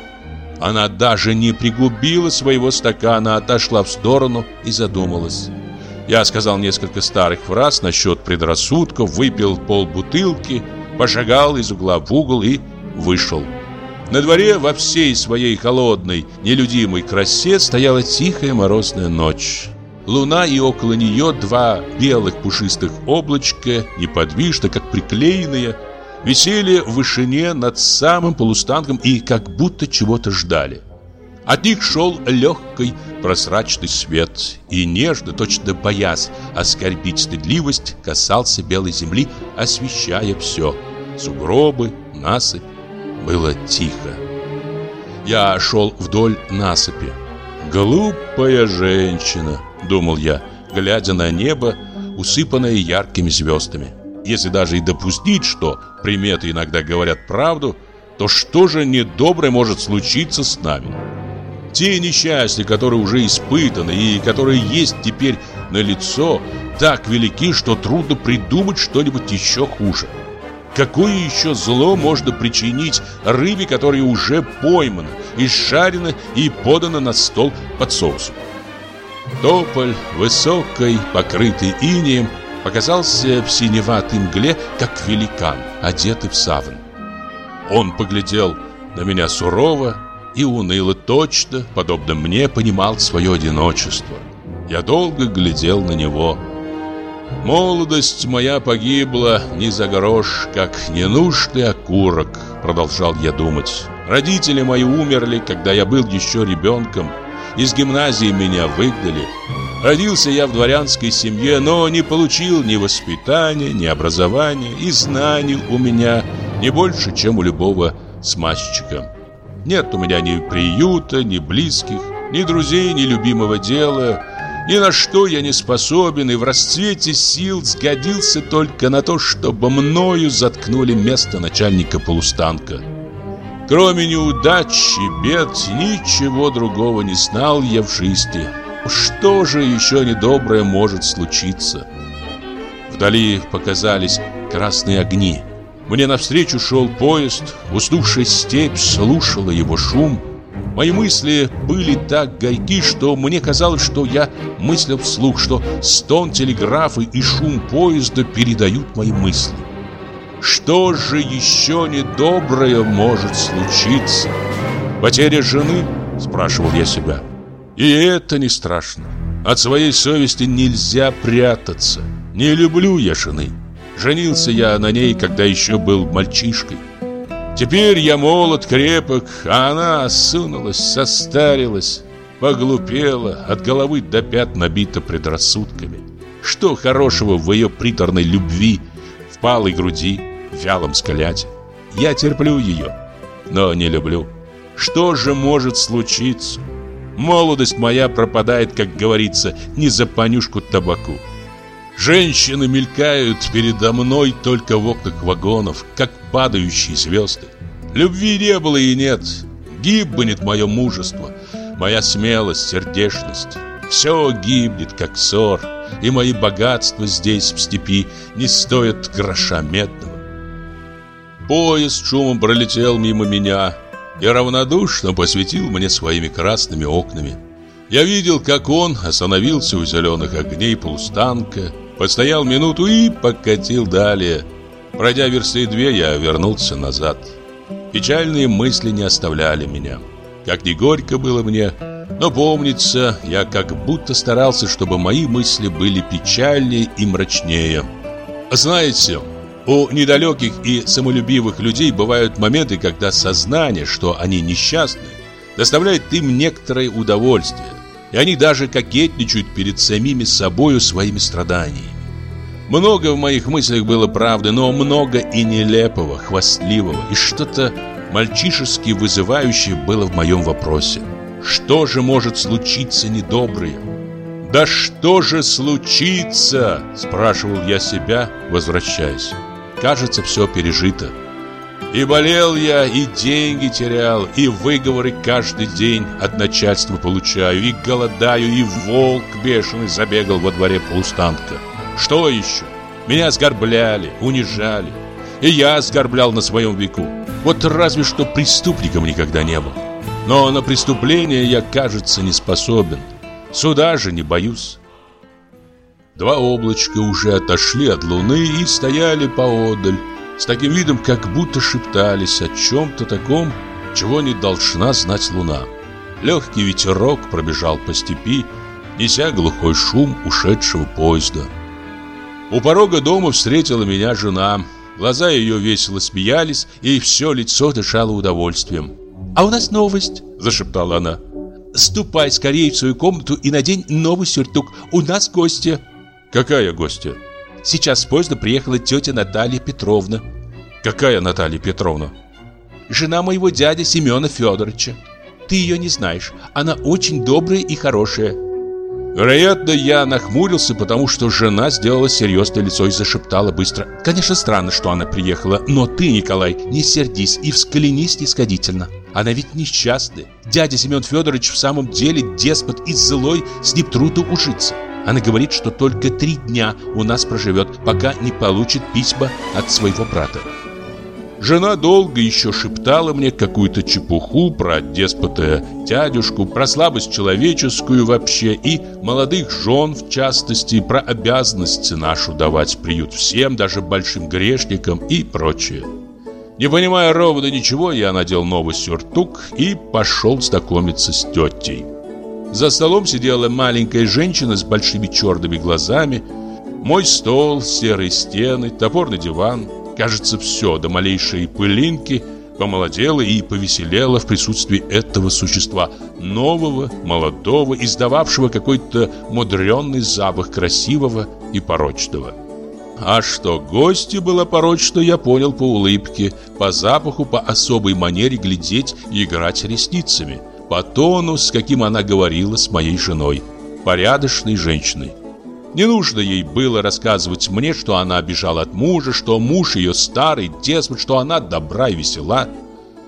Она даже не пригубила своего стакана, отошла в сторону и задумалась. Я сказал несколько старых фраз насчет предрассудков, выпил полбутылки, пошагал из угла в угол и вышел. На дворе во всей своей холодной, нелюдимой красе стояла тихая морозная ночь. Луна и около нее два белых пушистых облачка, неподвижно, как приклеенные, висели в вышине над самым полустанком и как будто чего-то ждали. От них шел легкий прозрачный свет, и нежно, точно боясь оскорбить стыдливость, касался белой земли, освещая все. Сугробы, насыпь. Было тихо. Я шел вдоль насыпи. Глупая женщина думал я, глядя на небо, усыпанное яркими звездами. Если даже и допустить, что приметы иногда говорят правду, то что же недоброе может случиться с нами? Те несчастья, которые уже испытаны и которые есть теперь на лицо, так велики, что трудно придумать что-нибудь еще хуже. Какое еще зло можно причинить рыбе, которая уже поймана, изжарена и подана на стол под соусом? Тополь, высокой, покрытый инеем, показался в синеватой мгле, как великан, одетый в саван. Он поглядел на меня сурово и уныло точно, подобно мне, понимал свое одиночество. Я долго глядел на него. «Молодость моя погибла не за грош, как ненужный окурок», — продолжал я думать. «Родители мои умерли, когда я был еще ребенком. Из гимназии меня выгнали. Родился я в дворянской семье, но не получил ни воспитания, ни образования, и знаний у меня не больше, чем у любого смазчика. Нет у меня ни приюта, ни близких, ни друзей, ни любимого дела. Ни на что я не способен и в расцвете сил сгодился только на то, чтобы мною заткнули место начальника полустанка. Кроме неудач и бед, ничего другого не знал я в жизни. Что же еще недоброе может случиться? Вдали показались красные огни. Мне навстречу шел поезд, уснувшая степь слушала его шум. Мои мысли были так горьки, что мне казалось, что я мыслил вслух, что стон телеграфа и шум поезда передают мои мысли. Что же еще недоброе может случиться? Потеря жены? Спрашивал я себя. И это не страшно. От своей совести нельзя прятаться. Не люблю я жены. Женился я на ней, когда еще был мальчишкой. Теперь я молод, крепок, а она осунулась, состарилась, поглупела, от головы до пят набита предрассудками. Что хорошего в ее приторной любви, в палой груди, в вялом скаляте? Я терплю ее, но не люблю. Что же может случиться? Молодость моя пропадает, как говорится, не за понюшку табаку. Женщины мелькают передо мной только в окнах вагонов, как падающие звезды. Любви не было и нет. Гибнет мое мужество, моя смелость, сердечность. Все гибнет, как ссор, и мои богатства здесь, в степи, не стоят гроша медного. Поезд шумом пролетел мимо меня, и равнодушно посветил мне своими красными окнами. Я видел, как он остановился у зеленых огней полустанка, постоял минуту и покатил далее. Пройдя версты две, я вернулся назад. Печальные мысли не оставляли меня. Как ни горько было мне, но помнится, я как будто старался, чтобы мои мысли были печальнее и мрачнее. Знаете, у недалеких и самолюбивых людей бывают моменты, когда сознание, что они несчастны, доставляет им некоторое удовольствие, и они даже кокетничают перед самими собою своими страданиями. Много в моих мыслях было правды, но много и нелепого, хвастливого, и что-то мальчишески вызывающее было в моем вопросе. Что же может случиться недоброе? «Да что же случится?» – спрашивал я себя, возвращаясь. Кажется, все пережито. И болел я, и деньги терял, и выговоры каждый день от начальства получаю, и голодаю, и волк бешеный забегал во дворе полустанка. Что еще? Меня оскорбляли, унижали. И я оскорблял на своем веку. Вот разве что преступником никогда не был. Но на преступление я, кажется, не способен. Суда же не боюсь. Два облачка уже отошли от луны и стояли поодаль, с таким видом, как будто шептались о чем-то таком, чего не должна знать луна. Легкий ветерок пробежал по степи, неся глухой шум ушедшего поезда. У порога дома встретила меня жена. Глаза ее весело смеялись, и все лицо дышало удовольствием. «А у нас новость!» – зашептала она. «Ступай скорее в свою комнату и надень новый сюртук. У нас гости!» Какая гостья? Сейчас с поезда приехала тетя Наталья Петровна. Какая Наталья Петровна? Жена моего дяди Семена Федоровича. Ты ее не знаешь. Она очень добрая и хорошая. Вероятно, я нахмурился, потому что жена сделала серьезное лицо и зашептала быстро. Конечно, странно, что она приехала, но ты, Николай, не сердись и взклянись нисходительно. Она ведь несчастная. Дядя Семен Федорович в самом деле деспот и злой, с ним трудно ужиться. Она говорит, что только три дня у нас проживет, пока не получит письма от своего брата. Жена долго еще шептала мне какую-то чепуху про деспота дядюшку, про слабость человеческую вообще и молодых жен в частности, про обязанность нашу давать приют всем, даже большим грешникам и прочее. Не понимая ровно ничего, я надел новый сюртук и пошел знакомиться с тетей. За столом сидела маленькая женщина с большими черными глазами, мой стол, серые стены, топорный диван – Кажется, все до малейшей пылинки помолодело и повеселело в присутствии этого существа, нового, молодого, издававшего какой-то мудренный запах красивого и порочного. А что гости было порочно, я понял по улыбке, по запаху, по особой манере глядеть и играть ресницами, по тону, с каким она говорила с моей женой, порядочной женщиной. Не нужно ей было рассказывать мне, что она обижала от мужа, что муж ее старый, деспот, что она добра и весела.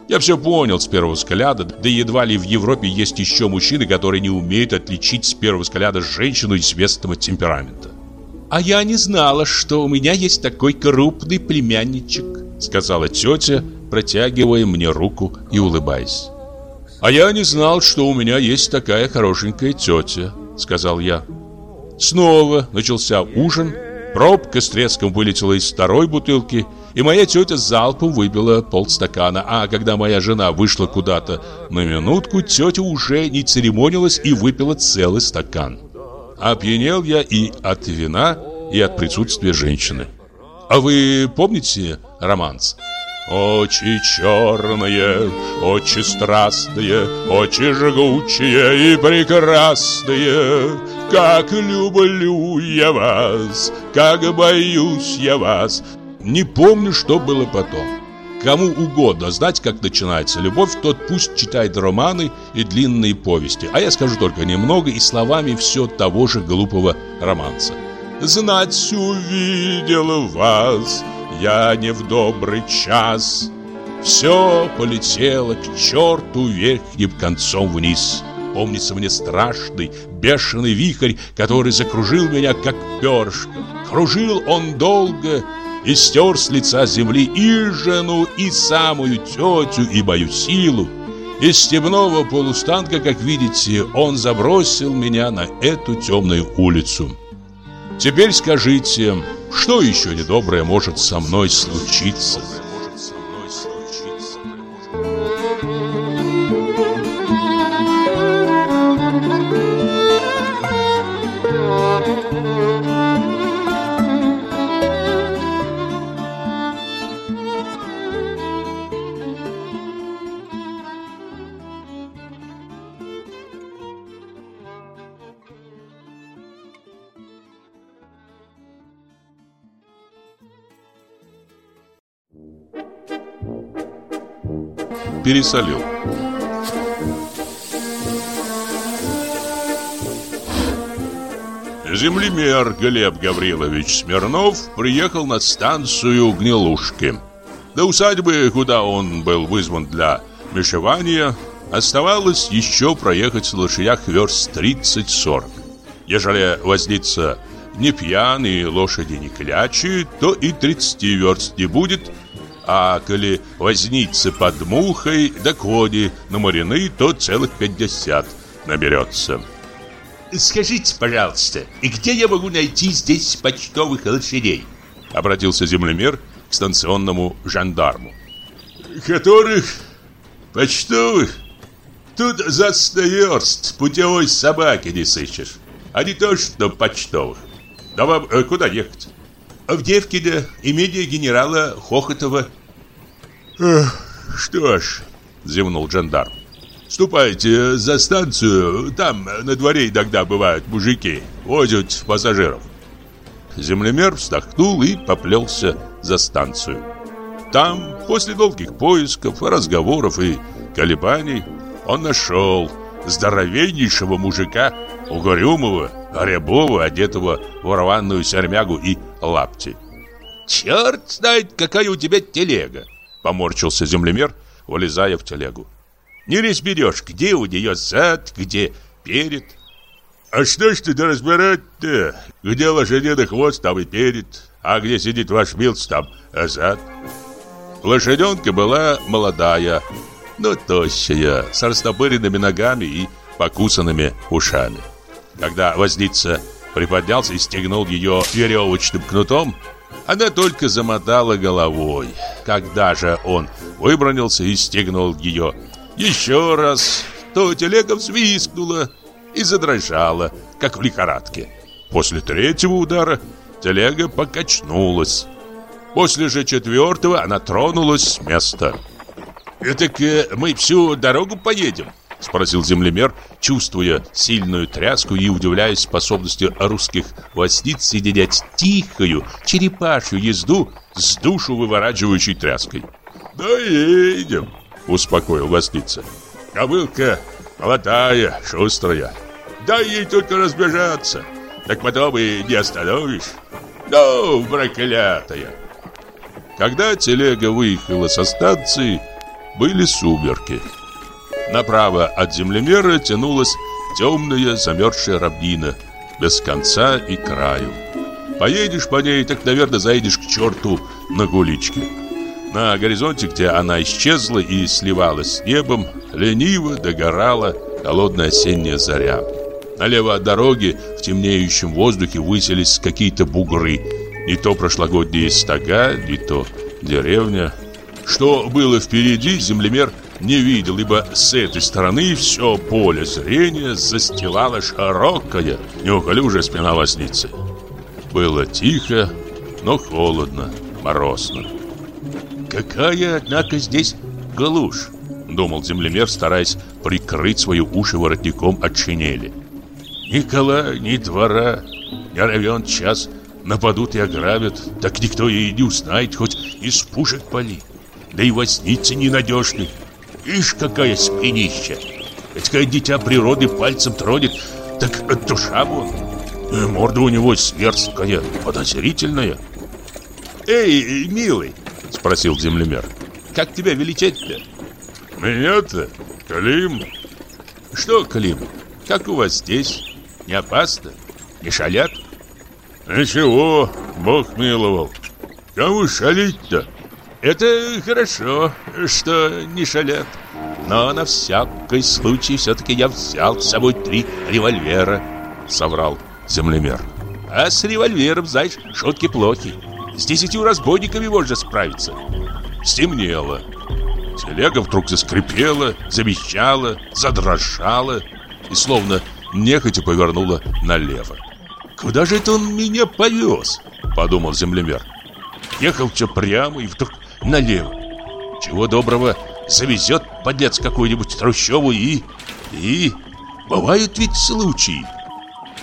Я все понял с первого взгляда, да едва ли в Европе есть еще мужчины, которые не умеют отличить с первого взгляда женщину известного темперамента. «А я не знала, что у меня есть такой крупный племянничек», сказала тетя, протягивая мне руку и улыбаясь. «А я не знал, что у меня есть такая хорошенькая тетя», сказал я. Снова начался ужин. Пробка с треском вылетела из второй бутылки, и моя тетя залпом выпила полстакана. А когда моя жена вышла куда-то на минутку, тетя уже не церемонилась и выпила целый стакан. Опьянел я и от вина, и от присутствия женщины. А вы помните романс? Очи черные, очи страстные, очи жгучие и прекрасные. Как люблю я вас, как боюсь я вас. Не помню, что было потом. Кому угодно знать, как начинается любовь, тот пусть читает романы и длинные повести. А я скажу только немного и словами все того же глупого романса. Знать увидел вас, я не в добрый час. Все полетело к черту верхним концом вниз. Помнится мне страшный, бешеный вихрь, который закружил меня, как перышко. Кружил он долго и стер с лица земли и жену, и самую тетю, и мою силу. Из стебного полустанка, как видите, он забросил меня на эту темную улицу. Теперь скажите, что еще недоброе может со мной случиться? Пересолил. Землемер Глеб Гаврилович Смирнов приехал на станцию Гнилушки. До усадьбы, куда он был вызван для мешевания, оставалось еще проехать в лошадях верст 30-40. Ежели возница не пьяные, лошади не клячи, то и 30 верст не будет – а коли возница под мухой, да кони наморены, то целых пятьдесят наберется. Скажите, пожалуйста, и где я могу найти здесь почтовых лошадей? Обратился землемер к станционному жандарму. Которых почтовых? Тут за сто верст путевой собаки не сыщешь. А не то, что почтовых. Да вам э, куда ехать? В Девкине имение генерала Хохотова. «Что ж», — зевнул жандарм, — «ступайте за станцию, там на дворе иногда бывают мужики, возят пассажиров». Землемер вздохнул и поплелся за станцию. Там, после долгих поисков, разговоров и колебаний, он нашел здоровеннейшего мужика, угрюмого, рябого, одетого в рваную сермягу и лапти. «Черт знает, какая у тебя телега!» Поморщился землемер, вылезая в телегу. «Не разберешь, где у нее зад, где перед». «А что ж ты разбирать-то? Где лошадиный хвост, там и перед, а где сидит ваш милц, там зад». Лошаденка была молодая, но тощая, с растопыренными ногами и покусанными ушами. Когда возница приподнялся и стегнул ее веревочным кнутом, она только замотала головой. Когда же он выбронился и стегнул ее еще раз, то телега взвискнула и задрожала, как в лихорадке. После третьего удара телега покачнулась. После же четвертого она тронулась с места. «Так э, мы всю дорогу поедем?» Спросил землемер, чувствуя сильную тряску и удивляясь способности русских восниц соединять тихую черепашью езду с душу выворачивающей тряской. «Да едем», — успокоил восница. «Кобылка молодая, шустрая. Дай ей только разбежаться, так потом и не остановишь. Ну, проклятая!» Когда телега выехала со станции, были сумерки. Направо от землемера тянулась темная замерзшая равнина, без конца и краю. Поедешь по ней, так, наверное, заедешь к черту на гуличке. На горизонте, где она исчезла и сливалась с небом, лениво догорала холодная осенняя заря. Налево от дороги в темнеющем воздухе высились какие-то бугры. Не то прошлогодние стога, не то деревня. Что было впереди, землемер не видел, ибо с этой стороны все поле зрения застилала широкая, неуклюжая спина возницы. Было тихо, но холодно, морозно. «Какая, однако, здесь глушь!» — думал землемер, стараясь прикрыть свои уши воротником от шинели. «Ни кола, ни двора, не равен час нападут и ограбят, так никто и не узнает, хоть из пушек пали. Да и возницы ненадежны, Ишь, какая спинища! Этакое дитя природы пальцем тронет, так душа вон. Э, морда у него сверсткая, подозрительная. «Эй, милый!» — спросил землемер. «Как тебя величать-то?» «Меня-то? Клим?» «Что, Клим, как у вас здесь? Не опасно? Не шалят?» «Ничего, Бог миловал. Кому шалить-то?» Это хорошо, что не шалят. Но на всякий случай все-таки я взял с собой три револьвера, соврал землемер. А с револьвером, знаешь, шутки плохи. С десятью разбойниками можно справиться. Стемнело. Телега вдруг заскрипела, замещала, задрожала и словно нехотя повернула налево. «Куда же это он меня повез?» – подумал землемер. Ехал все прямо и вдруг налево. Чего доброго, завезет подлец какую-нибудь трущобу и... и... Бывают ведь случаи.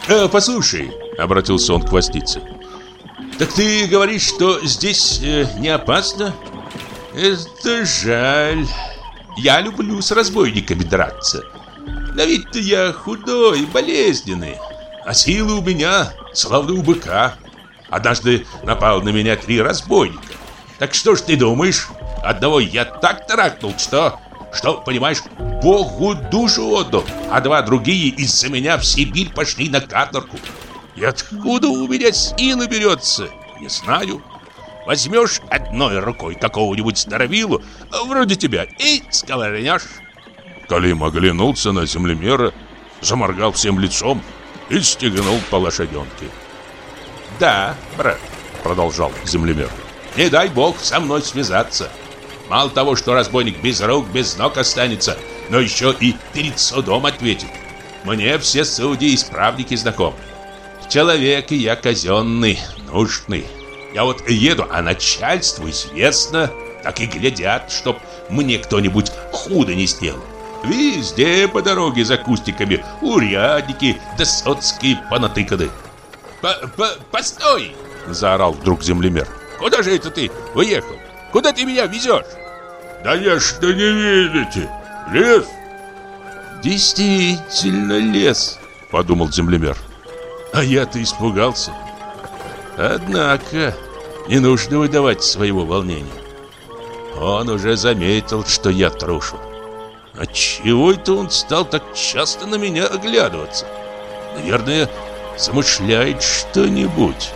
«Э, послушай», — обратился он к хвостице. «Так ты говоришь, что здесь э, не опасно?» «Это жаль. Я люблю с разбойниками драться. Но ведь я худой, болезненный, а силы у меня, словно у быка. Однажды напал на меня три разбойника. Так что ж ты думаешь? Одного я так тарахнул, что... Что, понимаешь, Богу душу отдал, а два другие из-за меня в Сибирь пошли на каторгу. И откуда у меня силы берется, не знаю. Возьмешь одной рукой какого-нибудь здоровилу, вроде тебя, и сковырнешь. Калим оглянулся на землемера, заморгал всем лицом и стегнул по лошаденке. «Да, брат», — продолжал землемер, — не дай бог со мной связаться. Мало того, что разбойник без рук, без ног останется, но еще и перед судом ответит. Мне все судьи и исправники знакомы. Человек я казенный, нужный. Я вот еду, а начальству известно, так и глядят, чтоб мне кто-нибудь худо не сделал. Везде по дороге за кустиками урядники да соцкие понатыканы. «Постой!» – заорал вдруг землемер. Куда же это ты уехал? Куда ты меня везешь? Да я что не видите? Лес? Действительно лес, подумал землемер. А я-то испугался. Однако, не нужно выдавать своего волнения. Он уже заметил, что я трушу. Отчего это он стал так часто на меня оглядываться? Наверное, замышляет что-нибудь.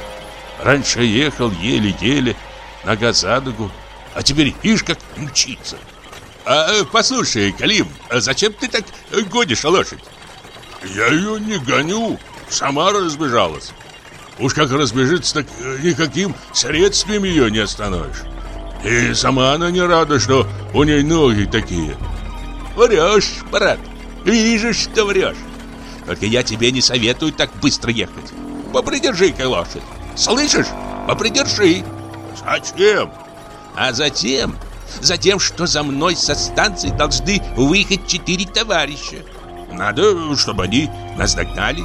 Раньше ехал еле-еле, нога за ногу, а теперь ишь как мчится. А, э, послушай, Калим, а зачем ты так гонишь лошадь? Я ее не гоню, сама разбежалась. Уж как разбежится, так э, никаким средством ее не остановишь. И сама она не рада, что у ней ноги такие. Врешь, брат, вижу, что врешь. Только я тебе не советую так быстро ехать. Попридержи-ка лошадь. Слышишь? Попридержи. Зачем? А затем, затем, что за мной со станции должны выехать четыре товарища. Надо, чтобы они нас догнали.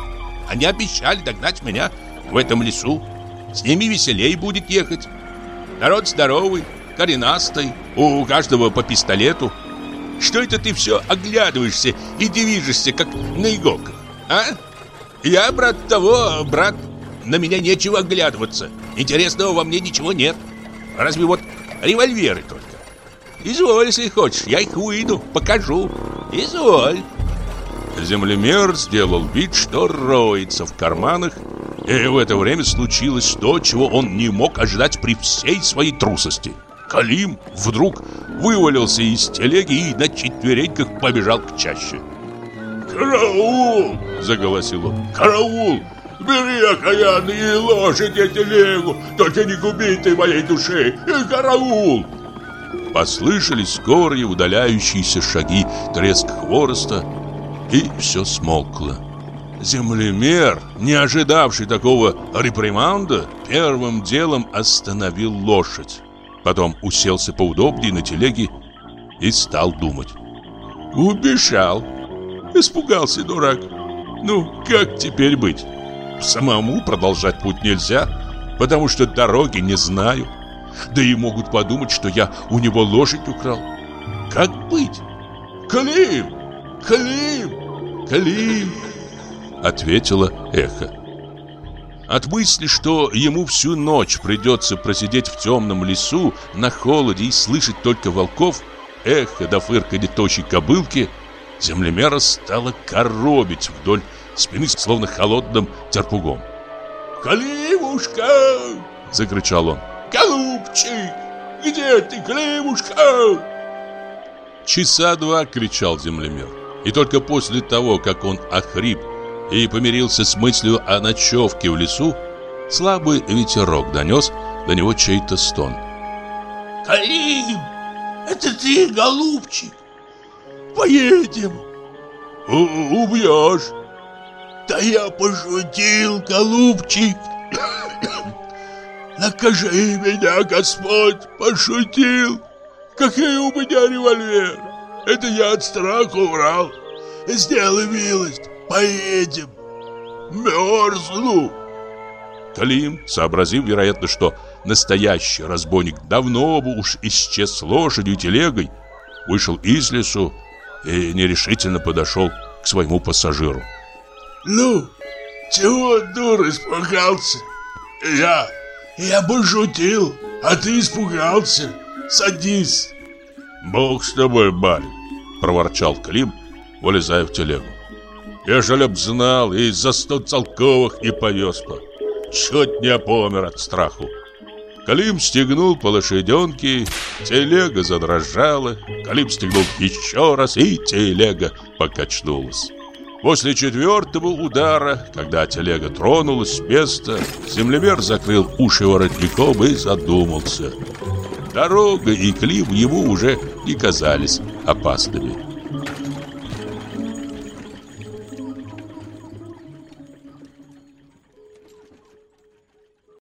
Они обещали догнать меня в этом лесу. С ними веселей будет ехать. Народ здоровый, коренастый, у каждого по пистолету. Что это ты все оглядываешься и движешься, как на иголках, а? Я брат того, брат, на меня нечего оглядываться. Интересного во мне ничего нет. Разве вот револьверы только. Изволь, если хочешь, я их выйду, покажу. Изволь. Землемер сделал вид, что роется в карманах, и в это время случилось то, чего он не мог ожидать при всей своей трусости. Калим вдруг вывалился из телеги и на четвереньках побежал к чаще. «Караул!» – заголосил он. «Караул! Бери окаянные лошади телегу, только не губи ты моей души! И караул!» Послышались скорые удаляющиеся шаги, треск хвороста, и все смолкло. Землемер, не ожидавший такого реприманда, первым делом остановил лошадь. Потом уселся поудобнее на телеге и стал думать. Убежал. Испугался дурак. Ну, как теперь быть? Самому продолжать путь нельзя, потому что дороги не знаю. Да и могут подумать, что я у него лошадь украл. Как быть? Клим! Клим! Клим! Ответила эхо. От мысли, что ему всю ночь придется просидеть в темном лесу на холоде и слышать только волков, эхо до фырканья тощей кобылки, землемера стало коробить вдоль спины, словно холодным терпугом. «Климушка!» — закричал он. «Голубчик! Где ты, Климушка?» Часа два кричал землемер. И только после того, как он охрип и помирился с мыслью о ночевке в лесу, слабый ветерок донес до него чей-то стон. «Калим, это ты, голубчик? Поедем!» «Убьешь!» «Да я пошутил, голубчик!» «Накажи меня, Господь, пошутил! Какой у меня револьвер? Это я от страха врал! Сделай милость, поедем! Мерзну!» Калим, сообразив, вероятно, что настоящий разбойник давно бы уж исчез с лошадью и телегой, вышел из лесу и нерешительно подошел к своему пассажиру. «Ну, чего, дур, испугался? Я, я пошутил, а ты испугался. Садись!» «Бог с тобой, барин!» — проворчал Клим, вылезая в телегу. «Ежели б знал, и за сто целковых не повез бы. Чуть не помер от страху». Калим стегнул по лошаденке, телега задрожала, Калим стегнул еще раз, и телега покачнулась. После четвертого удара, когда телега тронулась с места, землемер закрыл уши воротником и задумался. Дорога и Клим ему уже не казались опасными.